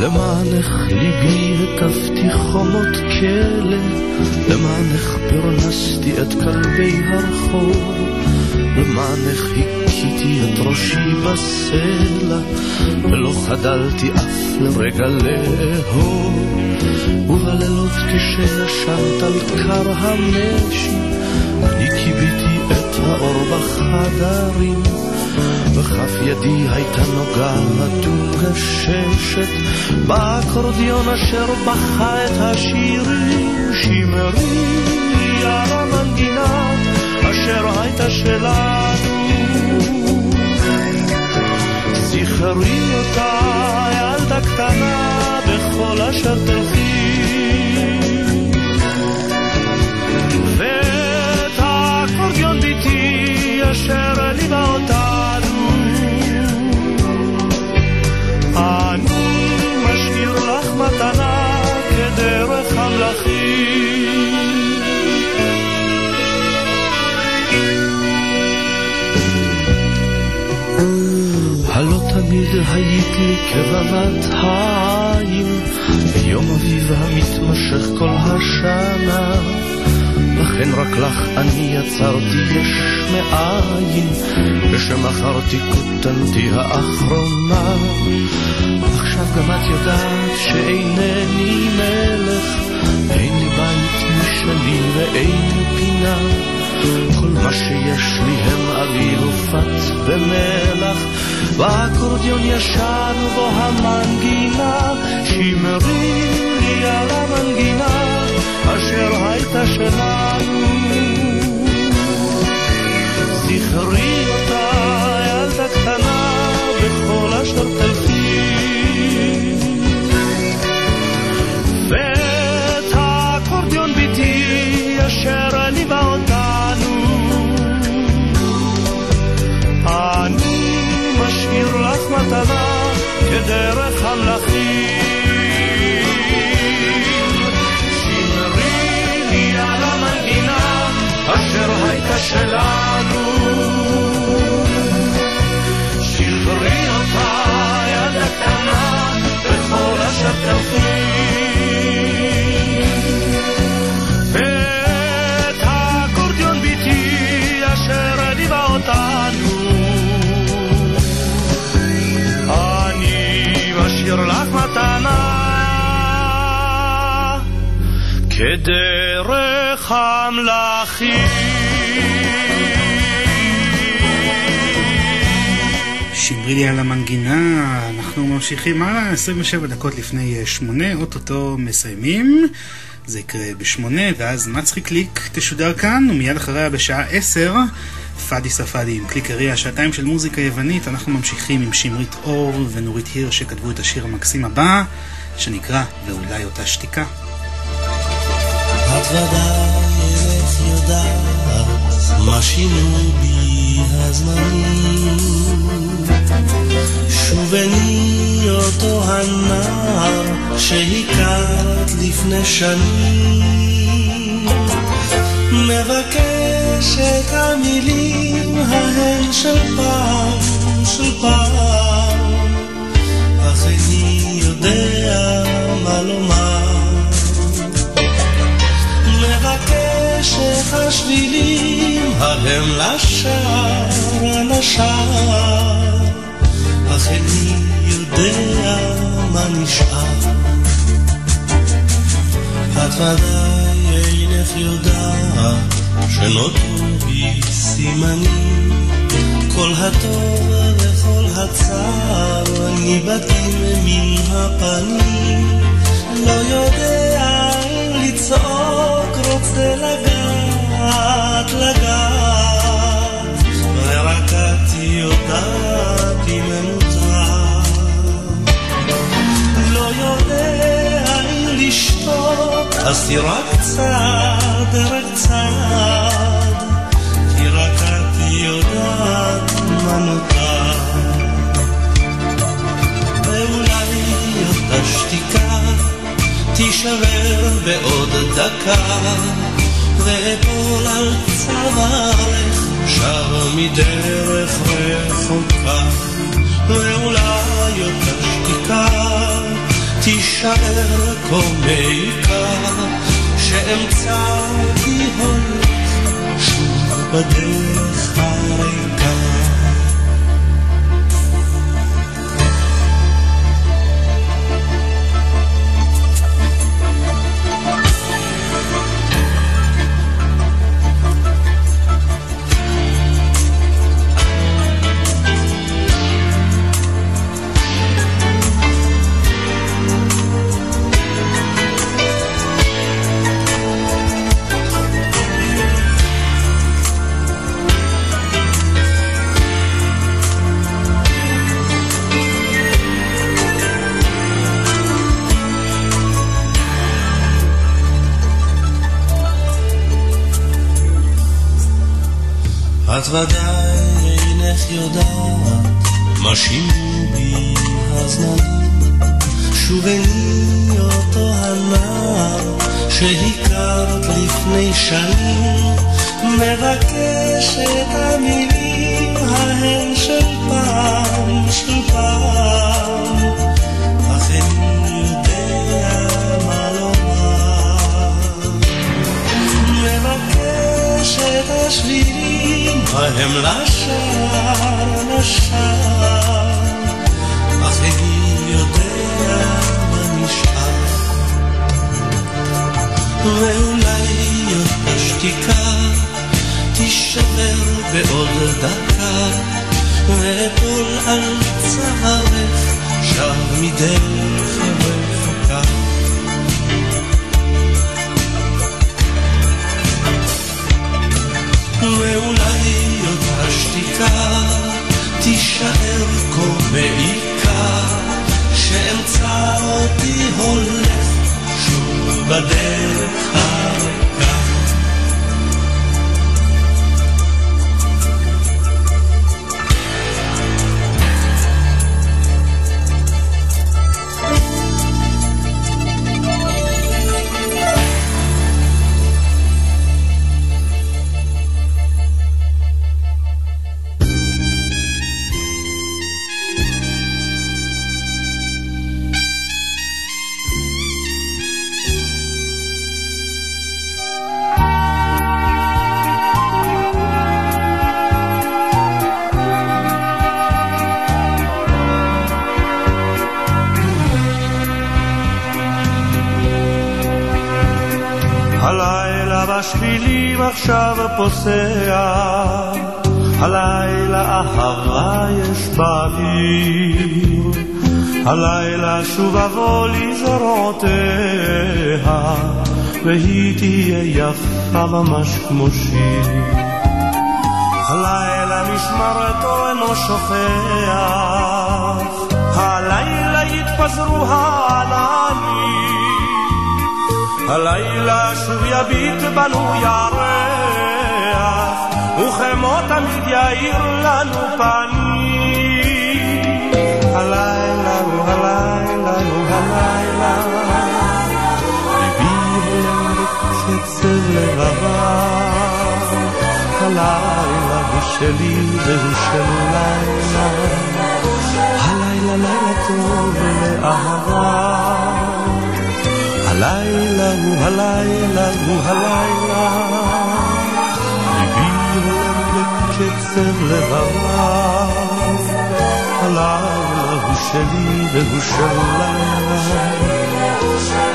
Speaker 1: למענך ליבי הטפתי חומות כלא, למענך פרנסתי את כלבי הרחוב, למענך הכיתי את ראשי בסלע, ולא חדלתי אף לרגע לאהוב. ובלילות כשישנת על קר המשי, אני כיביתי את האור בחדרים. וכף ידי הייתה נוגעת ומגששת באקורדיון אשר בכה את השירים שימרי על המנגינה אשר הייתה שלנו זכרי אותה ילדה קטנה בכל אשר תלכי ליבה אותנו. אני משאיר לך מתנה כדרך המלכים.
Speaker 26: הלא תמיד היית לי כבבת העין, ביום אביב המתמשך כל השנה, לכן רק לך אני יצרתי יש. מאין, ושמכרתי כותנתי האחרונה. עכשיו גם את יודעת שאינני מלך, אין לי בית משלי ואין לי פינה. כל מה שיש לי הם אביב ופת ומלח, ואקורדיון ישן ובו המנגינה, שמרי לי על המנגינה, אשר הייתה שלנו. זכרי אותה ילדה קטנה בכל אשר תלכי. ואת האקורדיון ביתי אשר ליווה אותנו. אני משאיר לך מתנה כדרך המלכים. אשר הייתה שלנו. כדרך המלאכים.
Speaker 2: שמרי לי על המנגינה, אנחנו ממשיכים הלאה, 27 דקות לפני שמונה, אוטוטו מסיימים. זה יקרה בשמונה, ואז מצחיק ליק תשודר כאן, ומיד אחריה בשעה עשר, פאדי ספאדי עם קליק אריה, שעתיים של מוזיקה יוונית. אנחנו ממשיכים עם שמרית אור ונורית היר שכתבו את השיר המקסים הבא, שנקרא "ואולי אותה שתיקה".
Speaker 1: את ודאי אינך יודעת מה שינו בי הזמנים. שובני אותו הנער שהכרת לפני שנים. מבקש את המילים ההן של פעם, של פעם, אך איני יודע מה לומר. השבילים ההם לשער, לשער, אך איני יודע מה נשאר. את ודאי אינך יודעת שנותרו בי סימנים, כל הטוב וכל הצער ניבטים מן הפנים. לא יודע אם לצעוק, רוצה לגעת, לגעת, ורק את יודעת אם. לא יודע אם לשתוק, אז תירק צעד, רק יודעת שתיקה תישבר בעוד דקה, ואפול על צווארך שר מדרך רחוקה. ואולי אותה שתיקה תישאר כה מעיקה, שאמצא אותי הולך שוב בדרך הריקה. ודאי אינך יודעת מה שינו בי הזמנים. שובני אותו הנער שהכרת לפני שנים, מבקש את המילים
Speaker 27: הן של ההם לשער, לשער, אך אין יודע מה נשאר. ואולי השתיקה תישבר בעוד דקה, ואפול על צווארך שם מדרך הרחוקה. ואולי עוד השתיקה תישאר כה מעיקה, שאמצא אותי הולך שוב בדרך הריקה.
Speaker 1: עכשיו פוסע, הלילה אהבה יש באוויר, הלילה שוב אבוא לזרועותיה, והיא תהיה יפה ממש כמו שיר. הלילה משמרתו אינו שוכח, הלילה יתפזרו העננים. הלילה שוב יביט בנו ירח, וכמו תמיד יאיר לנו פנים. הלילה הוא הלילה הוא הלילה, ליבי הולם בקצב לבבה. הלילה הוא שלי והוא של לילה, הלילה לילה טוב לאהבה. הלילה הוא הלילה הוא הלילה, בקצב לבבה. הלילה הוא שלי והוא של לילה,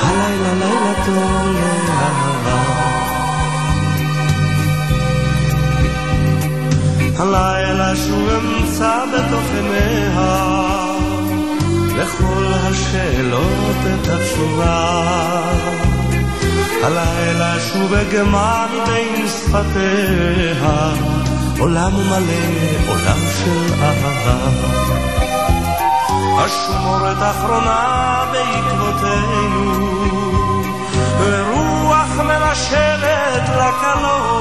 Speaker 1: הלילה לילה טוב לאהבה. הלילה שוב אמצא בתוך עיניה לכל השאלות את התשובה. הלילה שוב אגמה מבין שפתיה, עולם מלא, עולם של אהבה. אשמורת אחרונה בעקבותינו, ורוח מנשבת לקלות,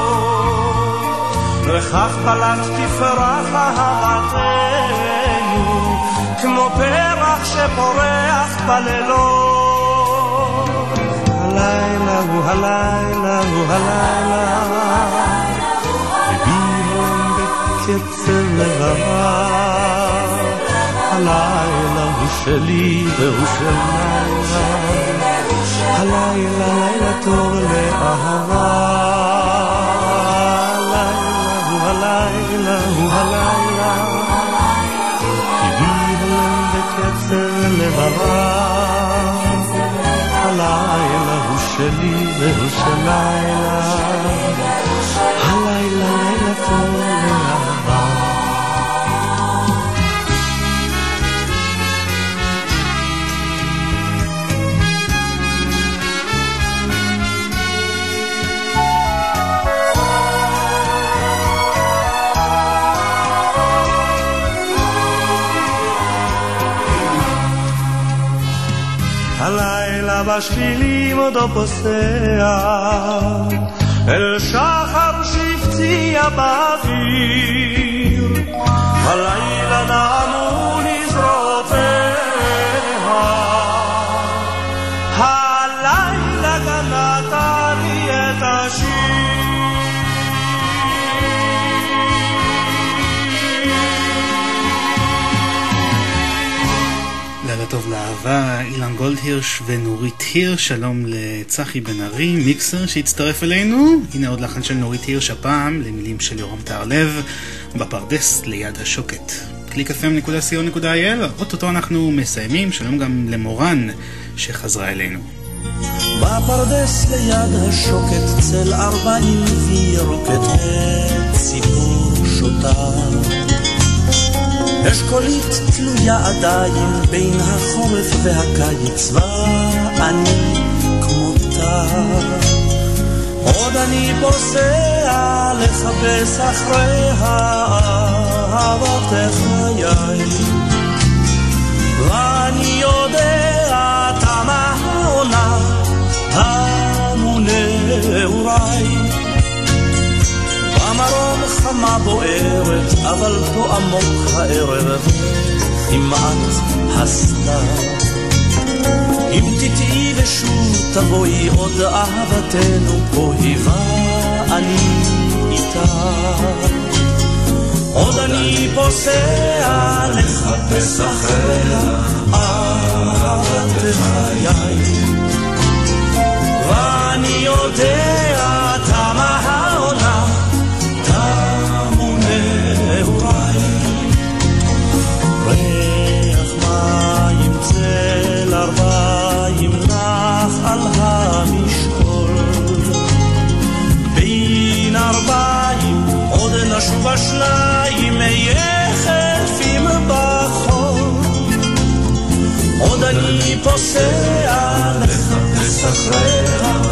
Speaker 1: וכך בלט תפרח אהבתנו, כמו פרח שפורח בלילות. הלילה הוא הלילה הוא הלילה, הולם בקצב לבבה. הלילה הוא שלי והוא של לילה, הלילה לילה טוב לאהבה. הלילה הוא הלילה הוא הלילה, ליבי הולם בקצב לבבה. הלילה הוא שלי והוא של לילה, הלילה לילה טוב לאהבה. הלילה בשבילים עודו פוסע, אל שחר שהפציע באוויר. הלילה נעמו נזרועותיה,
Speaker 2: אילן גולדהירש ונורית הירש, שלום לצחי בן ארי, מיקסר שהצטרף אלינו. הנה עוד לחן של נורית הירש הפעם, למילים של יורם טהרלב, בפרדס ליד השוקת. www.clickfm.co.il, אוטוטו אנחנו מסיימים, שלום גם למורן שחזרה אלינו.
Speaker 1: בפרדס ליד השוקת צל ארבעים וירוקת ציפור שותה אשכולית תלויה עדיין בין החורף והקיץ ואני כמותה עוד אני פוסע לחפש אחרי אהבת חיי ואני יודע תמה העונה המונה אולי במרום חמה בוערת, אבל פה עמוק הערב כמעט הסתר. אם תטעי ושוב תבואי עוד אהבתנו פה היווה אני איתה. עוד אני פוסע לחפש אחריה אהבת חיי. ואני יודע השניים יחפים בחול. עוד אני פוסע לחפש אחריה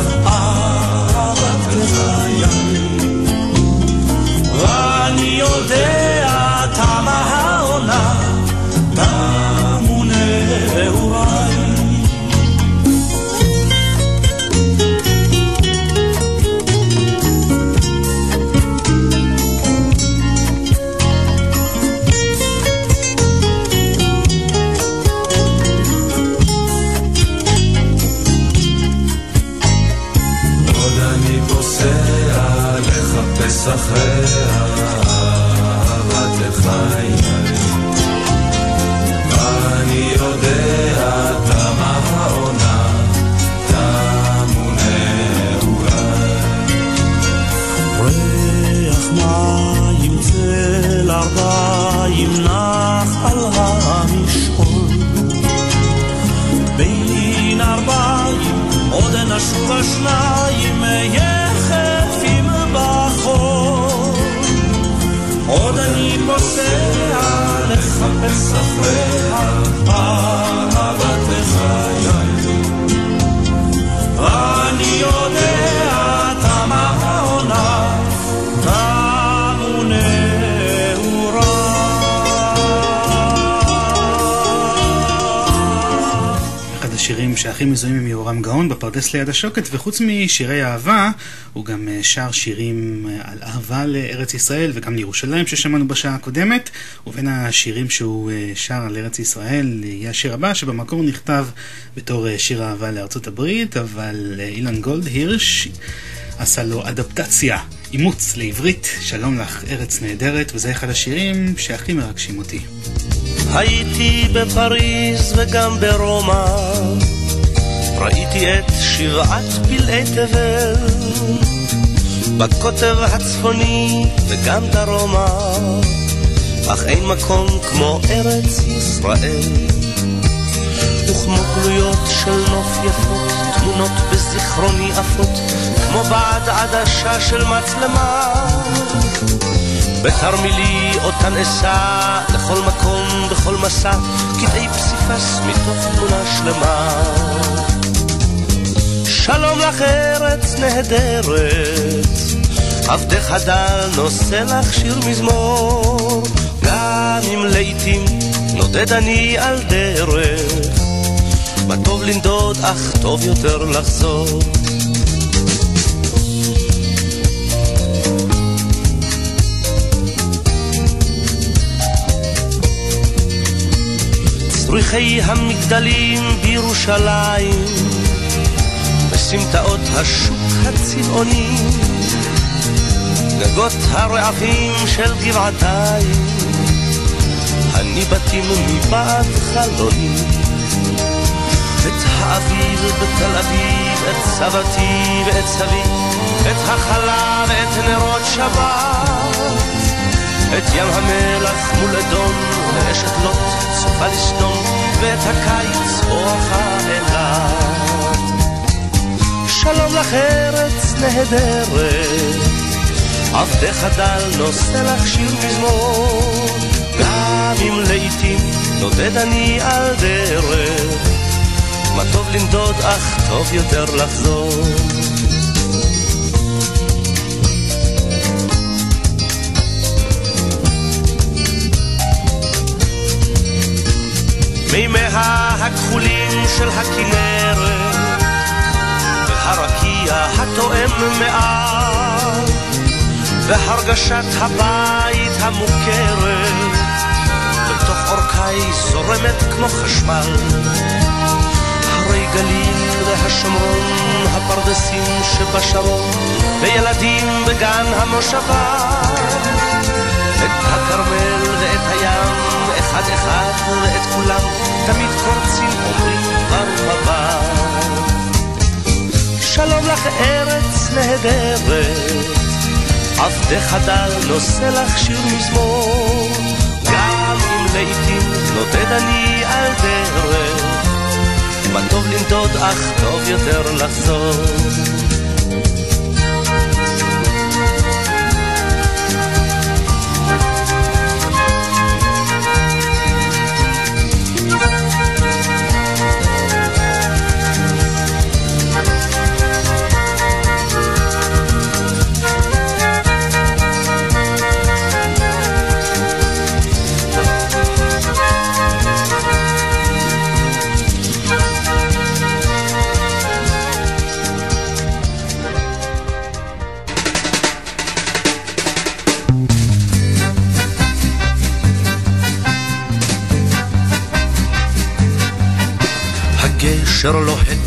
Speaker 2: שהכי מזוהים עם יהורם גאון בפרדס ליד השוקת, וחוץ משירי אהבה, הוא גם אה, שר שירים אה, על אהבה לארץ ישראל וגם לירושלים ששמענו בשעה הקודמת, ובין השירים שהוא אה, שר על ארץ ישראל יהיה השיר הבא, שבמקור נכתב בתור שיר אהבה לארצות הברית, אבל אילן גולד הירש עשה לו אדפטציה, אימוץ לעברית, שלום לך ארץ נהדרת, וזה אחד השירים שהכי מרגשים אותי.
Speaker 1: הייתי בפריז וגם ברומא, ראיתי את שבעת פלאי תבל, בקוטב הצפוני וגם דרומה, אך אין מקום כמו ארץ ישראל. וכמו גלויות של נוף יפות, תמונות בזיכרוני עפות, כמו בעד עדשה של מצלמה. בתרמילי אותן אשא לכל מקום, בכל מסע, קטעי פסיפס מתוך תמונה שלמה. שלום לך ארץ נהדרת, עבדך הדל נושא לך שיר מזמור, גם אם לעתים נודד אני על דרך, מה טוב לנדוד אך טוב יותר לחזור. צריכי המגדלים בירושלים, בסמטאות השוק הצבעוני, גגות הרעפים של גבעתיים, הניבטים מבעד חלוני. את האביב בתל אביב, את סבתי ואת סבי, את החלה ואת נרות שבת. את ים המלח מול אדום, ואשת לוט צופה לסדום, ואת הקיץ אורחה אילת. שלום לך ארץ נהדרת, עבדך דל נושא לך שיר מזמור, גם אם לעיתים נודד אני על דרך, מה טוב לנדוד אך טוב יותר לחזור. מימיה הכחולים של הכנרת והרקיע התואם מעט והרגשת הבית המוכרת בתוך אורכי זורמת כמו חשמל הרי גליל והשומרון הפרדסים שבשרון וילדים בגן המושבה את הכרמל ואת הים אחד אחד ואת כולם תמיד קורצים אומרים ברוך הבא. שלום לך ארץ נהדרת, עבדך דל נושא לך שיר מזמור, גם אם לעיתים נודד אני על דרך, מה טוב לנדוד אך טוב יותר לחזור.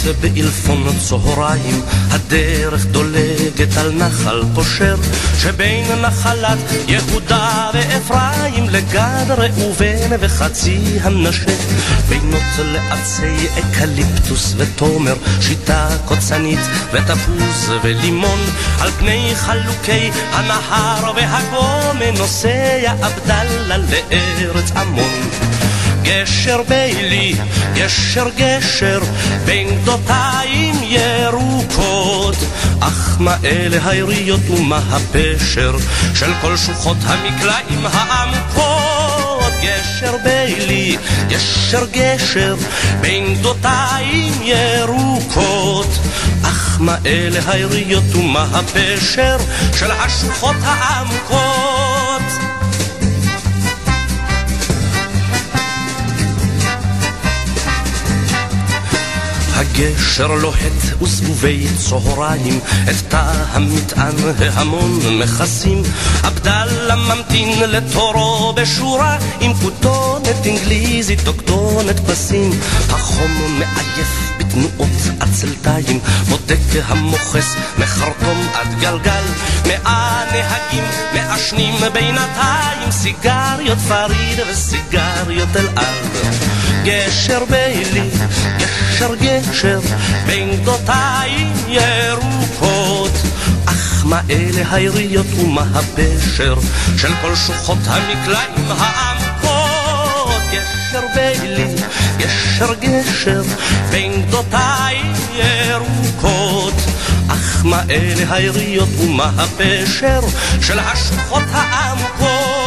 Speaker 1: לוהט בעלפון צהריים, הדרך דולגת על נחל פושר, שבין נחלת יהודה ואפרים לגד ראובן וחצי המנשה, בינות לעצי אקליפטוס ותומר, שיטה קוצנית ותפוז ולימון, על פני חלוקי הנהר והגומא נוסע עבדאללה לארץ עמון. גשר בילי, גשר גשר, בין גדותיים ירוקות. אך מה אלה היריות ומה הפשר של כל שוחות המקלעים העמוקות? גשר בילי, גשר גשר, בין גדותיים ירוקות. אך מה אלה היריות ומה הפשר של השוחות העמוקות? הגשר לוהט וסבובי צהריים, את תא המטען ההמון מכסים. עבדאללה ממתין לתורו בשורה, עם כותונת אנגליזית או פסים. החום מעייף בתנועות עצלתיים, בודק המוכס מחרטום עד גלגל. מאה נהגים מעשנים בינתיים, סיגריות פריד וסיגריות אל על. גשר בילי, גשר גשר, בין גדותיים ירוקות. אך מה אלה היריות ומה הפשר של כל שוחות המקלעים העמקות? גשר בילי, גשר גשר, בין גדותיים ירוקות. אך מה אלה היריות ומה הפשר של השוחות העמקות?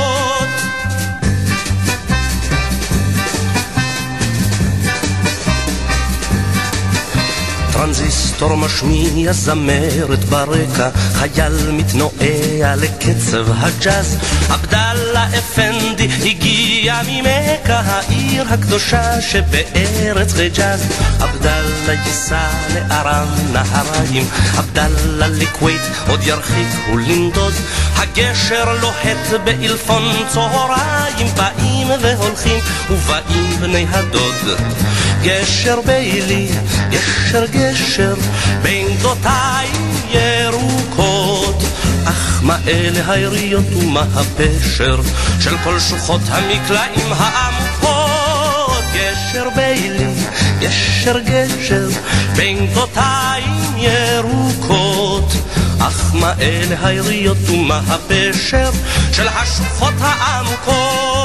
Speaker 1: טרנזיסטור משמיע זמרת ברקע, חייל מתנועע לקצב הג'אז. עבדאללה אפנדי הגיע ממכה, העיר הקדושה שבארץ חיג'אז. עבדאללה ייסע לארם נהריים, עבדאללה לכווית עוד ירחיק ולנדוד. הגשר לוהט באלפון צהריים, באים והולכים ובאים בני הדוד. גשר בילי, גשר גשר, בין גדותיים ירוקות. אך מה אלה היריות ומה הפשר של כל שוחות המקלעים העמוקות? גשר בילי,
Speaker 28: גשר גשר בין גדותיים ירוקות אך מה אלה היריות ומה הפשר של השוחות העמוקות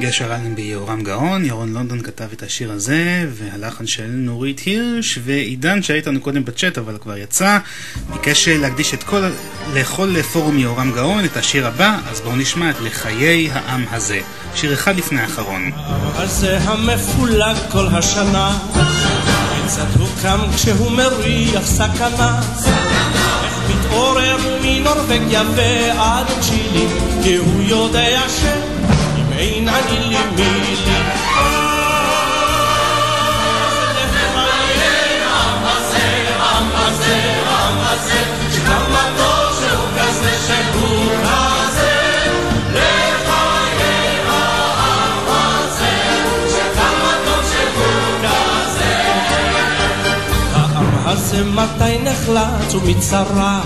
Speaker 2: גשר אלנבי יהורם גאון, ירון לונדון כתב את השיר הזה, והלחן של נורית הירש, ועידן שהיה איתנו קודם בצ'אט אבל כבר יצא, ביקש להקדיש את כל, לכל פורום יהורם גאון את השיר הבא, אז בואו נשמע את לחיי העם הזה. שיר אחד לפני האחרון.
Speaker 1: המפולג כל השנה, קם מריח מנורבגיה ועד צ'ילי, כי הוא יודע ש... אין אני לי מי לי הזה מתי נחלץ ומצרה?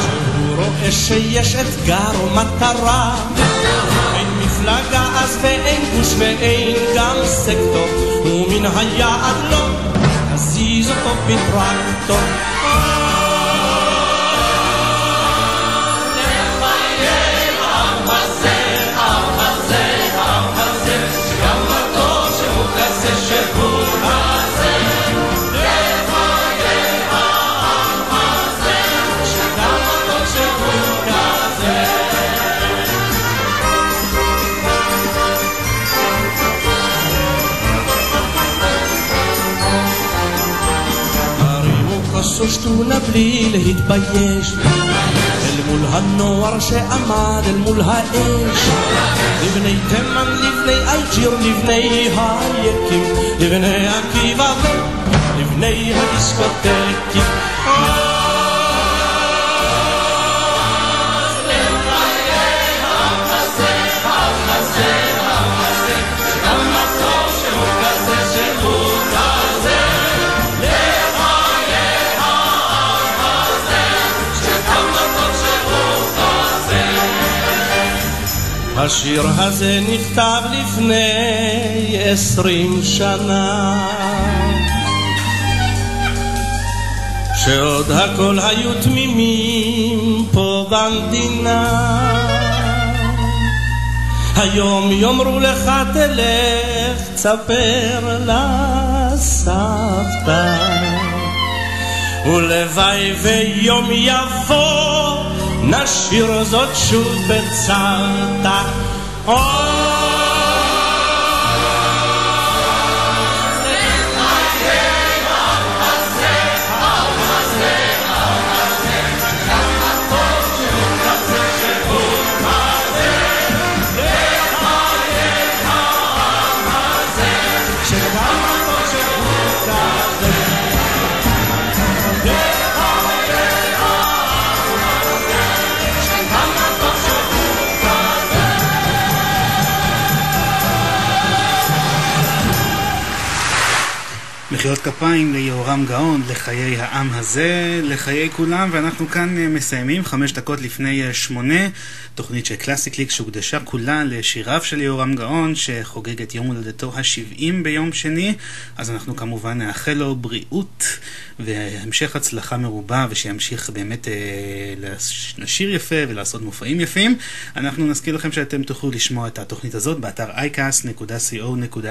Speaker 1: שהוא רואה שיש אתגר או מטרה מפלגה אז ואין גוש ואין גם סקטור. ומן היעד לא תזיז אותו בטרקטור שטונה בלי להתבייש. אל מול הנוער שעמד אל מול האש. לבני תימן, לבני אלג'יר, לבני היקים לבני עקיבא ולבני הדיסקוטקים השיר הזה נכתב לפני עשרים שנה. שעוד הכל היו תמימים פה במדינה. היום יאמרו לך תלך תספר לסבתא. ולוואי ויום יבוא נשאיר זאת שוב בצוותא.
Speaker 2: מחיאות כפיים ליהורם גאון, לחיי העם הזה, לחיי כולם, ואנחנו כאן אה, מסיימים, חמש דקות לפני אה, שמונה, תוכנית של קלאסי קליק שהוקדשה כולה לשיריו של יהורם גאון, שחוגג את יום הולדתו ה-70 ביום שני, אז אנחנו כמובן נאחל לו בריאות והמשך הצלחה מרובה, ושימשיך באמת אה, לשיר יפה ולעשות מופעים יפים. אנחנו נזכיר לכם שאתם תוכלו לשמוע את התוכנית הזאת באתר iCast.co.il,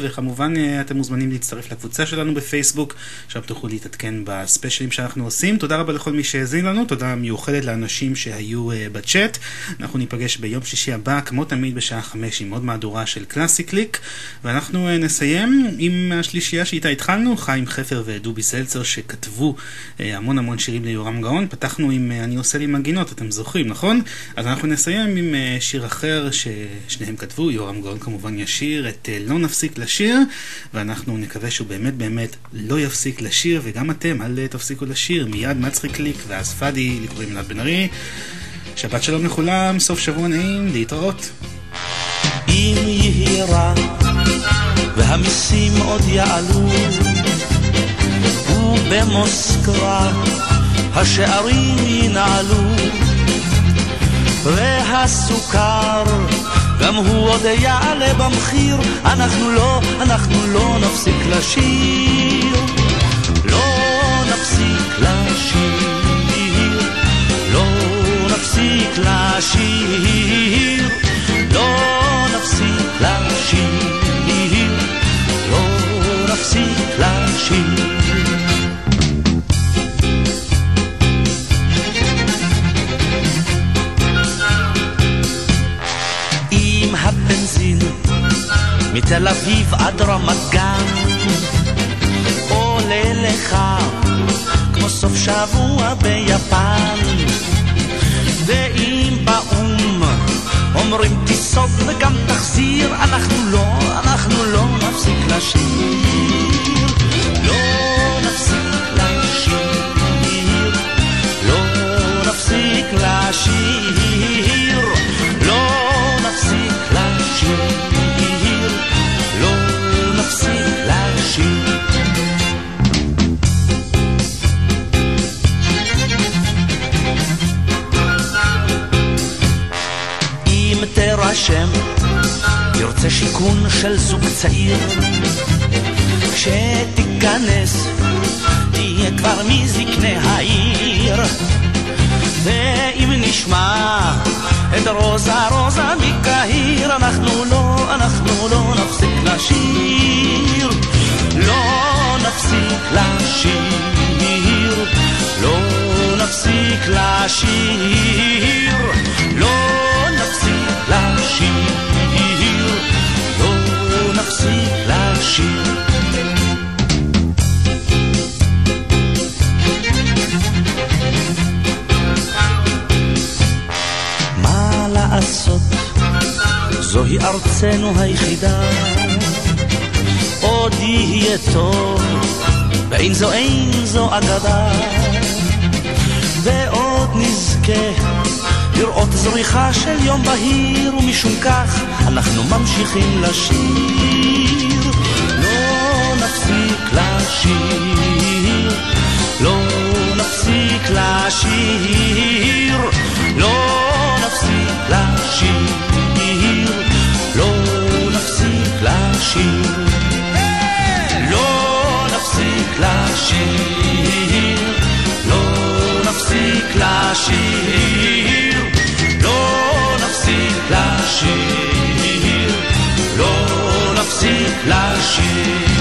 Speaker 2: וכמובן אה, אתם מוזמנים להצטרף לקבוצה שלנו בפייסבוק, שם תוכלו להתעדכן בספיישלים שאנחנו עושים. תודה רבה לכל מי שהאזין לנו, תודה מיוחדת לאנשים שהיו אה, בצ'אט. אנחנו ניפגש ביום שישי הבא, כמו תמיד בשעה חמש, עם עוד מהדורה של קלאסי קליק, ואנחנו אה, נסיים עם השלישייה שאיתה התחלנו, חיים חפר ודובי סלצר, שכתבו אה, המון המון שירים ליורם גאון. פתחנו עם אני עושה לי מנגינות, אתם זוכרים, נכון? אז אנחנו נסיים עם שיר אחר ששניהם כתבו, יורם גאון כמובן ישיר את לא נפסיק לשיר, ואנחנו נקווה שהוא באמת באמת לא יפסיק לשיר, וגם אתם, אל תפסיקו לשיר. מיד מצחיק קליק, ואז פאדי, לי קוראים אלעד בן ארי. שבת שלום לכולם, סוף שבוע נעים, להתראות.
Speaker 28: אם יהי והמיסים עוד יעלו ובמוסקבה השערים ינעלו והסוכר
Speaker 1: גם הוא עוד יעלה במחיר, אנחנו לא, אנחנו לא נפסיק לשיר. לא נפסיק לשיר, לא נפסיק לשיר, לא נפסיק לשיר, לא נפסיק לשיר. מתל אביב עד רמת גן. עולה לך כמו סוף שבוע ביפן. ואם באו"ם אומרים תיסוג וגם תחזיר אנחנו לא, אנחנו לא נפסיק לשיר לא נפסיק לשיר לא נפסיק לשיר ירצה שיכון של זוג צעיר, כשתיכנס, תהיה כבר מזקני העיר. ואם נשמע את רוזה רוזה מקהיר, אנחנו לא, אנחנו לא נפסיק לשיר. לא נפסיק לשיר. לא נפסיק לשיר. לא נפסיק לשיר. לשיר. לעשות, זוהי ארצנו היחידה. עוד יהיה טוב, ואין זו אין זו אגדה. ועוד נזכה לראות זריחה של יום בהיר, ומשום כך אנחנו ממשיכים לשיר. לשיר, לא נפסיק לשיר, לא נפסיק לשיר, לא נפסיק לשיר, לא נפסיק לשיר, לא נפסיק לשיר, לא נפסיק לשיר, לא נפסיק לשיר.